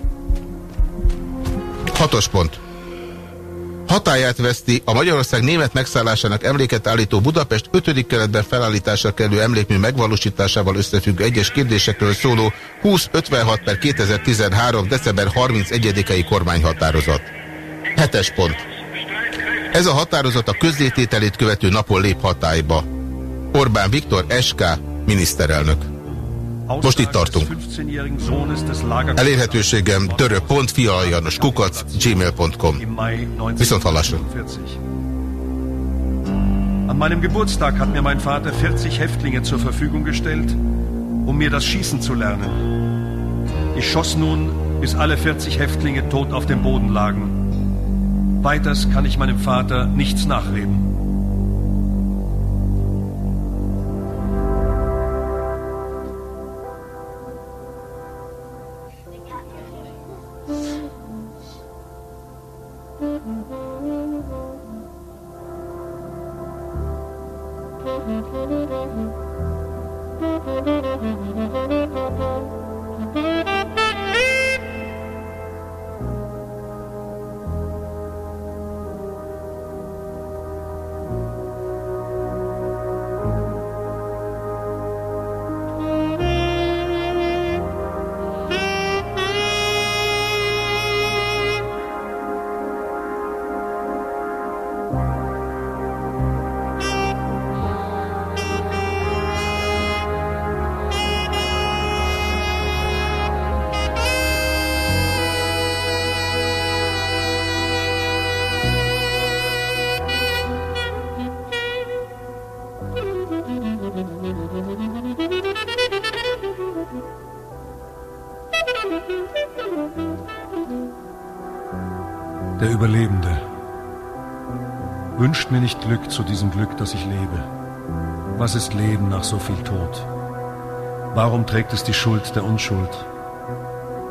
Hatos pont. Hatáját veszti a Magyarország német megszállásának emléket állító Budapest 5. keletben felállításra kerülő emlékmű megvalósításával összefüggő egyes kérdésekről szóló 2056 per 2013. december 31-i kormányhatározat. Hetes pont. Ez a határozat a közzétételét követő napon lép hatályba. Orbán Viktor, SK, miniszterelnök. Most itt tartunk. Elérhetőségem dörö.fialajanos kukac gmail.com Viszont hallásra. An meinem Geburtstag hat mir mein Vater 40 Häftlinge zur Verfügung gestellt, um mir das Schießen zu lernen. Ich schoss nun, bis alle 40 Häftlinge tot auf dem Boden lagen. Weiters kann ich meinem Vater nichts nachleben. Zu diesem Glück, das ich lebe. Was ist Leben nach so viel Tod? Warum trägt es die Schuld der Unschuld?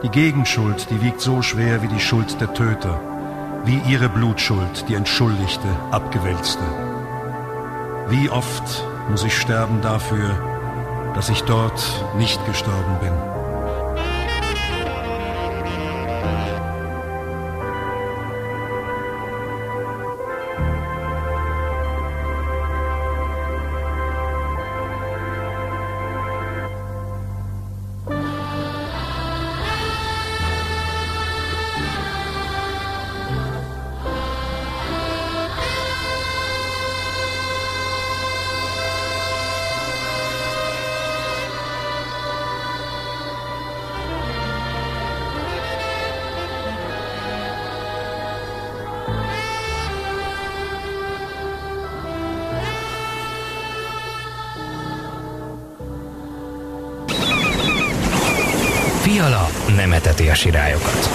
Die Gegenschuld, die wiegt so schwer wie die Schuld der Töter. wie ihre Blutschuld, die entschuldigte, abgewälzte. Wie oft muss ich sterben dafür, dass ich dort nicht gestorben bin. Sirályokat.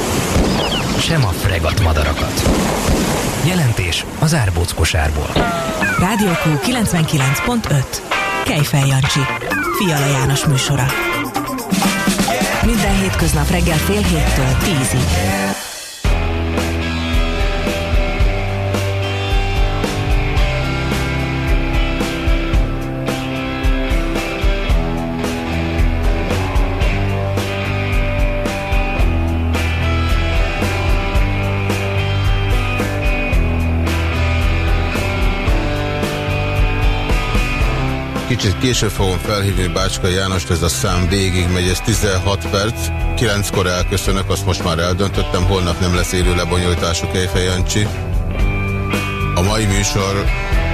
Sem a fregat madarakat. Jelentés az árbóc kosárból. Rádió Q 99.5. Kejfel Jancsi. Fiala János műsora. Minden hétköznap reggel fél héttől tízig. Kicsit később fogom felhívni Bácska Jánost, ez a szám végig megy, ez 16 perc. 9-kor elköszönök, azt most már eldöntöttem, holnap nem lesz élő lebonyolítású Kejfej Jancsi. A mai műsor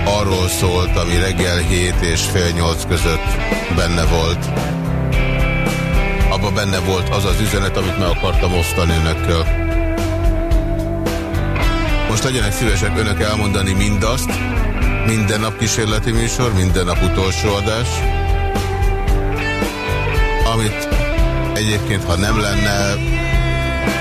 arról szólt, ami reggel 7 és fél 8 között benne volt. Abba benne volt az az üzenet, amit meg akartam osztani önökkel. Most legyenek szívesek önök elmondani mindazt, minden nap kísérleti műsor, minden nap utolsó adás. Amit egyébként, ha nem lenne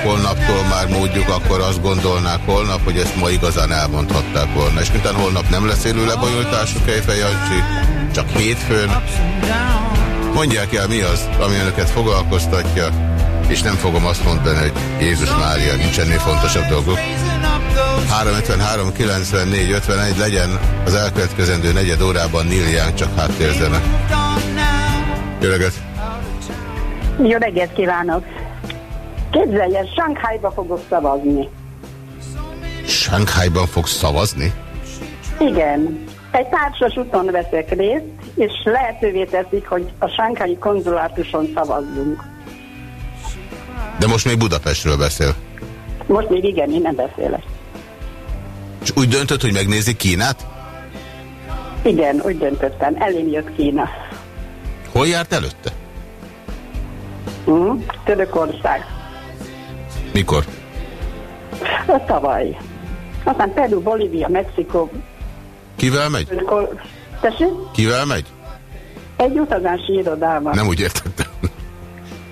holnaptól már módjuk, akkor azt gondolnák holnap, hogy ezt ma igazán elmondhatták volna. És miután holnap nem lesz élő lebonyolítású Kejfej Jancsi, csak hétfőn. Mondják el, mi az, ami önöket foglalkoztatja, és nem fogom azt mondani, hogy Jézus Mária, nincs ennél fontosabb dolgok. 353 94 51 legyen az elkövetkezendő negyed órában Young csak háttérzene. Jó reggelt! Jó reggelt kívánok! Képzeljen, Sankhájba fogok szavazni. Sankhájban fogsz szavazni? Igen. Egy társas úton veszek részt, és lehetővé teszik, hogy a Sankhái konzulátuson szavazzunk. De most még Budapestről beszél. Most még igen, én nem beszélek. És úgy döntött, hogy megnézi Kínát? Igen, úgy döntöttem. Elém jött Kína. Hol járt előtte? Mm, Törökország. Mikor? A tavaly. Aztán Peru, Bolívia, Mexikó. Kivel megy? Tessék? Kivel megy? Egy utazási irodával. Nem úgy értettem.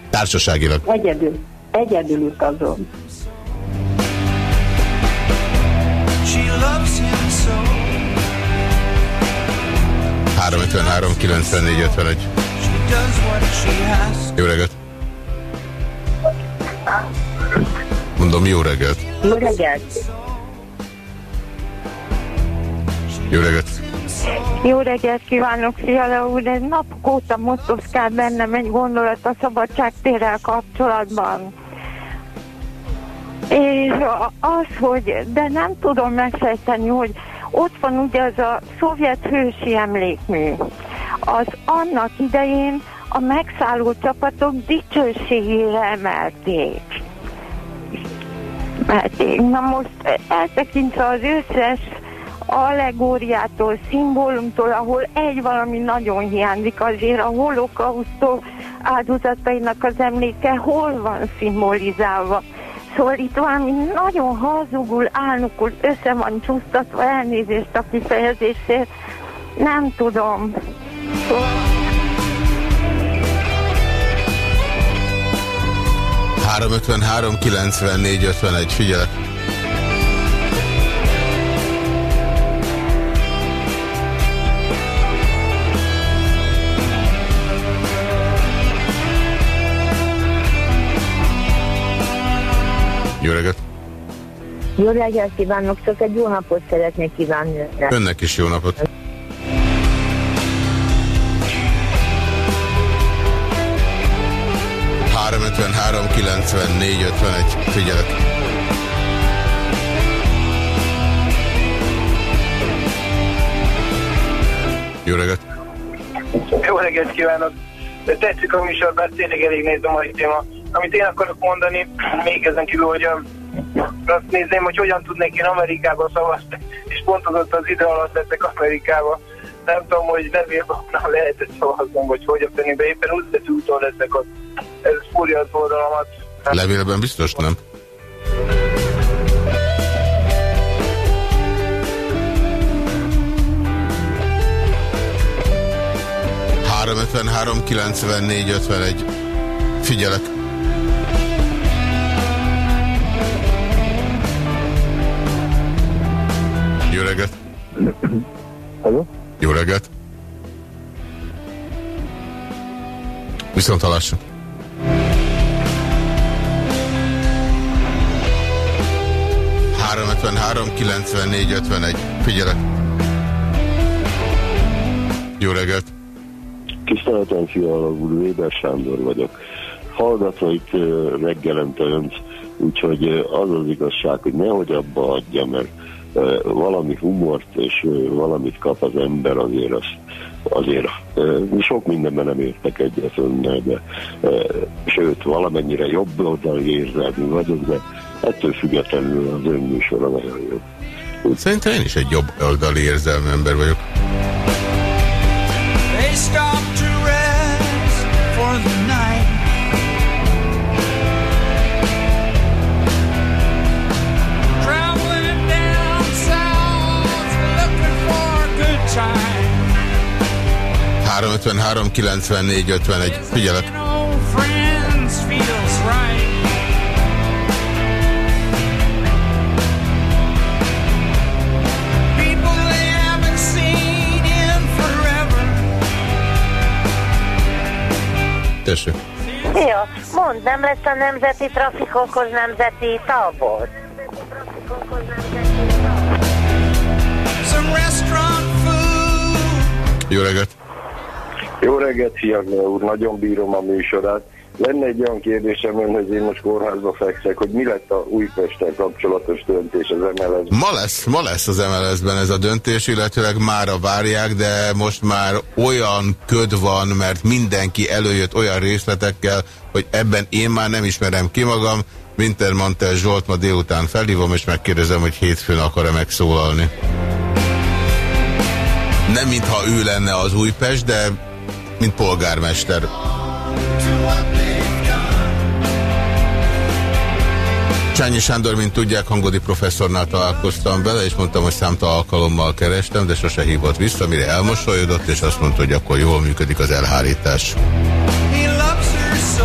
Társaságilag. Egyedül. Egyedül utazom. 353 94 51. She does what she has. Jó reggelt! Mondom, jó reggelt! Jó reggelt! Jó reggelt! Jó reggelt kívánok, Fiala úr! Ez napok óta motoszkál bennem egy gondolat a szabadságtérrel kapcsolatban. És az, hogy, de nem tudom megfejteni, hogy ott van ugye az a szovjet hősi emlékmű. Az annak idején a megszálló csapatok dicsőségére emelték. Emelték. Na most eltekintve az összes allegóriától, szimbólumtól, ahol egy valami nagyon hiányzik, azért a holokausztó áldozatainak az emléke hol van szimbolizálva. Itt valami nagyon hazugul, álnukul, össze van csúsztatva, elnézést a kifejezésért, nem tudom. Szóval... 353 94 51, figyelek! Jó reggelt! Jó reggelt kívánok, csak egy jó napot szeretnék kívánni önnek. Is jó napot. Három 94 51. Figyelek. Jó reggelt! Jó reggelt kívánok! Tetszik a műsor, bár tényleg elég néz a téma. Amit én akarok mondani, még ezen kívül, hogy a, azt nézném, hogy hogyan tudnék én Amerikába szavazni, és pont az ott az ide alatt lettek Amerikába. Nem tudom, hogy levélben lehetett szavaznom, vagy hogy a fenébe éppen úgy úton leszek ott. Ez fúrja az oldalamat. Levélben biztos nem? 353 94 51. Figyelek. Jó reggelt! Hello? Jó reggelt! Viszont hallásra! Három 94 51. Figyelek! Jó reggelt! Tiszteletem, Fiala úr, Weber Sándor vagyok. Hallgatva itt reggelente önt, úgyhogy az az igazság, hogy nehogy abba adja, mert valami humort és valamit kap az ember, azért az, azért sok mindenben nem értek egyet önnel, de sőt, valamennyire jobb oldali érzelmi vagyok, de ettől függetlenül az ön műsora nagyon jó. Szerintem én is egy jobb oldali érzelmi ember vagyok. 353 94 51. Figyelek! Tessék. Szia, mondd, nem lesz a nemzeti trafikokhoz nemzeti tábor? Jó reggelt! Jó reggelt, Fiagnál úr, nagyon bírom a műsorát. Lenne egy olyan kérdésem önhöz, én most kórházba fekszek, hogy mi lett a Újpesten kapcsolatos döntés az mls Ma lesz, ma lesz az MLS-ben ez a döntés, illetőleg mára várják, de most már olyan köd van, mert mindenki előjött olyan részletekkel, hogy ebben én már nem ismerem ki magam. Wintermantel Zsolt ma délután felhívom, és megkérdezem, hogy hétfőn akar-e megszólalni. Nem mintha ő lenne az Újpest, de mint polgármester. Csányi Sándor, mint tudják, hangodi professzornál találkoztam vele, és mondtam, hogy számta alkalommal kerestem, de sose hívott vissza, mire elmosolyodott, és azt mondta, hogy akkor jól működik az elhárítás.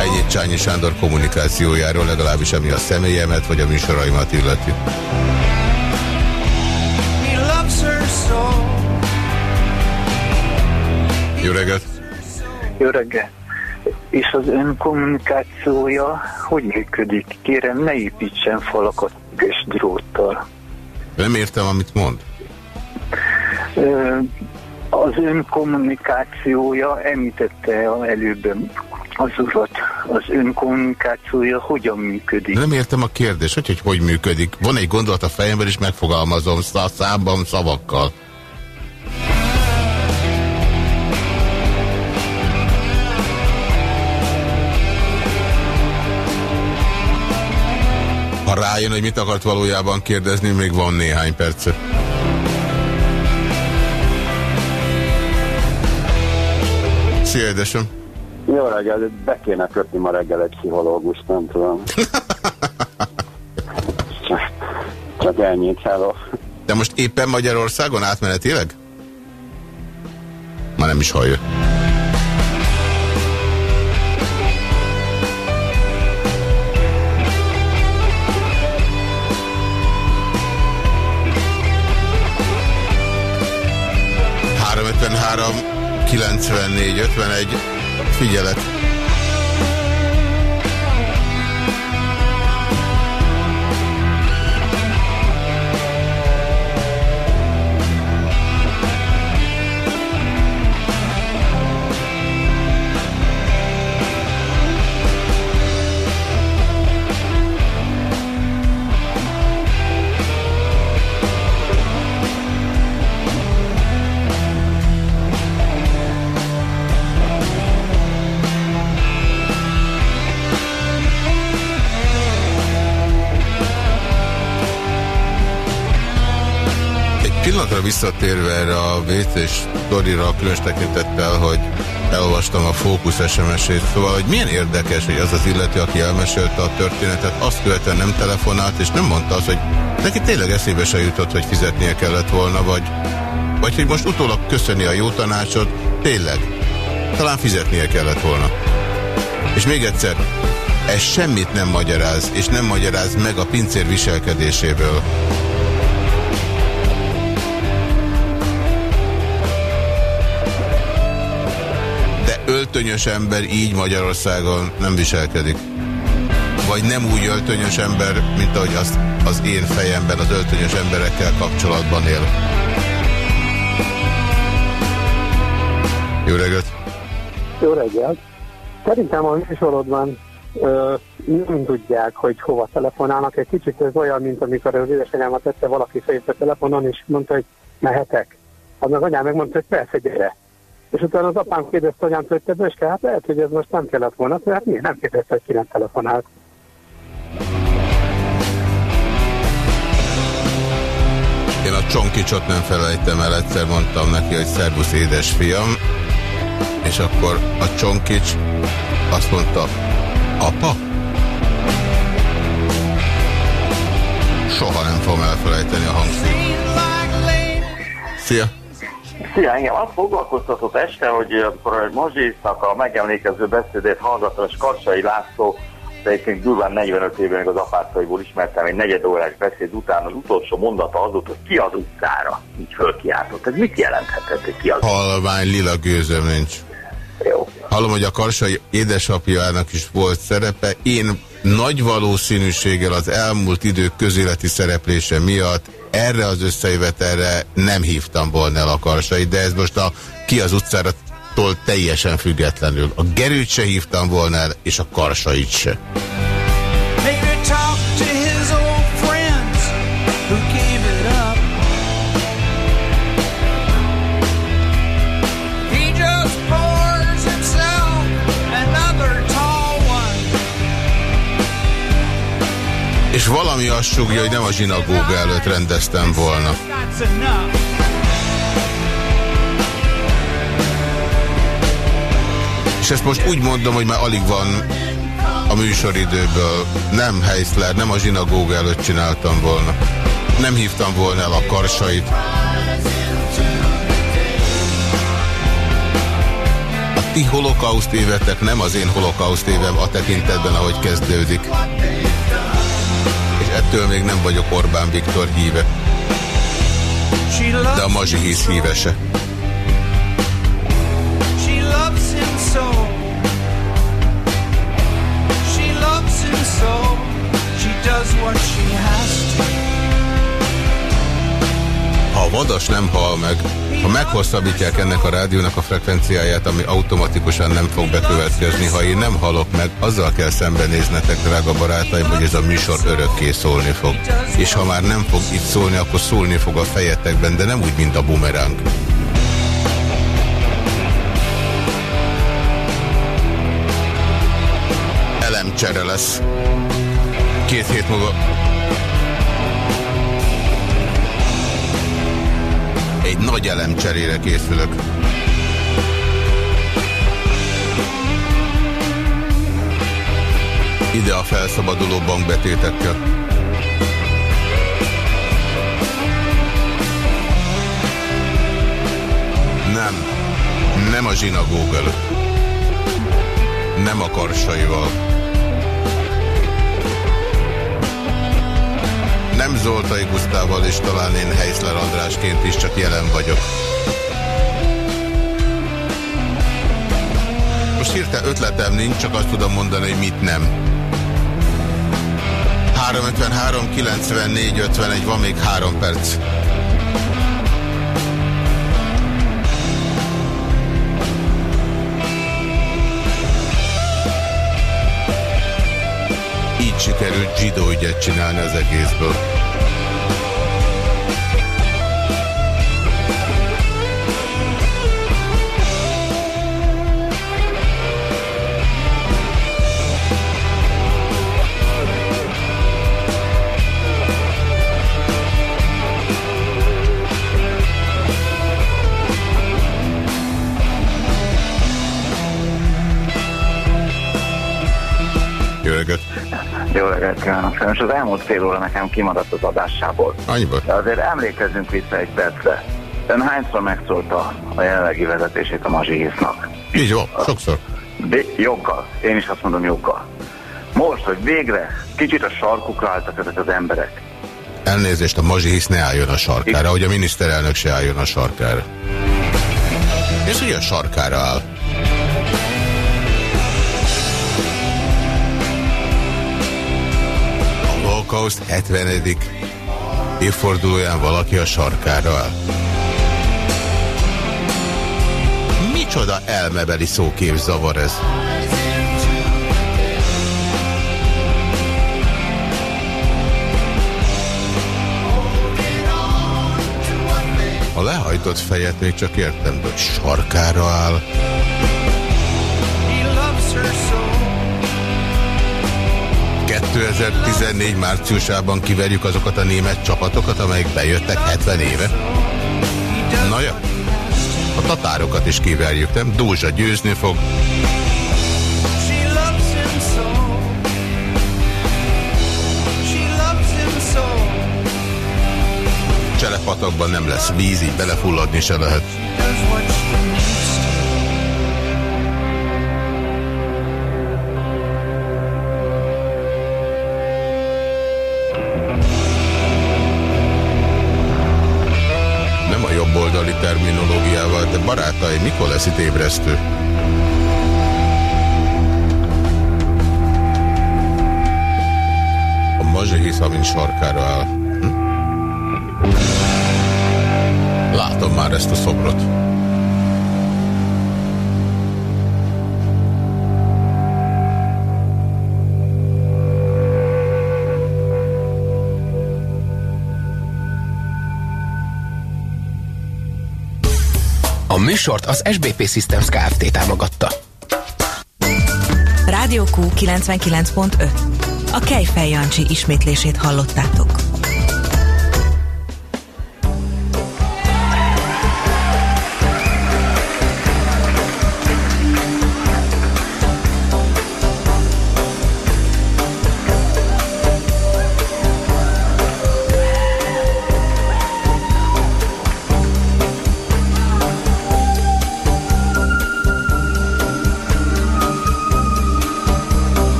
Ennyit Csányi Sándor kommunikációjáról, legalábbis ami a személyemet, vagy a műsoraimat illeti. Jó reggelt! Jó reggelt! És az ön kommunikációja hogy működik? Kérem, ne építsen falakat és dróttal. Nem értem, amit mond. Az ön kommunikációja, említette előbb az urat, az ön kommunikációja hogyan működik? Nem értem a kérdést, hogy hogy, hogy működik. Van egy gondolat a fejemben, és megfogalmazom számban szavakkal. Rájön, hogy mit akart valójában kérdezni, még van néhány perce. Szia, édesem! Jó reggel, be kéne kötni ma reggel egy pszichológus, nem tudom. Csak ennyit, hello. De most éppen Magyarországon átmenetileg? Ma nem is hallja. 53 94 51 figyelet. Pillanatra visszatérve erre a WC sztorira, különös tekintettel, hogy elolvastam a Fókusz SMS-ét, szóval, hogy milyen érdekes, hogy az az illető, aki elmesélte a történetet, azt követően nem telefonált, és nem mondta azt, hogy neki tényleg eszébe se jutott, hogy fizetnie kellett volna, vagy, vagy hogy most utólag köszöni a jó tanácsot, tényleg, talán fizetnie kellett volna. És még egyszer, ez semmit nem magyaráz, és nem magyaráz meg a pincér viselkedéséből. Öltönyös ember így Magyarországon nem viselkedik. Vagy nem úgy öltönyös ember, mint ahogy azt az én fejemben az öltönyös emberekkel kapcsolatban él. Jó reggelt! Jó reggelt! Szerintem a műsorodban ö, nem tudják, hogy hova telefonálnak. Egy kicsit ez olyan, mint amikor az édesanyámat tette valaki fejét a telefonon, és mondta, hogy mehetek. Az meg anyám megmondta, hogy persze, gyere. És utána az apám kérdezte anyám, hogy te bőske, hát lehet, hogy ez most nem kellett volna, hát miért nem kérdezte, hogy ki nem telefonált. Én a csonkicsot nem felejtem el, egyszer mondtam neki, hogy szervusz édesfiam, és akkor a csonkics azt mondta, apa? Soha nem fogom elfelejteni a hangszínt. Szia! Szia, engem azt foglalkoztatott este, hogy akkor a Mazsisznak a megemlékező beszédét hallgattam, és Karsai László, de egyébként durván 45 évben az apácaiból ismertem, egy negyed órás beszéd után az utolsó mondata az volt, hogy ki az utcára, így fölkiáltott. Ez mit jelenthetett, hogy ki az Halvány lila gőzöm nincs. Jó. Hallom, hogy a Karsai édesapjának is volt szerepe. Én nagy valószínűséggel az elmúlt idők közéleti szereplése miatt erre az összejövetelre nem hívtam volna el a Karsai, de ez most a ki az utcára teljesen függetlenül. A Gerőt se hívtam volna el, és a Karsait se. És valami azt sugja, hogy nem a zsinagóga előtt rendeztem volna. És ezt most úgy mondom, hogy már alig van a műsoridőből. Nem Heisler, nem a zsinagóga előtt csináltam volna. Nem hívtam volna el a karsait. Ti holokauszt évetek nem az én holokauszt évem a tekintetben, ahogy kezdődik. Ettől még nem vagyok Orbán Viktor híve. De a Mazsi hisz híve se. She loves him so. She loves him so. She does what she has to. Ha a vadas nem hal meg, ha meghosszabbítják ennek a rádiónak a frekvenciáját, ami automatikusan nem fog bekövetkezni, ha én nem halok meg, azzal kell szembenéznetek, drága barátaim, hogy ez a műsor örökké szólni fog. És ha már nem fog itt szólni, akkor szólni fog a fejetekben, de nem úgy, mint a bumerang. Elemcsere lesz. Két hét múlva. Egy nagy elemcserére készülök. Ide a felszabaduló bankbetétekkel. Nem. Nem a zsinagóg előtt. Nem a karsaival. Nem Zoltai Gusztával, és talán én Heisler Andrásként is csak jelen vagyok. Most hirtelen ötletem nincs, csak azt tudom mondani, hogy mit nem. 353, 94, 51, van még három perc. Sikerült zsidó ügyet csinálni az egészből. Kívánok! Sajnos az elmúlt fél óra nekem kimaradt az adásából. Annyiból? De azért emlékezzünk vissza egy percre. Ön hányszor megszólta a jelenlegi vezetését a Mazsihisznak? Így van, sokszor. De joggal. Én is azt mondom joggal. Most, hogy végre kicsit a sarkukra álltak ezek az emberek. Elnézést, a mazsihisz ne álljon a sarkára, hogy a miniszterelnök se álljon a sarkára. És hogy a sarkára áll? Holokauszt 70. évfordulóján valaki a sarkára áll. Micsoda elmebeli szóképzavar ez? A lehajtott fejet még csak értem, hogy sarkára áll. 2014 márciusában kiverjük azokat a német csapatokat, amelyek bejöttek 70 éve. Na ja, a tatárokat is kiverjük, nem? Dózsa győzni fog. Cselepatokban nem lesz víz, így belefulladni se lehet. Mikor lesz itt ébresztő? A mazsihisz, amint sarkára áll. Hm? Látom már ezt a szobrot. Műsort az SBP Systems Kft. támogatta. Rádió Q 99.5. A Kejfej Jancsi ismétlését hallottátok.